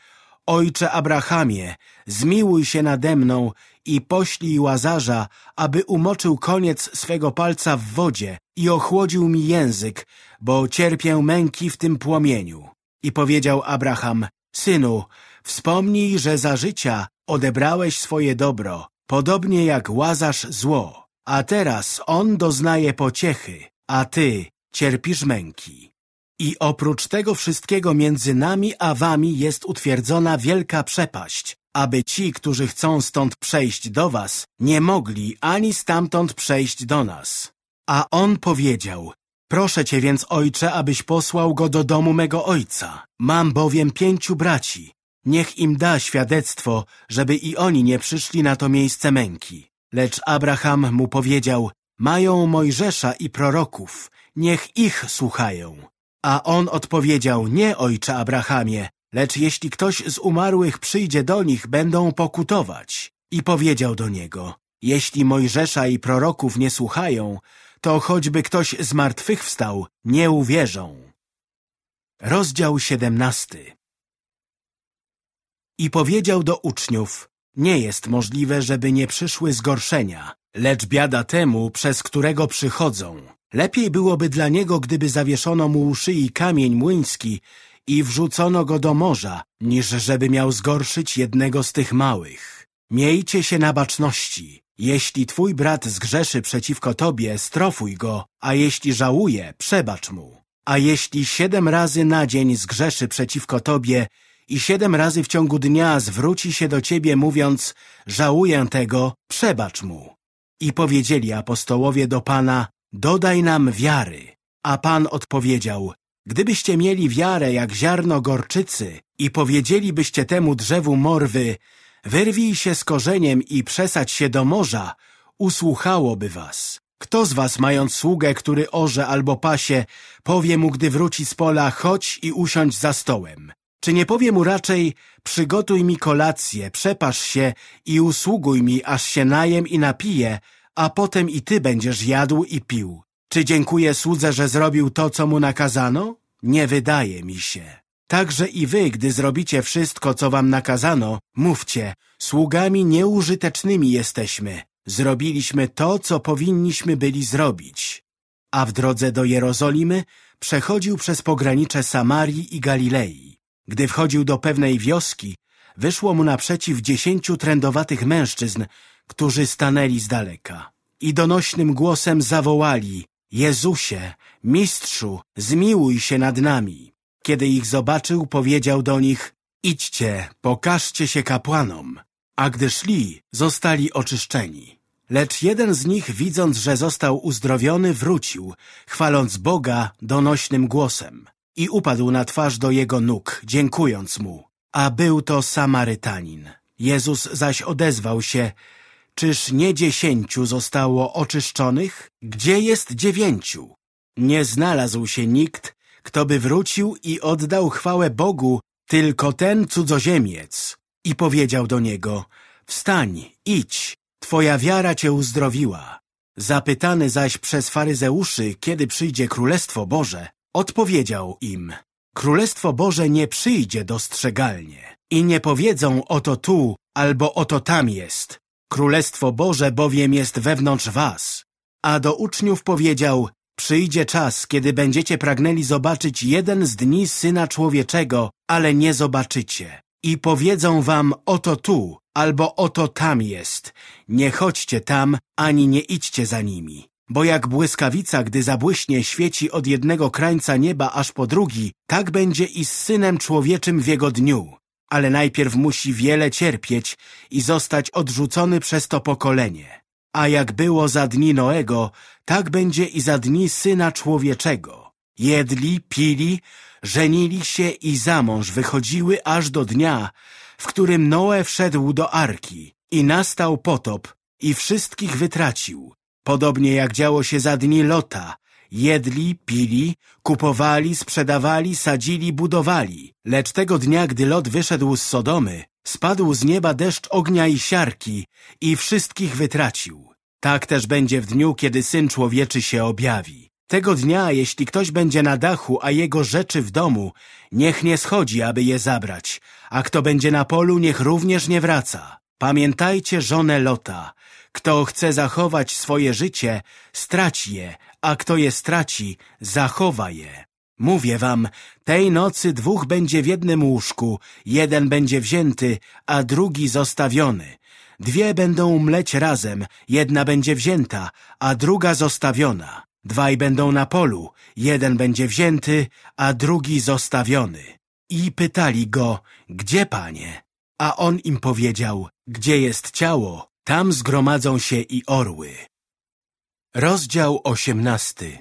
S1: Ojcze Abrahamie, zmiłuj się nade mną i poślij Łazarza, aby umoczył koniec swego palca w wodzie i ochłodził mi język, bo cierpię męki w tym płomieniu. I powiedział Abraham, Synu, wspomnij, że za życia odebrałeś swoje dobro, podobnie jak Łazarz zło, a teraz on doznaje pociechy, a ty cierpisz męki. I oprócz tego wszystkiego między nami a wami jest utwierdzona wielka przepaść, aby ci, którzy chcą stąd przejść do was, nie mogli ani stamtąd przejść do nas. A on powiedział, proszę cię więc, ojcze, abyś posłał go do domu mego ojca. Mam bowiem pięciu braci. Niech im da świadectwo, żeby i oni nie przyszli na to miejsce męki. Lecz Abraham mu powiedział, mają Mojżesza i proroków, niech ich słuchają. A on odpowiedział, nie ojcze Abrahamie, lecz jeśli ktoś z umarłych przyjdzie do nich, będą pokutować. I powiedział do niego, jeśli Mojżesza i proroków nie słuchają, to choćby ktoś z martwych wstał, nie uwierzą. Rozdział siedemnasty I powiedział do uczniów, nie jest możliwe, żeby nie przyszły zgorszenia, lecz biada temu, przez którego przychodzą. Lepiej byłoby dla niego, gdyby zawieszono mu u szyi kamień młyński i wrzucono go do morza, niż żeby miał zgorszyć jednego z tych małych. Miejcie się na baczności. Jeśli twój brat zgrzeszy przeciwko tobie, strofuj go, a jeśli żałuje, przebacz mu. A jeśli siedem razy na dzień zgrzeszy przeciwko tobie i siedem razy w ciągu dnia zwróci się do ciebie, mówiąc, żałuję tego, przebacz mu. I powiedzieli apostołowie do Pana, dodaj nam wiary. A Pan odpowiedział, gdybyście mieli wiarę jak ziarno gorczycy i powiedzielibyście temu drzewu morwy, wyrwij się z korzeniem i przesadź się do morza, usłuchałoby was. Kto z was, mając sługę, który orze albo pasie, powie mu, gdy wróci z pola, chodź i usiądź za stołem? Czy nie powie mu raczej, przygotuj mi kolację, przepasz się i usługuj mi, aż się najem i napiję, a potem i ty będziesz jadł i pił. Czy dziękuję słudze, że zrobił to, co mu nakazano? Nie wydaje mi się. Także i wy, gdy zrobicie wszystko, co wam nakazano, mówcie, sługami nieużytecznymi jesteśmy. Zrobiliśmy to, co powinniśmy byli zrobić. A w drodze do Jerozolimy przechodził przez pogranicze Samarii i Galilei. Gdy wchodził do pewnej wioski, wyszło mu naprzeciw dziesięciu trędowatych mężczyzn, którzy stanęli z daleka i donośnym głosem zawołali Jezusie, mistrzu, zmiłuj się nad nami. Kiedy ich zobaczył, powiedział do nich idźcie, pokażcie się kapłanom. A gdy szli, zostali oczyszczeni. Lecz jeden z nich, widząc, że został uzdrowiony, wrócił, chwaląc Boga donośnym głosem i upadł na twarz do jego nóg, dziękując mu. A był to Samarytanin. Jezus zaś odezwał się, Czyż nie dziesięciu zostało oczyszczonych? Gdzie jest dziewięciu? Nie znalazł się nikt, kto by wrócił i oddał chwałę Bogu, tylko ten cudzoziemiec. I powiedział do niego, wstań, idź, twoja wiara cię uzdrowiła. Zapytany zaś przez faryzeuszy, kiedy przyjdzie Królestwo Boże, odpowiedział im, Królestwo Boże nie przyjdzie dostrzegalnie i nie powiedzą oto tu albo oto tam jest, Królestwo Boże bowiem jest wewnątrz was. A do uczniów powiedział, przyjdzie czas, kiedy będziecie pragnęli zobaczyć jeden z dni Syna Człowieczego, ale nie zobaczycie. I powiedzą wam, oto tu, albo oto tam jest. Nie chodźcie tam, ani nie idźcie za nimi. Bo jak błyskawica, gdy zabłyśnie, świeci od jednego krańca nieba aż po drugi, tak będzie i z Synem Człowieczym w jego dniu ale najpierw musi wiele cierpieć i zostać odrzucony przez to pokolenie. A jak było za dni Noego, tak będzie i za dni Syna Człowieczego. Jedli, pili, żenili się i za mąż wychodziły aż do dnia, w którym Noe wszedł do arki i nastał potop i wszystkich wytracił. Podobnie jak działo się za dni Lota, jedli, pili, kupowali, sprzedawali, sadzili, budowali. Lecz tego dnia, gdy Lot wyszedł z Sodomy, spadł z nieba deszcz ognia i siarki i wszystkich wytracił. Tak też będzie w dniu, kiedy Syn Człowieczy się objawi. Tego dnia, jeśli ktoś będzie na dachu, a jego rzeczy w domu, niech nie schodzi, aby je zabrać, a kto będzie na polu, niech również nie wraca. Pamiętajcie żonę Lota. Kto chce zachować swoje życie, straci je, a kto je straci, zachowa je. Mówię wam, tej nocy dwóch będzie w jednym łóżku, jeden będzie wzięty, a drugi zostawiony. Dwie będą mleć razem, jedna będzie wzięta, a druga zostawiona. Dwaj będą na polu, jeden będzie wzięty, a drugi zostawiony. I pytali go, gdzie panie? A on im powiedział, gdzie jest ciało, tam zgromadzą się i orły. Rozdział osiemnasty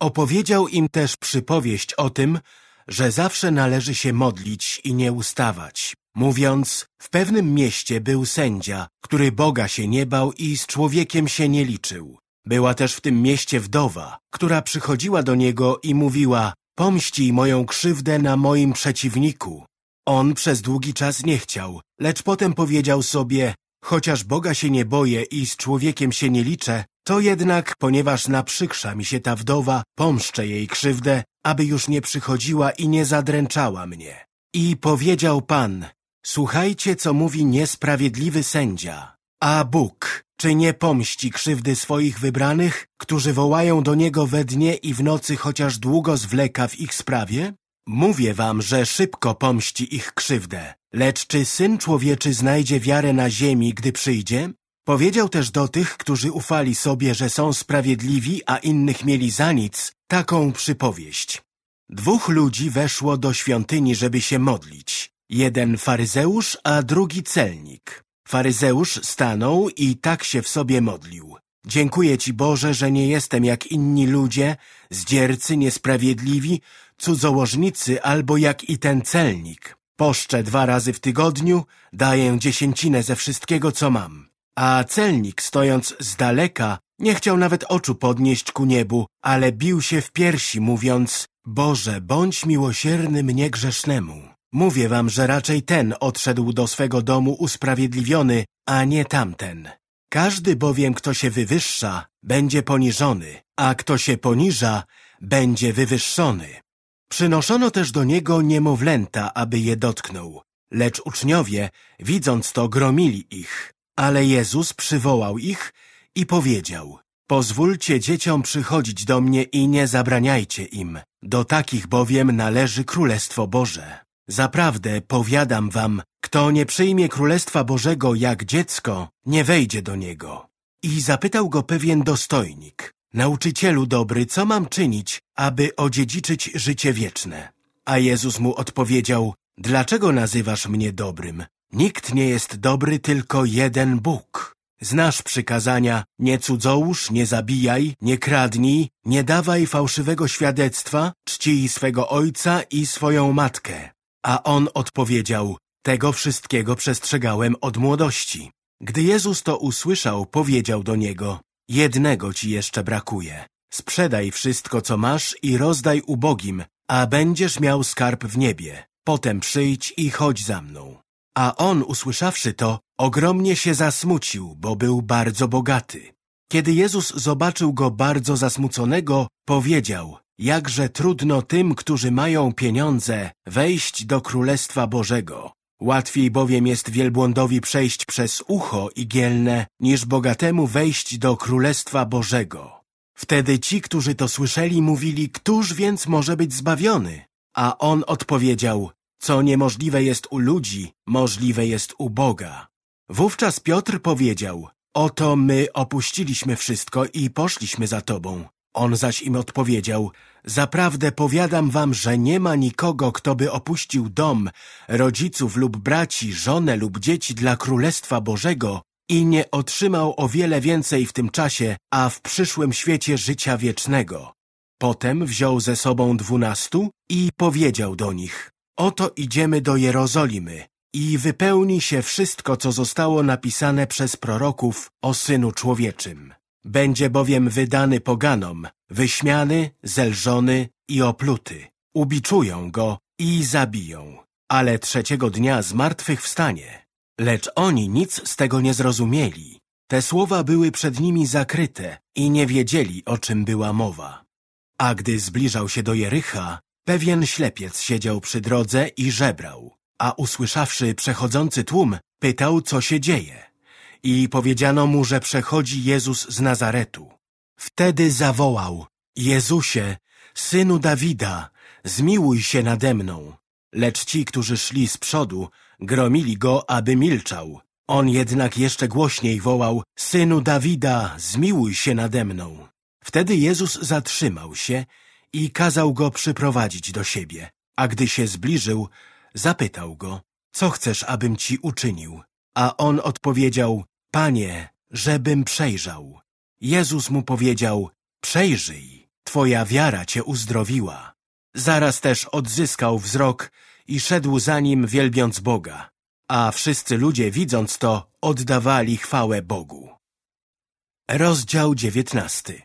S1: Opowiedział im też przypowieść o tym, że zawsze należy się modlić i nie ustawać. Mówiąc, w pewnym mieście był sędzia, który Boga się nie bał i z człowiekiem się nie liczył. Była też w tym mieście wdowa, która przychodziła do niego i mówiła, pomścij moją krzywdę na moim przeciwniku. On przez długi czas nie chciał, lecz potem powiedział sobie, chociaż Boga się nie boję i z człowiekiem się nie liczę, to jednak, ponieważ naprzykrza mi się ta wdowa, pomszczę jej krzywdę, aby już nie przychodziła i nie zadręczała mnie. I powiedział Pan, słuchajcie, co mówi niesprawiedliwy sędzia. A Bóg, czy nie pomści krzywdy swoich wybranych, którzy wołają do Niego we dnie i w nocy, chociaż długo zwleka w ich sprawie? Mówię wam, że szybko pomści ich krzywdę. Lecz czy Syn Człowieczy znajdzie wiarę na ziemi, gdy przyjdzie? Powiedział też do tych, którzy ufali sobie, że są sprawiedliwi, a innych mieli za nic, taką przypowieść. Dwóch ludzi weszło do świątyni, żeby się modlić. Jeden faryzeusz, a drugi celnik. Faryzeusz stanął i tak się w sobie modlił. Dziękuję Ci Boże, że nie jestem jak inni ludzie, zdziercy, niesprawiedliwi, cudzołożnicy albo jak i ten celnik. Poszczę dwa razy w tygodniu, daję dziesięcinę ze wszystkiego, co mam. A celnik, stojąc z daleka, nie chciał nawet oczu podnieść ku niebu, ale bił się w piersi, mówiąc Boże, bądź miłosierny mnie grzesznemu. Mówię wam, że raczej ten odszedł do swego domu usprawiedliwiony, a nie tamten. Każdy bowiem, kto się wywyższa, będzie poniżony, a kto się poniża, będzie wywyższony. Przynoszono też do niego niemowlęta, aby je dotknął, lecz uczniowie, widząc to, gromili ich. Ale Jezus przywołał ich i powiedział, pozwólcie dzieciom przychodzić do mnie i nie zabraniajcie im, do takich bowiem należy Królestwo Boże. Zaprawdę powiadam wam, kto nie przyjmie Królestwa Bożego jak dziecko, nie wejdzie do niego. I zapytał go pewien dostojnik, nauczycielu dobry, co mam czynić, aby odziedziczyć życie wieczne? A Jezus mu odpowiedział, dlaczego nazywasz mnie dobrym? Nikt nie jest dobry, tylko jeden Bóg. Znasz przykazania, nie cudzołóż, nie zabijaj, nie kradnij, nie dawaj fałszywego świadectwa, czcij swego ojca i swoją matkę. A on odpowiedział, tego wszystkiego przestrzegałem od młodości. Gdy Jezus to usłyszał, powiedział do niego, jednego ci jeszcze brakuje. Sprzedaj wszystko, co masz i rozdaj ubogim, a będziesz miał skarb w niebie. Potem przyjdź i chodź za mną. A on, usłyszawszy to, ogromnie się zasmucił, bo był bardzo bogaty. Kiedy Jezus zobaczył go bardzo zasmuconego, powiedział, jakże trudno tym, którzy mają pieniądze, wejść do Królestwa Bożego. Łatwiej bowiem jest wielbłądowi przejść przez ucho igielne, niż bogatemu wejść do Królestwa Bożego. Wtedy ci, którzy to słyszeli, mówili, któż więc może być zbawiony? A on odpowiedział, co niemożliwe jest u ludzi, możliwe jest u Boga. Wówczas Piotr powiedział, oto my opuściliśmy wszystko i poszliśmy za Tobą. On zaś im odpowiedział, zaprawdę powiadam wam, że nie ma nikogo, kto by opuścił dom, rodziców lub braci, żonę lub dzieci dla Królestwa Bożego i nie otrzymał o wiele więcej w tym czasie, a w przyszłym świecie życia wiecznego. Potem wziął ze sobą dwunastu i powiedział do nich, oto idziemy do Jerozolimy i wypełni się wszystko, co zostało napisane przez proroków o Synu Człowieczym. Będzie bowiem wydany poganom, wyśmiany, zelżony i opluty. Ubiczują go i zabiją, ale trzeciego dnia z martwych wstanie. Lecz oni nic z tego nie zrozumieli. Te słowa były przed nimi zakryte i nie wiedzieli, o czym była mowa. A gdy zbliżał się do Jericha, pewien ślepiec siedział przy drodze i żebrał, a usłyszawszy przechodzący tłum, pytał, co się dzieje. I powiedziano mu, że przechodzi Jezus z Nazaretu. Wtedy zawołał, Jezusie, Synu Dawida, zmiłuj się nade mną. Lecz ci, którzy szli z przodu, gromili go, aby milczał. On jednak jeszcze głośniej wołał, Synu Dawida, zmiłuj się nade mną. Wtedy Jezus zatrzymał się i kazał go przyprowadzić do siebie. A gdy się zbliżył, zapytał go, co chcesz, abym ci uczynił? A on odpowiedział, Panie, żebym przejrzał. Jezus mu powiedział, przejrzyj, twoja wiara cię uzdrowiła. Zaraz też odzyskał wzrok i szedł za nim wielbiąc Boga. A wszyscy ludzie widząc to, oddawali chwałę Bogu. Rozdział dziewiętnasty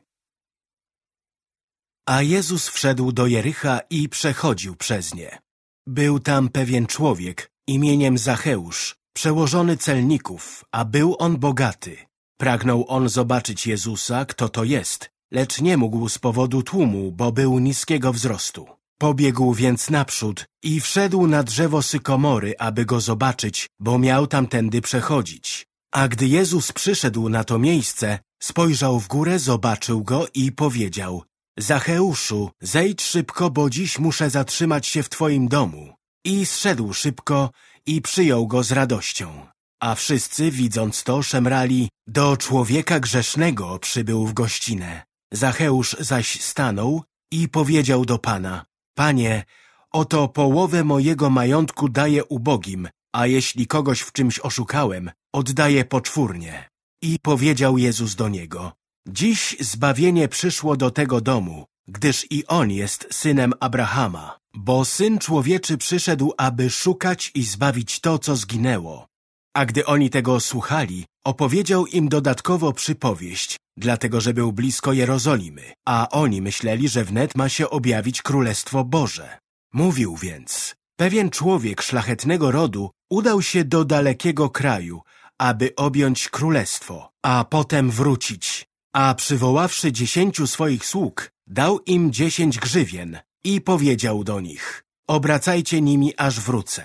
S1: A Jezus wszedł do Jericha i przechodził przez nie. Był tam pewien człowiek imieniem Zacheusz, przełożony celników, a był on bogaty. Pragnął on zobaczyć Jezusa, kto to jest, lecz nie mógł z powodu tłumu, bo był niskiego wzrostu. Pobiegł więc naprzód i wszedł na drzewo sykomory, aby go zobaczyć, bo miał tamtędy przechodzić. A gdy Jezus przyszedł na to miejsce, spojrzał w górę, zobaczył go i powiedział Zacheuszu, zejdź szybko, bo dziś muszę zatrzymać się w twoim domu. I zszedł szybko i przyjął go z radością. A wszyscy, widząc to, szemrali, do człowieka grzesznego przybył w gościnę. Zacheusz zaś stanął i powiedział do Pana, Panie, oto połowę mojego majątku daję ubogim, a jeśli kogoś w czymś oszukałem, oddaję poczwórnie. I powiedział Jezus do niego, Dziś zbawienie przyszło do tego domu, gdyż i on jest synem Abrahama, bo Syn Człowieczy przyszedł, aby szukać i zbawić to, co zginęło. A gdy oni tego słuchali, opowiedział im dodatkowo przypowieść, dlatego że był blisko Jerozolimy, a oni myśleli, że wnet ma się objawić Królestwo Boże. Mówił więc, pewien człowiek szlachetnego rodu udał się do dalekiego kraju, aby objąć królestwo, a potem wrócić. A przywoławszy dziesięciu swoich sług, dał im dziesięć grzywien i powiedział do nich, obracajcie nimi, aż wrócę.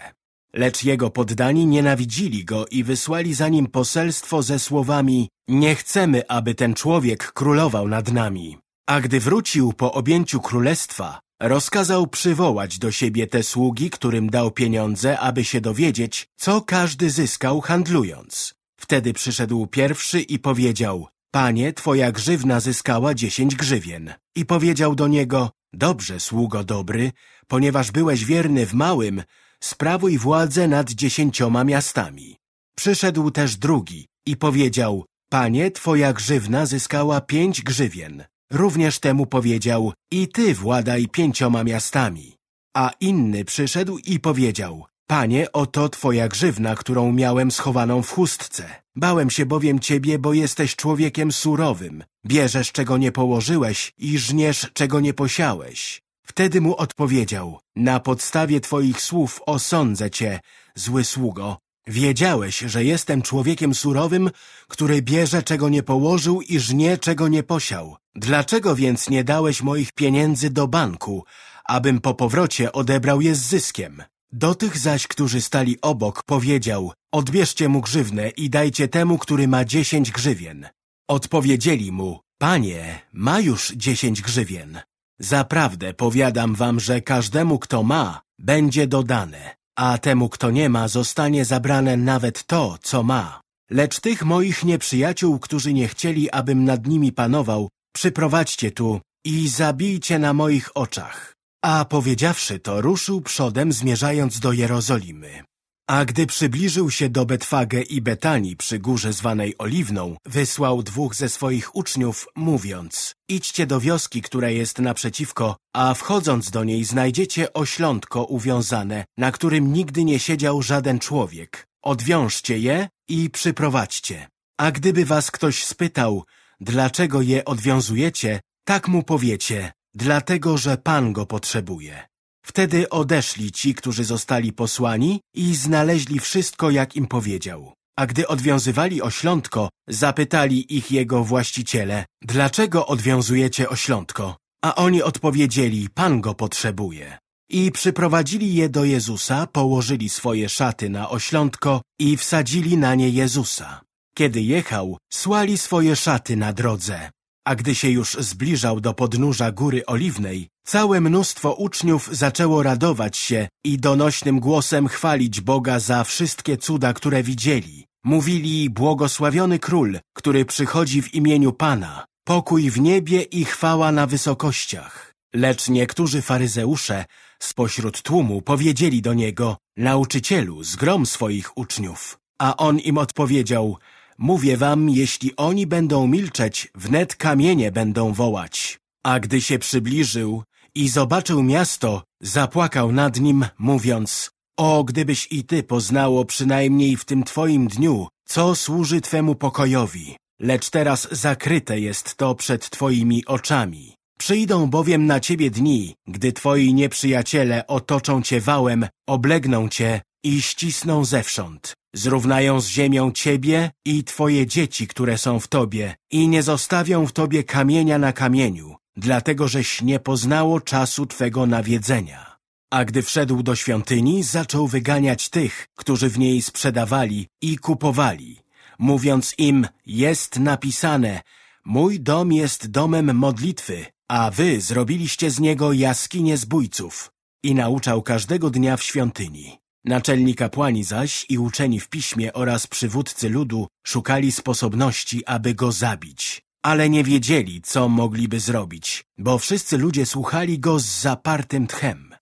S1: Lecz jego poddani nienawidzili go i wysłali za nim poselstwo ze słowami Nie chcemy, aby ten człowiek królował nad nami. A gdy wrócił po objęciu królestwa, rozkazał przywołać do siebie te sługi, którym dał pieniądze, aby się dowiedzieć, co każdy zyskał handlując. Wtedy przyszedł pierwszy i powiedział Panie, twoja grzywna zyskała dziesięć grzywien. I powiedział do niego Dobrze, sługo dobry, ponieważ byłeś wierny w małym, sprawuj władzę nad dziesięcioma miastami. Przyszedł też drugi i powiedział, Panie, twoja grzywna zyskała pięć grzywien. Również temu powiedział, i ty władaj pięcioma miastami. A inny przyszedł i powiedział, Panie, oto twoja grzywna, którą miałem schowaną w chustce. Bałem się bowiem ciebie, bo jesteś człowiekiem surowym. Bierzesz, czego nie położyłeś i żniesz, czego nie posiałeś. Wtedy mu odpowiedział, na podstawie twoich słów osądzę cię, zły sługo. Wiedziałeś, że jestem człowiekiem surowym, który bierze, czego nie położył i żnie, czego nie posiał. Dlaczego więc nie dałeś moich pieniędzy do banku, abym po powrocie odebrał je z zyskiem? Do tych zaś, którzy stali obok, powiedział, odbierzcie mu grzywnę i dajcie temu, który ma dziesięć grzywien. Odpowiedzieli mu, panie, ma już dziesięć grzywien. Zaprawdę powiadam wam, że każdemu, kto ma, będzie dodane, a temu, kto nie ma, zostanie zabrane nawet to, co ma. Lecz tych moich nieprzyjaciół, którzy nie chcieli, abym nad nimi panował, przyprowadźcie tu i zabijcie na moich oczach. A powiedziawszy to, ruszył przodem, zmierzając do Jerozolimy. A gdy przybliżył się do Betfage i Betanii przy górze zwanej Oliwną, wysłał dwóch ze swoich uczniów, mówiąc Idźcie do wioski, która jest naprzeciwko, a wchodząc do niej znajdziecie oślątko uwiązane, na którym nigdy nie siedział żaden człowiek. Odwiążcie je i przyprowadźcie. A gdyby was ktoś spytał, dlaczego je odwiązujecie, tak mu powiecie, dlatego, że Pan go potrzebuje. Wtedy odeszli ci, którzy zostali posłani i znaleźli wszystko, jak im powiedział. A gdy odwiązywali oślątko, zapytali ich jego właściciele, dlaczego odwiązujecie oślątko? A oni odpowiedzieli, Pan go potrzebuje. I przyprowadzili je do Jezusa, położyli swoje szaty na oślątko i wsadzili na nie Jezusa. Kiedy jechał, słali swoje szaty na drodze. A gdy się już zbliżał do podnóża Góry Oliwnej, całe mnóstwo uczniów zaczęło radować się i donośnym głosem chwalić Boga za wszystkie cuda, które widzieli. Mówili, błogosławiony Król, który przychodzi w imieniu Pana, pokój w niebie i chwała na wysokościach. Lecz niektórzy faryzeusze spośród tłumu powiedzieli do niego, nauczycielu, zgrom swoich uczniów. A on im odpowiedział, Mówię wam, jeśli oni będą milczeć, wnet kamienie będą wołać. A gdy się przybliżył i zobaczył miasto, zapłakał nad nim, mówiąc O, gdybyś i ty poznało przynajmniej w tym twoim dniu, co służy twemu pokojowi. Lecz teraz zakryte jest to przed twoimi oczami. Przyjdą bowiem na ciebie dni, gdy twoi nieprzyjaciele otoczą cię wałem, oblegną cię i ścisną zewsząd. Zrównają z ziemią ciebie i twoje dzieci, które są w tobie i nie zostawią w tobie kamienia na kamieniu, dlatego żeś nie poznało czasu twego nawiedzenia. A gdy wszedł do świątyni, zaczął wyganiać tych, którzy w niej sprzedawali i kupowali, mówiąc im, jest napisane, mój dom jest domem modlitwy, a wy zrobiliście z niego jaskinie zbójców. I nauczał każdego dnia w świątyni. Naczelni kapłani zaś i uczeni w piśmie oraz przywódcy ludu szukali sposobności, aby go zabić. Ale nie wiedzieli, co mogliby zrobić, bo wszyscy ludzie słuchali go z zapartym tchem.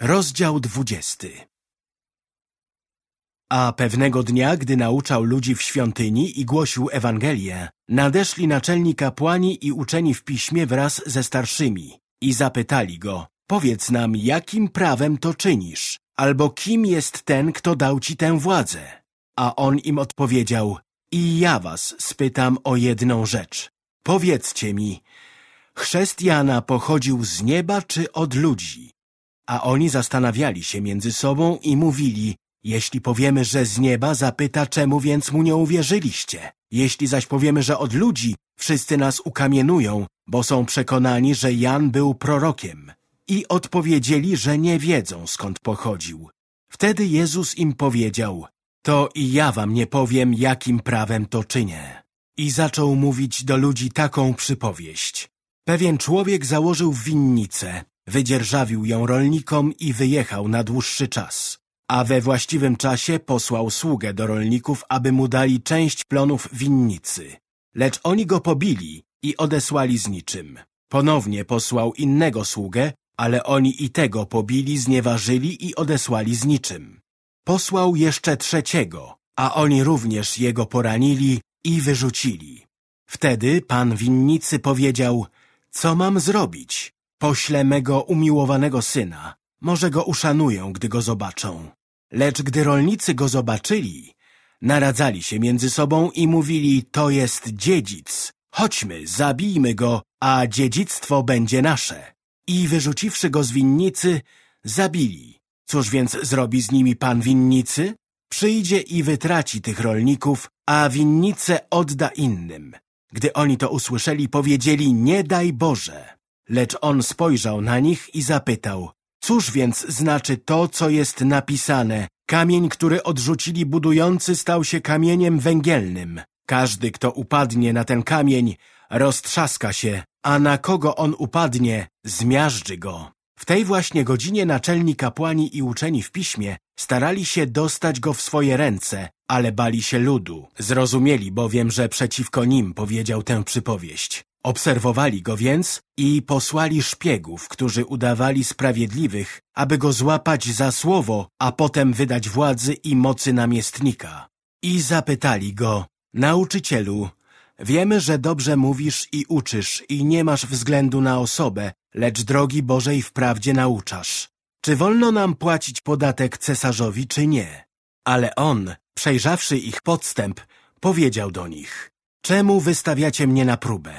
S1: Rozdział dwudziesty A pewnego dnia, gdy nauczał ludzi w świątyni i głosił Ewangelię, nadeszli naczelni kapłani i uczeni w piśmie wraz ze starszymi i zapytali go, powiedz nam, jakim prawem to czynisz? Albo kim jest ten, kto dał ci tę władzę? A on im odpowiedział, i ja was spytam o jedną rzecz. Powiedzcie mi, chrzest Jana pochodził z nieba czy od ludzi? A oni zastanawiali się między sobą i mówili, jeśli powiemy, że z nieba, zapyta, czemu więc mu nie uwierzyliście? Jeśli zaś powiemy, że od ludzi, wszyscy nas ukamienują, bo są przekonani, że Jan był prorokiem i odpowiedzieli, że nie wiedzą, skąd pochodził. Wtedy Jezus im powiedział, to i ja wam nie powiem, jakim prawem to czynię. I zaczął mówić do ludzi taką przypowieść. Pewien człowiek założył winnicę, wydzierżawił ją rolnikom i wyjechał na dłuższy czas. A we właściwym czasie posłał sługę do rolników, aby mu dali część plonów winnicy. Lecz oni go pobili i odesłali z niczym. Ponownie posłał innego sługę, ale oni i tego pobili, znieważyli i odesłali z niczym. Posłał jeszcze trzeciego, a oni również jego poranili i wyrzucili. Wtedy pan winnicy powiedział, co mam zrobić? Poślę mego umiłowanego syna, może go uszanują, gdy go zobaczą. Lecz gdy rolnicy go zobaczyli, naradzali się między sobą i mówili, to jest dziedzic, chodźmy, zabijmy go, a dziedzictwo będzie nasze i wyrzuciwszy go z winnicy, zabili. Cóż więc zrobi z nimi pan winnicy? Przyjdzie i wytraci tych rolników, a winnicę odda innym. Gdy oni to usłyszeli, powiedzieli, nie daj Boże. Lecz on spojrzał na nich i zapytał, cóż więc znaczy to, co jest napisane? Kamień, który odrzucili budujący, stał się kamieniem węgielnym. Każdy, kto upadnie na ten kamień, roztrzaska się, a na kogo on upadnie, zmiażdży go. W tej właśnie godzinie naczelni kapłani i uczeni w piśmie starali się dostać go w swoje ręce, ale bali się ludu. Zrozumieli bowiem, że przeciwko nim powiedział tę przypowieść. Obserwowali go więc i posłali szpiegów, którzy udawali sprawiedliwych, aby go złapać za słowo, a potem wydać władzy i mocy namiestnika. I zapytali go, nauczycielu, wiemy, że dobrze mówisz i uczysz i nie masz względu na osobę, lecz drogi Bożej wprawdzie nauczasz. Czy wolno nam płacić podatek cesarzowi, czy nie? Ale on, przejrzawszy ich podstęp, powiedział do nich, czemu wystawiacie mnie na próbę?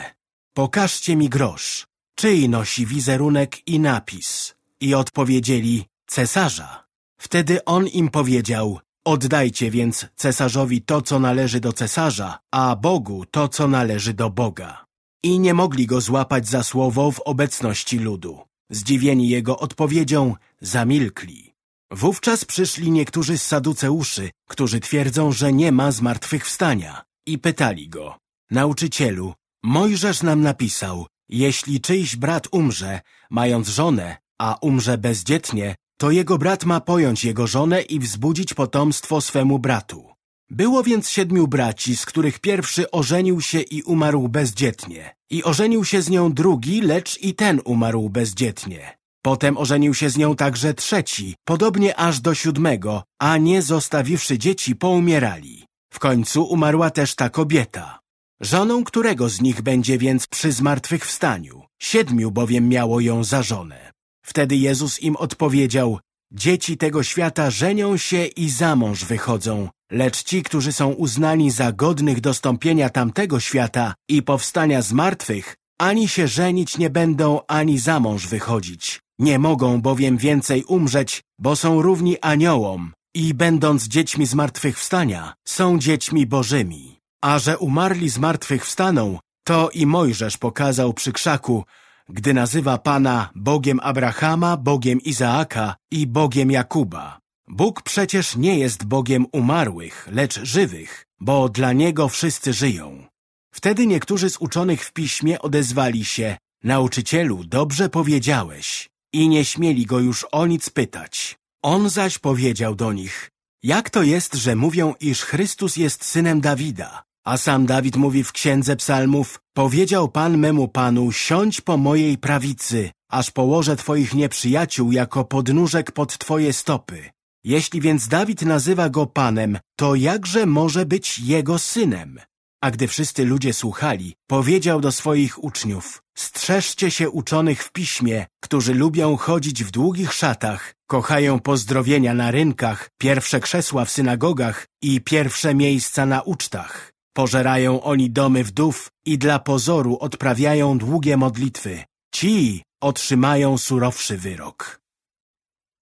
S1: Pokażcie mi grosz, czyj nosi wizerunek i napis. I odpowiedzieli, cesarza. Wtedy on im powiedział, oddajcie więc cesarzowi to, co należy do cesarza, a Bogu to, co należy do Boga. I nie mogli go złapać za słowo w obecności ludu. Zdziwieni jego odpowiedzią, zamilkli. Wówczas przyszli niektórzy z saduceuszy, którzy twierdzą, że nie ma zmartwychwstania i pytali go, nauczycielu, Mojżesz nam napisał, jeśli czyjś brat umrze, mając żonę, a umrze bezdzietnie, to jego brat ma pojąć jego żonę i wzbudzić potomstwo swemu bratu. Było więc siedmiu braci, z których pierwszy ożenił się i umarł bezdzietnie. I ożenił się z nią drugi, lecz i ten umarł bezdzietnie. Potem ożenił się z nią także trzeci, podobnie aż do siódmego, a nie zostawiwszy dzieci, poumierali. W końcu umarła też ta kobieta. Żoną którego z nich będzie więc przy zmartwychwstaniu? Siedmiu bowiem miało ją za żonę. Wtedy Jezus im odpowiedział, dzieci tego świata żenią się i za mąż wychodzą, lecz ci, którzy są uznani za godnych dostąpienia tamtego świata i powstania z martwych, ani się żenić nie będą, ani za mąż wychodzić. Nie mogą bowiem więcej umrzeć, bo są równi aniołom i będąc dziećmi zmartwychwstania, są dziećmi bożymi. A że umarli z martwych wstaną, to i Mojżesz pokazał przy krzaku, gdy nazywa Pana Bogiem Abrahama, Bogiem Izaaka i Bogiem Jakuba. Bóg przecież nie jest Bogiem umarłych, lecz żywych, bo dla Niego wszyscy żyją. Wtedy niektórzy z uczonych w piśmie odezwali się, nauczycielu, dobrze powiedziałeś, i nie śmieli go już o nic pytać. On zaś powiedział do nich, jak to jest, że mówią, iż Chrystus jest synem Dawida? A sam Dawid mówi w Księdze Psalmów, powiedział Pan memu Panu, siądź po mojej prawicy, aż położę Twoich nieprzyjaciół jako podnóżek pod Twoje stopy. Jeśli więc Dawid nazywa go Panem, to jakże może być jego synem? A gdy wszyscy ludzie słuchali, powiedział do swoich uczniów, strzeżcie się uczonych w piśmie, którzy lubią chodzić w długich szatach, kochają pozdrowienia na rynkach, pierwsze krzesła w synagogach i pierwsze miejsca na ucztach. Pożerają oni domy wdów i dla pozoru odprawiają długie modlitwy. Ci otrzymają surowszy wyrok.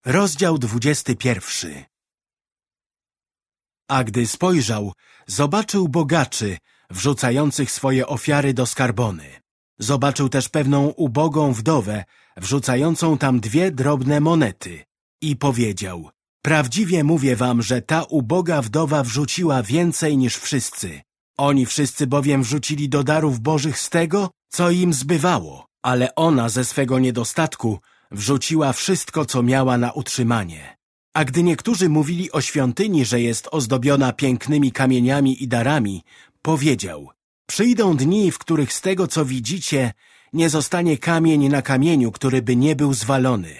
S1: Rozdział dwudziesty pierwszy A gdy spojrzał, zobaczył bogaczy, wrzucających swoje ofiary do skarbony. Zobaczył też pewną ubogą wdowę, wrzucającą tam dwie drobne monety i powiedział Prawdziwie mówię wam, że ta uboga wdowa wrzuciła więcej niż wszyscy. Oni wszyscy bowiem wrzucili do darów bożych z tego, co im zbywało, ale ona ze swego niedostatku wrzuciła wszystko, co miała na utrzymanie. A gdy niektórzy mówili o świątyni, że jest ozdobiona pięknymi kamieniami i darami, powiedział Przyjdą dni, w których z tego, co widzicie, nie zostanie kamień na kamieniu, który by nie był zwalony.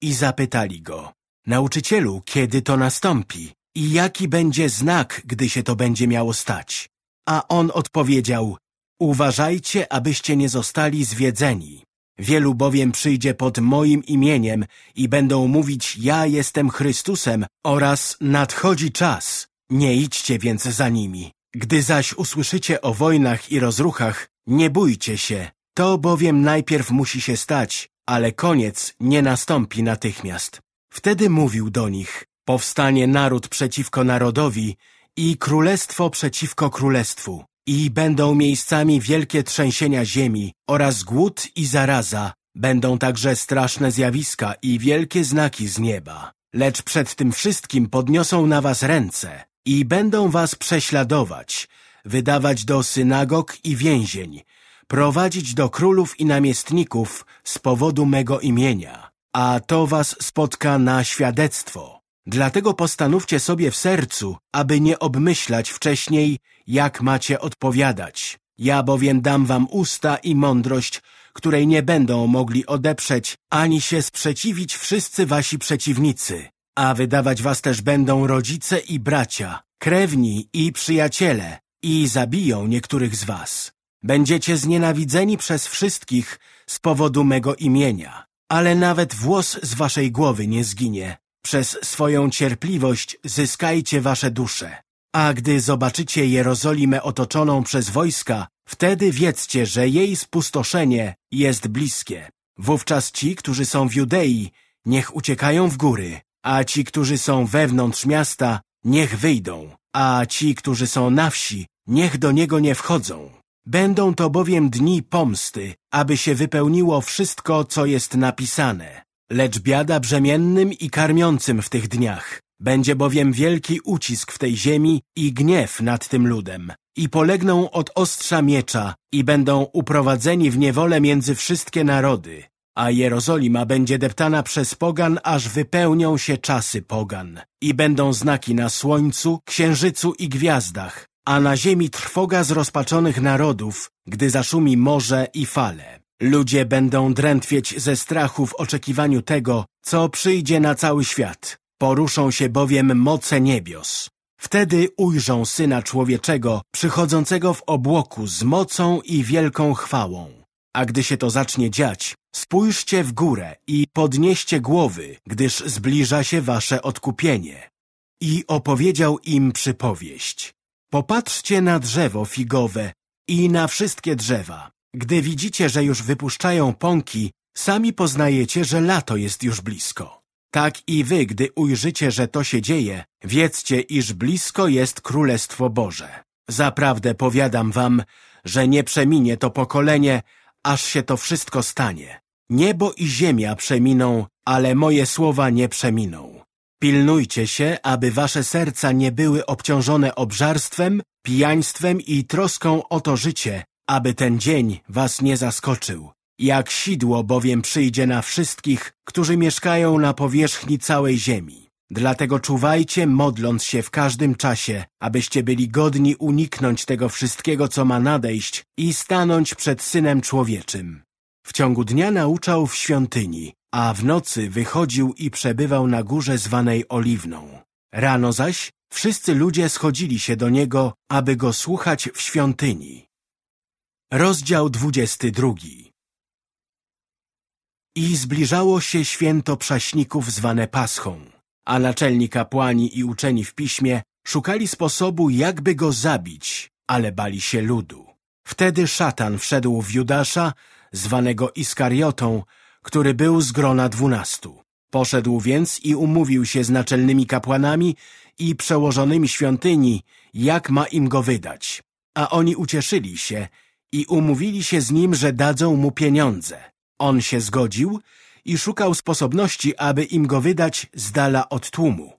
S1: I zapytali go Nauczycielu, kiedy to nastąpi? I jaki będzie znak, gdy się to będzie miało stać? A on odpowiedział Uważajcie, abyście nie zostali zwiedzeni. Wielu bowiem przyjdzie pod moim imieniem i będą mówić ja jestem Chrystusem oraz nadchodzi czas. Nie idźcie więc za nimi. Gdy zaś usłyszycie o wojnach i rozruchach, nie bójcie się. To bowiem najpierw musi się stać, ale koniec nie nastąpi natychmiast. Wtedy mówił do nich, powstanie naród przeciwko narodowi i królestwo przeciwko królestwu. I będą miejscami wielkie trzęsienia ziemi oraz głód i zaraza. Będą także straszne zjawiska i wielkie znaki z nieba. Lecz przed tym wszystkim podniosą na was ręce i będą was prześladować, wydawać do synagog i więzień, prowadzić do królów i namiestników z powodu mego imienia. A to was spotka na świadectwo. Dlatego postanówcie sobie w sercu, aby nie obmyślać wcześniej, jak macie odpowiadać. Ja bowiem dam wam usta i mądrość, której nie będą mogli odeprzeć, ani się sprzeciwić wszyscy wasi przeciwnicy. A wydawać was też będą rodzice i bracia, krewni i przyjaciele, i zabiją niektórych z was. Będziecie znienawidzeni przez wszystkich z powodu mego imienia, ale nawet włos z waszej głowy nie zginie. Przez swoją cierpliwość zyskajcie wasze dusze. A gdy zobaczycie Jerozolimę otoczoną przez wojska, wtedy wiedzcie, że jej spustoszenie jest bliskie. Wówczas ci, którzy są w Judei, niech uciekają w góry, a ci, którzy są wewnątrz miasta, niech wyjdą, a ci, którzy są na wsi, niech do niego nie wchodzą. Będą to bowiem dni pomsty, aby się wypełniło wszystko, co jest napisane. Lecz biada brzemiennym i karmiącym w tych dniach. Będzie bowiem wielki ucisk w tej ziemi i gniew nad tym ludem. I polegną od ostrza miecza i będą uprowadzeni w niewolę między wszystkie narody. A Jerozolima będzie deptana przez pogan, aż wypełnią się czasy pogan. I będą znaki na słońcu, księżycu i gwiazdach, a na ziemi trwoga zrozpaczonych narodów, gdy zaszumi morze i fale. Ludzie będą drętwieć ze strachu w oczekiwaniu tego, co przyjdzie na cały świat. Poruszą się bowiem moce niebios. Wtedy ujrzą Syna Człowieczego, przychodzącego w obłoku z mocą i wielką chwałą. A gdy się to zacznie dziać, spójrzcie w górę i podnieście głowy, gdyż zbliża się wasze odkupienie. I opowiedział im przypowieść. Popatrzcie na drzewo figowe i na wszystkie drzewa. Gdy widzicie, że już wypuszczają pąki, sami poznajecie, że lato jest już blisko. Tak i wy, gdy ujrzycie, że to się dzieje, wiedzcie, iż blisko jest Królestwo Boże. Zaprawdę powiadam wam, że nie przeminie to pokolenie, aż się to wszystko stanie. Niebo i ziemia przeminą, ale moje słowa nie przeminą. Pilnujcie się, aby wasze serca nie były obciążone obżarstwem, pijaństwem i troską o to życie, aby ten dzień was nie zaskoczył. Jak sidło bowiem przyjdzie na wszystkich, którzy mieszkają na powierzchni całej ziemi. Dlatego czuwajcie, modląc się w każdym czasie, abyście byli godni uniknąć tego wszystkiego, co ma nadejść i stanąć przed Synem Człowieczym. W ciągu dnia nauczał w świątyni, a w nocy wychodził i przebywał na górze zwanej Oliwną. Rano zaś wszyscy ludzie schodzili się do niego, aby go słuchać w świątyni. Rozdział drugi. I zbliżało się święto prześników zwane Paschą, a naczelni kapłani i uczeni w piśmie szukali sposobu, jakby go zabić, ale bali się ludu. Wtedy szatan wszedł w Judasza, zwanego Iskariotą, który był z grona dwunastu. Poszedł więc i umówił się z naczelnymi kapłanami i przełożonymi świątyni, jak ma im go wydać. A oni ucieszyli się i umówili się z nim, że dadzą mu pieniądze. On się zgodził i szukał sposobności, aby im go wydać z dala od tłumu.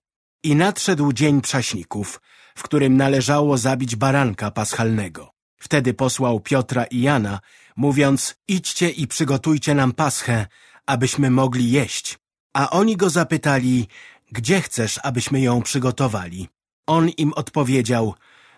S1: I nadszedł dzień prześników, w którym należało zabić baranka paschalnego. Wtedy posłał Piotra i Jana, mówiąc, idźcie i przygotujcie nam paschę, abyśmy mogli jeść. A oni go zapytali, gdzie chcesz, abyśmy ją przygotowali? On im odpowiedział,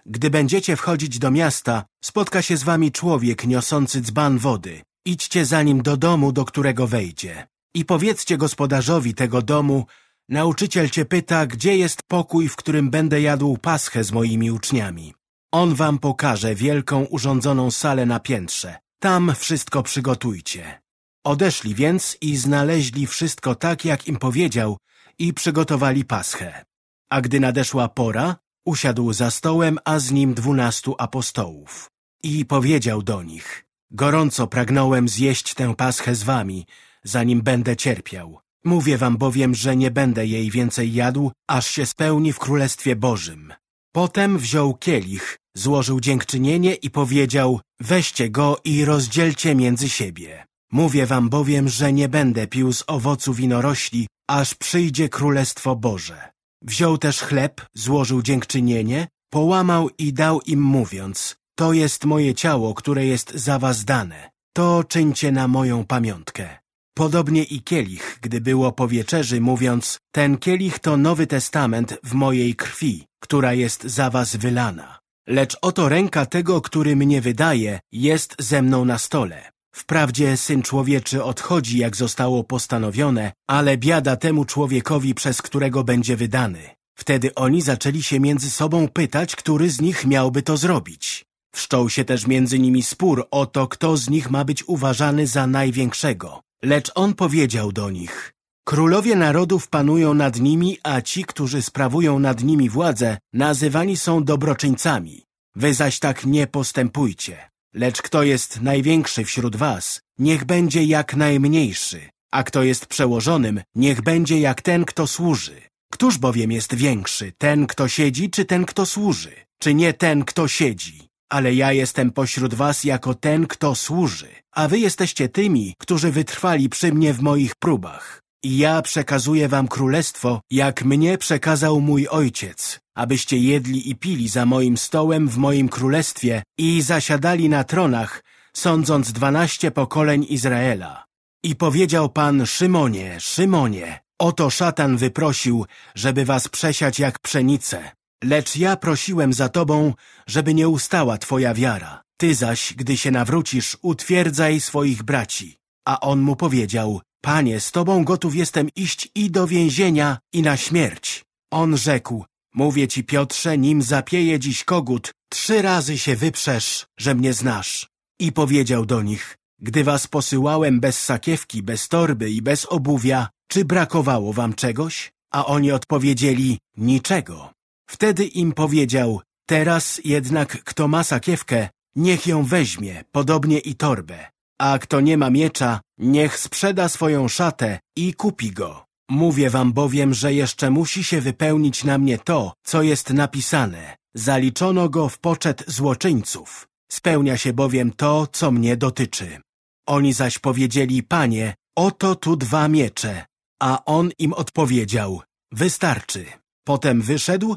S1: gdy będziecie wchodzić do miasta, spotka się z wami człowiek niosący dzban wody. Idźcie za nim do domu, do którego wejdzie. I powiedzcie gospodarzowi tego domu, nauczyciel cię pyta, gdzie jest pokój, w którym będę jadł paschę z moimi uczniami. On wam pokaże wielką urządzoną salę na piętrze. Tam wszystko przygotujcie. Odeszli więc i znaleźli wszystko tak, jak im powiedział i przygotowali paschę. A gdy nadeszła pora, usiadł za stołem, a z nim dwunastu apostołów. I powiedział do nich, gorąco pragnąłem zjeść tę paschę z wami, zanim będę cierpiał. Mówię wam bowiem, że nie będę jej więcej jadł, aż się spełni w Królestwie Bożym. Potem wziął kielich, złożył dziękczynienie i powiedział, weźcie go i rozdzielcie między siebie. Mówię wam bowiem, że nie będę pił z owocu winorośli, aż przyjdzie Królestwo Boże. Wziął też chleb, złożył dziękczynienie, połamał i dał im mówiąc, to jest moje ciało, które jest za was dane. To czyńcie na moją pamiątkę. Podobnie i kielich, gdy było po wieczerzy, mówiąc, ten kielich to Nowy Testament w mojej krwi, która jest za was wylana. lecz oto ręka tego, który mnie wydaje, jest ze mną na stole. Wprawdzie Syn Człowieczy odchodzi, jak zostało postanowione, ale biada temu człowiekowi, przez którego będzie wydany. Wtedy oni zaczęli się między sobą pytać, który z nich miałby to zrobić. Wszczął się też między nimi spór o to, kto z nich ma być uważany za największego. Lecz on powiedział do nich, Królowie narodów panują nad nimi, a ci, którzy sprawują nad nimi władzę, nazywani są dobroczyńcami. Wy zaś tak nie postępujcie. Lecz kto jest największy wśród was, niech będzie jak najmniejszy, a kto jest przełożonym, niech będzie jak ten, kto służy. Któż bowiem jest większy, ten, kto siedzi, czy ten, kto służy? Czy nie ten, kto siedzi? Ale ja jestem pośród was jako ten, kto służy, a wy jesteście tymi, którzy wytrwali przy mnie w moich próbach. I ja przekazuję wam królestwo, jak mnie przekazał mój ojciec, abyście jedli i pili za moim stołem w moim królestwie i zasiadali na tronach, sądząc dwanaście pokoleń Izraela. I powiedział Pan Szymonie, Szymonie, oto szatan wyprosił, żeby was przesiać jak pszenicę. Lecz ja prosiłem za tobą, żeby nie ustała twoja wiara. Ty zaś, gdy się nawrócisz, utwierdzaj swoich braci. A on mu powiedział, Panie, z Tobą gotów jestem iść i do więzienia, i na śmierć. On rzekł, mówię Ci Piotrze, nim zapieje dziś kogut, trzy razy się wyprzesz, że mnie znasz. I powiedział do nich, gdy was posyłałem bez sakiewki, bez torby i bez obuwia, czy brakowało wam czegoś? A oni odpowiedzieli, niczego. Wtedy im powiedział, teraz jednak kto ma sakiewkę, niech ją weźmie, podobnie i torbę. A kto nie ma miecza, niech sprzeda swoją szatę i kupi go. Mówię wam bowiem, że jeszcze musi się wypełnić na mnie to, co jest napisane. Zaliczono go w poczet złoczyńców. Spełnia się bowiem to, co mnie dotyczy. Oni zaś powiedzieli, panie, oto tu dwa miecze. A on im odpowiedział, wystarczy. Potem wyszedł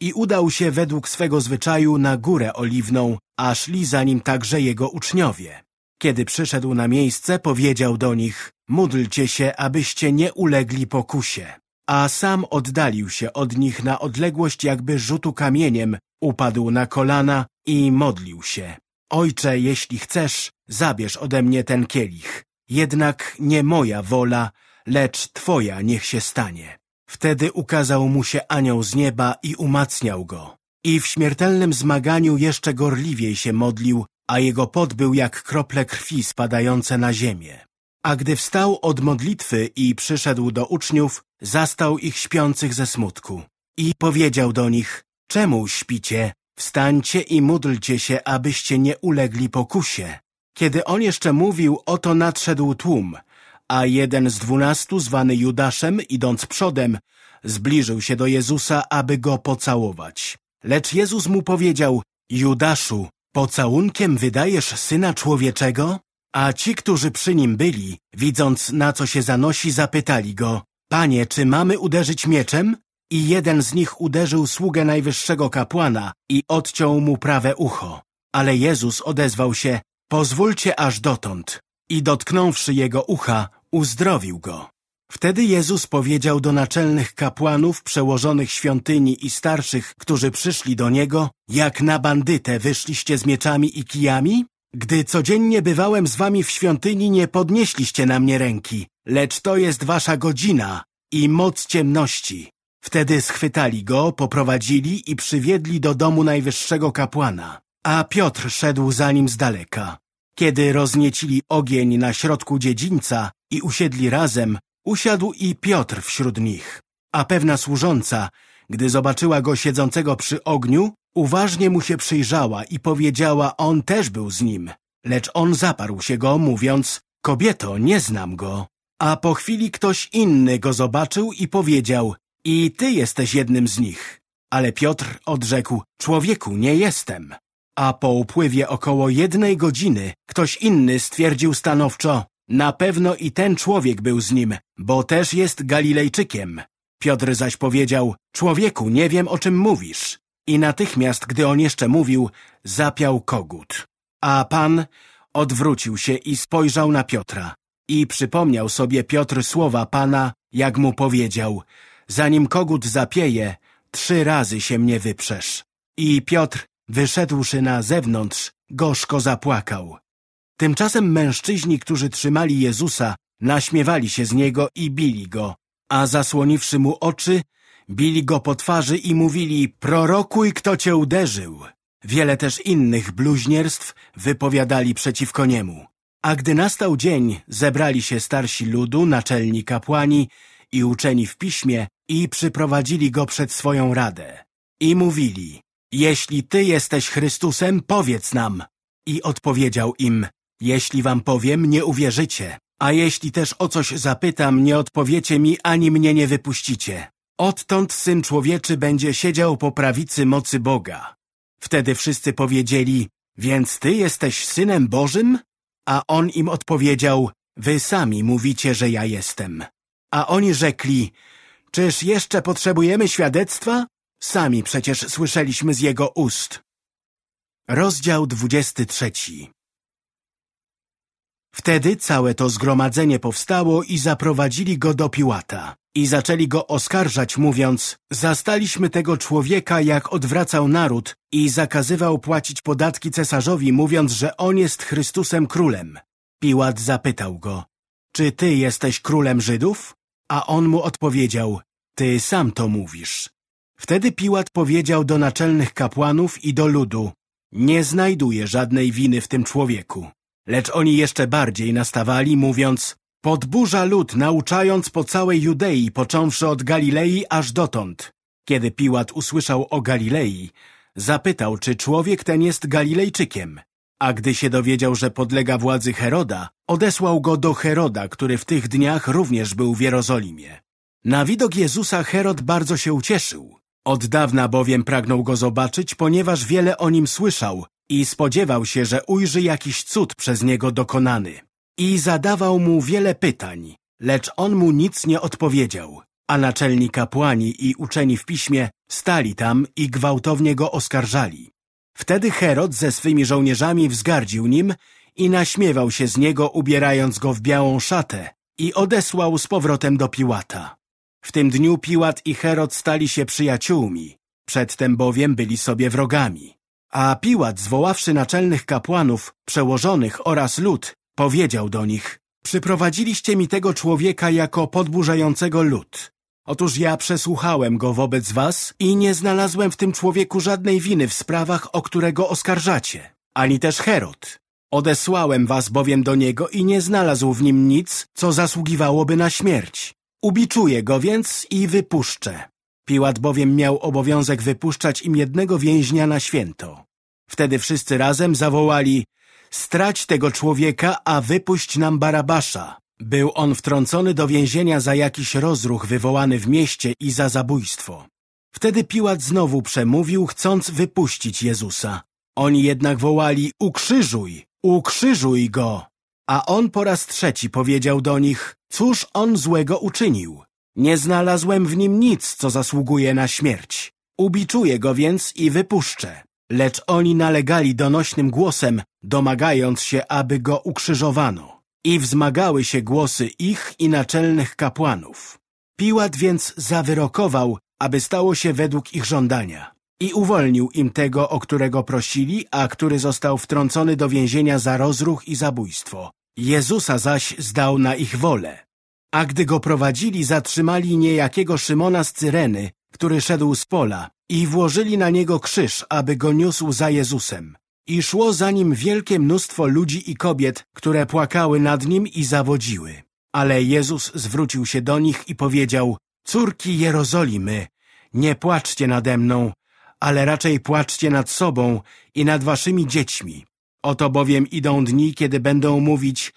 S1: i udał się według swego zwyczaju na górę oliwną, a szli za nim także jego uczniowie. Kiedy przyszedł na miejsce, powiedział do nich, módlcie się, abyście nie ulegli pokusie. A sam oddalił się od nich na odległość jakby rzutu kamieniem, upadł na kolana i modlił się. Ojcze, jeśli chcesz, zabierz ode mnie ten kielich. Jednak nie moja wola, lecz Twoja niech się stanie. Wtedy ukazał mu się anioł z nieba i umacniał go. I w śmiertelnym zmaganiu jeszcze gorliwiej się modlił, a jego pot był jak krople krwi spadające na ziemię. A gdy wstał od modlitwy i przyszedł do uczniów, zastał ich śpiących ze smutku. I powiedział do nich, czemu śpicie? Wstańcie i módlcie się, abyście nie ulegli pokusie. Kiedy on jeszcze mówił, oto nadszedł tłum, a jeden z dwunastu, zwany Judaszem, idąc przodem, zbliżył się do Jezusa, aby go pocałować. Lecz Jezus mu powiedział, Judaszu, Pocałunkiem wydajesz Syna Człowieczego? A ci, którzy przy nim byli, widząc na co się zanosi, zapytali go, Panie, czy mamy uderzyć mieczem? I jeden z nich uderzył sługę najwyższego kapłana i odciął mu prawe ucho. Ale Jezus odezwał się, pozwólcie aż dotąd. I dotknąwszy jego ucha, uzdrowił go. Wtedy Jezus powiedział do naczelnych kapłanów, przełożonych świątyni i starszych, którzy przyszli do Niego, jak na bandytę wyszliście z mieczami i kijami? Gdy codziennie bywałem z wami w świątyni, nie podnieśliście na mnie ręki, lecz to jest wasza godzina i moc ciemności. Wtedy schwytali go, poprowadzili i przywiedli do domu najwyższego kapłana. A Piotr szedł za nim z daleka. Kiedy rozniecili ogień na środku dziedzińca i usiedli razem, Usiadł i Piotr wśród nich, a pewna służąca, gdy zobaczyła go siedzącego przy ogniu, uważnie mu się przyjrzała i powiedziała, on też był z nim. Lecz on zaparł się go, mówiąc, kobieto, nie znam go. A po chwili ktoś inny go zobaczył i powiedział, i ty jesteś jednym z nich. Ale Piotr odrzekł, człowieku, nie jestem. A po upływie około jednej godziny ktoś inny stwierdził stanowczo, na pewno i ten człowiek był z nim, bo też jest Galilejczykiem. Piotr zaś powiedział, człowieku, nie wiem o czym mówisz. I natychmiast, gdy on jeszcze mówił, zapiał kogut. A pan odwrócił się i spojrzał na Piotra. I przypomniał sobie Piotr słowa Pana, jak mu powiedział, zanim kogut zapieje, trzy razy się mnie wyprzesz. I Piotr wyszedłszy na zewnątrz, gorzko zapłakał. Tymczasem mężczyźni, którzy trzymali Jezusa, naśmiewali się z Niego i bili Go, a zasłoniwszy Mu oczy, bili Go po twarzy i mówili, prorokuj, kto Cię uderzył. Wiele też innych bluźnierstw wypowiadali przeciwko Niemu. A gdy nastał dzień, zebrali się starsi ludu, naczelni kapłani i uczeni w piśmie i przyprowadzili Go przed swoją radę. I mówili, jeśli Ty jesteś Chrystusem, powiedz nam. I odpowiedział im, jeśli wam powiem, nie uwierzycie, a jeśli też o coś zapytam, nie odpowiecie mi, ani mnie nie wypuścicie. Odtąd Syn Człowieczy będzie siedział po prawicy mocy Boga. Wtedy wszyscy powiedzieli, więc Ty jesteś Synem Bożym? A On im odpowiedział, Wy sami mówicie, że ja jestem. A oni rzekli, czyż jeszcze potrzebujemy świadectwa? Sami przecież słyszeliśmy z Jego ust. Rozdział 23 Wtedy całe to zgromadzenie powstało i zaprowadzili go do Piłata. I zaczęli go oskarżać, mówiąc, zastaliśmy tego człowieka, jak odwracał naród i zakazywał płacić podatki cesarzowi, mówiąc, że on jest Chrystusem królem. Piłat zapytał go, czy ty jesteś królem Żydów? A on mu odpowiedział, ty sam to mówisz. Wtedy Piłat powiedział do naczelnych kapłanów i do ludu, nie znajduję żadnej winy w tym człowieku. Lecz oni jeszcze bardziej nastawali, mówiąc, podburza lud, nauczając po całej Judei, począwszy od Galilei aż dotąd. Kiedy Piłat usłyszał o Galilei, zapytał, czy człowiek ten jest Galilejczykiem. A gdy się dowiedział, że podlega władzy Heroda, odesłał go do Heroda, który w tych dniach również był w Jerozolimie. Na widok Jezusa Herod bardzo się ucieszył. Od dawna bowiem pragnął go zobaczyć, ponieważ wiele o nim słyszał i spodziewał się, że ujrzy jakiś cud przez niego dokonany. I zadawał mu wiele pytań, lecz on mu nic nie odpowiedział. A naczelni kapłani i uczeni w piśmie stali tam i gwałtownie go oskarżali. Wtedy Herod ze swymi żołnierzami wzgardził nim i naśmiewał się z niego, ubierając go w białą szatę i odesłał z powrotem do Piłata. W tym dniu Piłat i Herod stali się przyjaciółmi, przedtem bowiem byli sobie wrogami. A Piłat, zwoławszy naczelnych kapłanów, przełożonych oraz lud, powiedział do nich Przyprowadziliście mi tego człowieka jako podburzającego lud. Otóż ja przesłuchałem go wobec was i nie znalazłem w tym człowieku żadnej winy w sprawach, o które go oskarżacie. Ani też Herod. Odesłałem was bowiem do niego i nie znalazł w nim nic, co zasługiwałoby na śmierć. Ubiczuję go więc i wypuszczę. Piłat bowiem miał obowiązek wypuszczać im jednego więźnia na święto. Wtedy wszyscy razem zawołali Strać tego człowieka, a wypuść nam Barabasza. Był on wtrącony do więzienia za jakiś rozruch wywołany w mieście i za zabójstwo. Wtedy Piłat znowu przemówił, chcąc wypuścić Jezusa. Oni jednak wołali, ukrzyżuj, ukrzyżuj go. A on po raz trzeci powiedział do nich, cóż on złego uczynił? Nie znalazłem w nim nic, co zasługuje na śmierć. Ubiczuję go więc i wypuszczę. Lecz oni nalegali donośnym głosem, domagając się, aby go ukrzyżowano. I wzmagały się głosy ich i naczelnych kapłanów. Piłat więc zawyrokował, aby stało się według ich żądania. I uwolnił im tego, o którego prosili, a który został wtrącony do więzienia za rozruch i zabójstwo. Jezusa zaś zdał na ich wolę. A gdy go prowadzili, zatrzymali niejakiego Szymona z Cyreny, który szedł z pola i włożyli na niego krzyż, aby go niósł za Jezusem. I szło za nim wielkie mnóstwo ludzi i kobiet, które płakały nad nim i zawodziły. Ale Jezus zwrócił się do nich i powiedział, Córki Jerozolimy, nie płaczcie nade mną, ale raczej płaczcie nad sobą i nad waszymi dziećmi. Oto bowiem idą dni, kiedy będą mówić,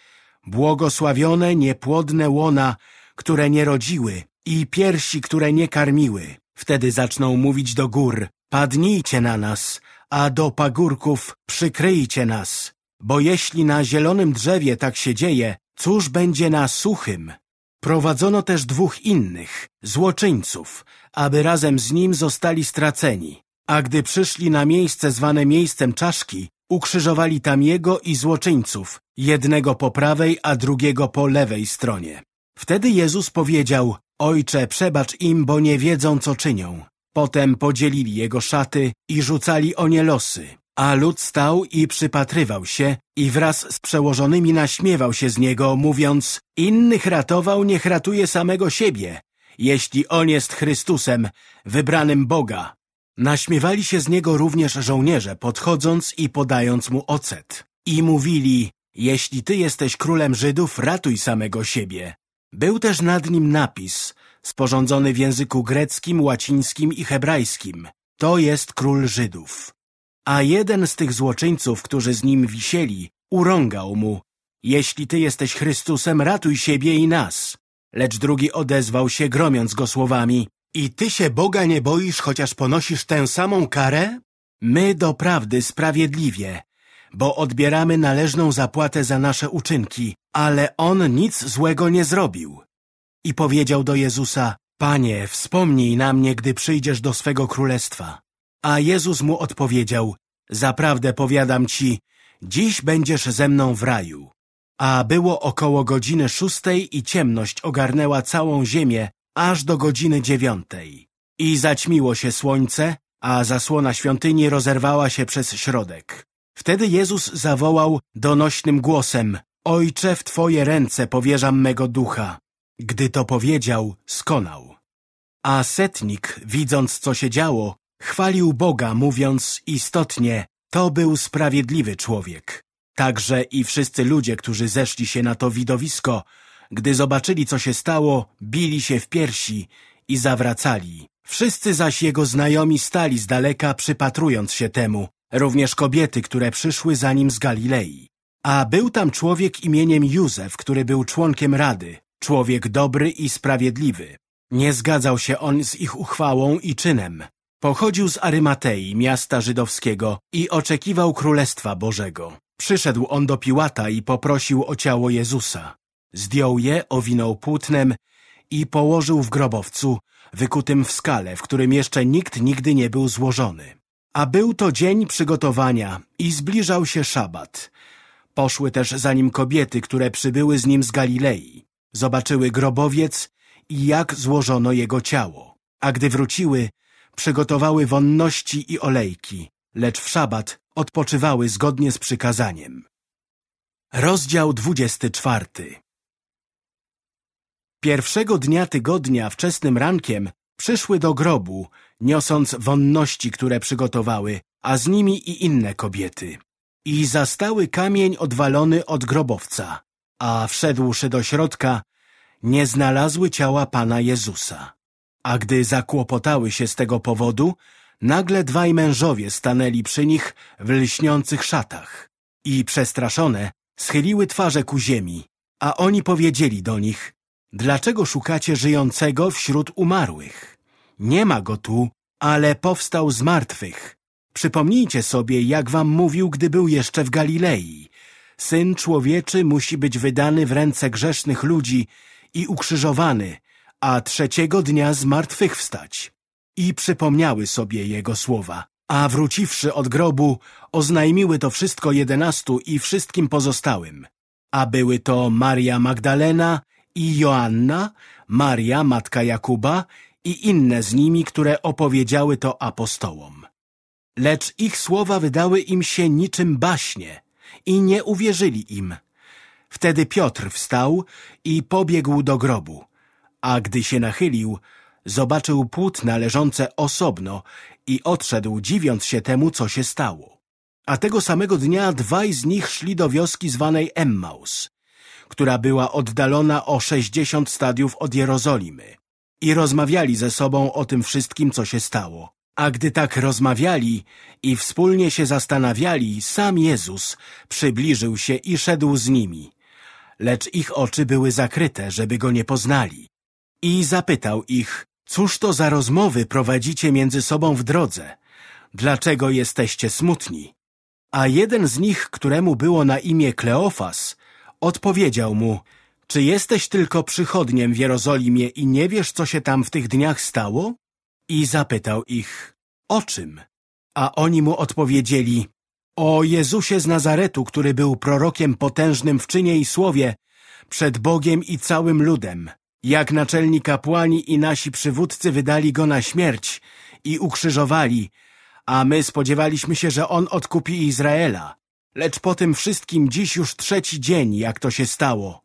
S1: Błogosławione niepłodne łona, które nie rodziły i piersi, które nie karmiły. Wtedy zaczną mówić do gór, padnijcie na nas, a do pagórków przykryjcie nas. Bo jeśli na zielonym drzewie tak się dzieje, cóż będzie na suchym? Prowadzono też dwóch innych, złoczyńców, aby razem z nim zostali straceni. A gdy przyszli na miejsce zwane miejscem czaszki, ukrzyżowali tam jego i złoczyńców, jednego po prawej, a drugiego po lewej stronie. Wtedy Jezus powiedział, Ojcze, przebacz im, bo nie wiedzą, co czynią. Potem podzielili jego szaty i rzucali o nie losy. A lud stał i przypatrywał się i wraz z przełożonymi naśmiewał się z niego, mówiąc Innych ratował, niech ratuje samego siebie, jeśli on jest Chrystusem, wybranym Boga. Naśmiewali się z niego również żołnierze, podchodząc i podając mu ocet. I mówili, jeśli ty jesteś królem Żydów, ratuj samego siebie. Był też nad nim napis, sporządzony w języku greckim, łacińskim i hebrajskim. To jest król Żydów. A jeden z tych złoczyńców, którzy z nim wisieli, urągał mu, jeśli ty jesteś Chrystusem, ratuj siebie i nas. Lecz drugi odezwał się, gromiąc go słowami, i ty się Boga nie boisz, chociaż ponosisz tę samą karę? My doprawdy sprawiedliwie, bo odbieramy należną zapłatę za nasze uczynki, ale on nic złego nie zrobił. I powiedział do Jezusa, Panie, wspomnij na mnie, gdy przyjdziesz do swego królestwa. A Jezus mu odpowiedział, Zaprawdę powiadam ci, dziś będziesz ze mną w raju. A było około godziny szóstej i ciemność ogarnęła całą ziemię aż do godziny dziewiątej. I zaćmiło się słońce, a zasłona świątyni rozerwała się przez środek. Wtedy Jezus zawołał donośnym głosem Ojcze, w Twoje ręce powierzam mego ducha. Gdy to powiedział, skonał. A setnik, widząc co się działo, chwalił Boga, mówiąc istotnie, to był sprawiedliwy człowiek. Także i wszyscy ludzie, którzy zeszli się na to widowisko, gdy zobaczyli, co się stało, bili się w piersi i zawracali. Wszyscy zaś jego znajomi stali z daleka, przypatrując się temu, również kobiety, które przyszły za nim z Galilei. A był tam człowiek imieniem Józef, który był członkiem Rady, człowiek dobry i sprawiedliwy. Nie zgadzał się on z ich uchwałą i czynem. Pochodził z Arymatei, miasta żydowskiego i oczekiwał Królestwa Bożego. Przyszedł on do Piłata i poprosił o ciało Jezusa. Zdjął je, owinął płótnem i położył w grobowcu, wykutym w skale, w którym jeszcze nikt nigdy nie był złożony. A był to dzień przygotowania i zbliżał się szabat. Poszły też za nim kobiety, które przybyły z nim z Galilei. Zobaczyły grobowiec i jak złożono jego ciało. A gdy wróciły, przygotowały wonności i olejki, lecz w szabat odpoczywały zgodnie z przykazaniem. Rozdział dwudziesty czwarty Pierwszego dnia tygodnia, wczesnym rankiem, przyszły do grobu, niosąc wonności, które przygotowały, a z nimi i inne kobiety. I zastały kamień odwalony od grobowca, a wszedłszy do środka, nie znalazły ciała Pana Jezusa. A gdy zakłopotały się z tego powodu, nagle dwaj mężowie stanęli przy nich w lśniących szatach i przestraszone schyliły twarze ku ziemi, a oni powiedzieli do nich, dlaczego szukacie żyjącego wśród umarłych? Nie ma go tu, ale powstał z martwych. Przypomnijcie sobie, jak wam mówił, gdy był jeszcze w Galilei. Syn człowieczy musi być wydany w ręce grzesznych ludzi i ukrzyżowany, a trzeciego dnia zmartwychwstać. I przypomniały sobie jego słowa, a wróciwszy od grobu, oznajmiły to wszystko jedenastu i wszystkim pozostałym. A były to Maria Magdalena i Joanna, Maria, matka Jakuba i inne z nimi, które opowiedziały to apostołom. Lecz ich słowa wydały im się niczym baśnie i nie uwierzyli im. Wtedy Piotr wstał i pobiegł do grobu a gdy się nachylił, zobaczył płótna leżące osobno i odszedł, dziwiąc się temu, co się stało. A tego samego dnia dwaj z nich szli do wioski zwanej Emmaus, która była oddalona o sześćdziesiąt stadiów od Jerozolimy i rozmawiali ze sobą o tym wszystkim, co się stało. A gdy tak rozmawiali i wspólnie się zastanawiali, sam Jezus przybliżył się i szedł z nimi, lecz ich oczy były zakryte, żeby go nie poznali i zapytał ich, cóż to za rozmowy prowadzicie między sobą w drodze? Dlaczego jesteście smutni? A jeden z nich, któremu było na imię Kleofas, odpowiedział mu, czy jesteś tylko przychodniem w Jerozolimie i nie wiesz, co się tam w tych dniach stało? I zapytał ich, o czym? A oni mu odpowiedzieli, o Jezusie z Nazaretu, który był prorokiem potężnym w czynie i słowie, przed Bogiem i całym ludem. Jak naczelni kapłani i nasi przywódcy wydali go na śmierć i ukrzyżowali, a my spodziewaliśmy się, że On odkupi Izraela. Lecz po tym wszystkim dziś już trzeci dzień, jak to się stało.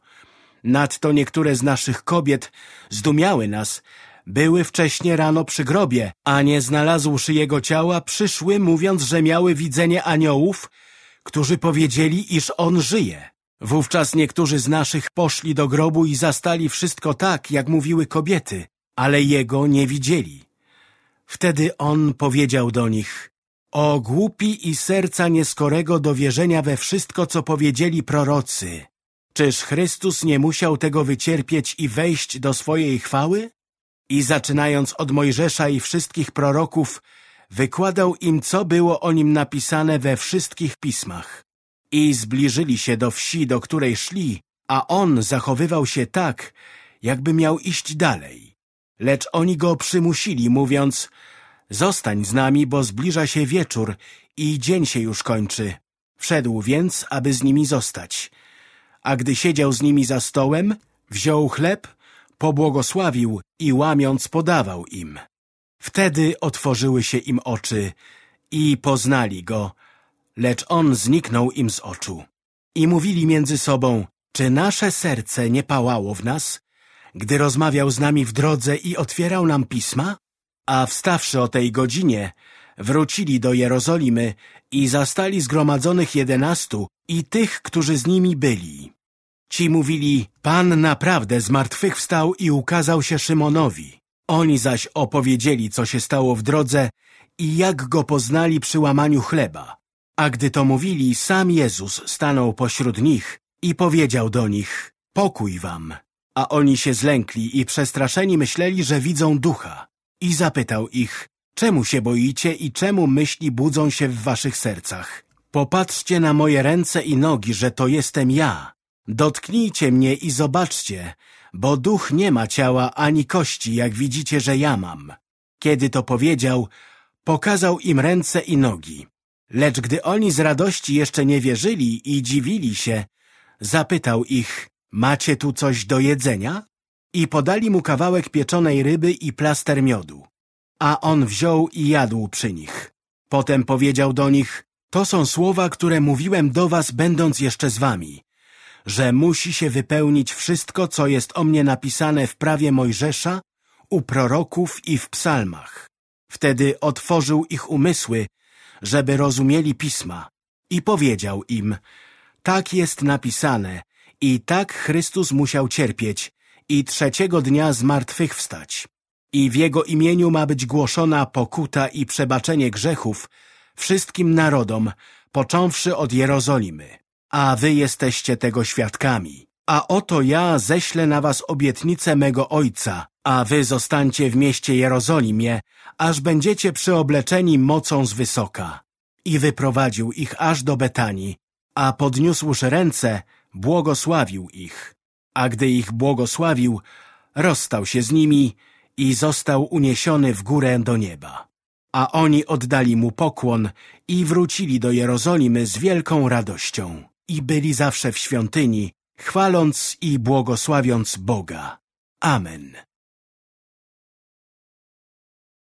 S1: Nadto niektóre z naszych kobiet zdumiały nas, były wcześnie rano przy grobie, a nie znalazłszy jego ciała, przyszły, mówiąc, że miały widzenie aniołów, którzy powiedzieli, iż on żyje. Wówczas niektórzy z naszych poszli do grobu i zastali wszystko tak, jak mówiły kobiety, ale jego nie widzieli. Wtedy on powiedział do nich, o głupi i serca nieskorego do wierzenia we wszystko, co powiedzieli prorocy. Czyż Chrystus nie musiał tego wycierpieć i wejść do swojej chwały? I zaczynając od Mojżesza i wszystkich proroków, wykładał im, co było o nim napisane we wszystkich pismach. I zbliżyli się do wsi, do której szli, a on zachowywał się tak, jakby miał iść dalej. Lecz oni go przymusili, mówiąc, zostań z nami, bo zbliża się wieczór i dzień się już kończy. Wszedł więc, aby z nimi zostać. A gdy siedział z nimi za stołem, wziął chleb, pobłogosławił i łamiąc podawał im. Wtedy otworzyły się im oczy i poznali go, lecz on zniknął im z oczu. I mówili między sobą, czy nasze serce nie pałało w nas, gdy rozmawiał z nami w drodze i otwierał nam pisma? A wstawszy o tej godzinie, wrócili do Jerozolimy i zastali zgromadzonych jedenastu i tych, którzy z nimi byli. Ci mówili, Pan naprawdę zmartwychwstał i ukazał się Szymonowi. Oni zaś opowiedzieli, co się stało w drodze i jak go poznali przy łamaniu chleba. A gdy to mówili, sam Jezus stanął pośród nich i powiedział do nich, pokój wam. A oni się zlękli i przestraszeni myśleli, że widzą ducha. I zapytał ich, czemu się boicie i czemu myśli budzą się w waszych sercach? Popatrzcie na moje ręce i nogi, że to jestem ja. Dotknijcie mnie i zobaczcie, bo duch nie ma ciała ani kości, jak widzicie, że ja mam. Kiedy to powiedział, pokazał im ręce i nogi. Lecz gdy oni z radości jeszcze nie wierzyli i dziwili się, zapytał ich, macie tu coś do jedzenia? I podali mu kawałek pieczonej ryby i plaster miodu. A on wziął i jadł przy nich. Potem powiedział do nich, to są słowa, które mówiłem do was, będąc jeszcze z wami, że musi się wypełnić wszystko, co jest o mnie napisane w prawie Mojżesza, u proroków i w psalmach. Wtedy otworzył ich umysły, żeby rozumieli pisma i powiedział im, tak jest napisane i tak Chrystus musiał cierpieć i trzeciego dnia zmartwychwstać. I w Jego imieniu ma być głoszona pokuta i przebaczenie grzechów wszystkim narodom, począwszy od Jerozolimy. A wy jesteście tego świadkami. A oto ja ześlę na was obietnicę mego Ojca, a wy zostańcie w mieście Jerozolimie, aż będziecie przyobleczeni mocą z wysoka. I wyprowadził ich aż do Betanii, a podniósłszy ręce, błogosławił ich. A gdy ich błogosławił, rozstał się z nimi i został uniesiony w górę do nieba. A oni oddali mu pokłon i wrócili do Jerozolimy z wielką radością i byli zawsze w świątyni, chwaląc i błogosławiąc Boga. Amen.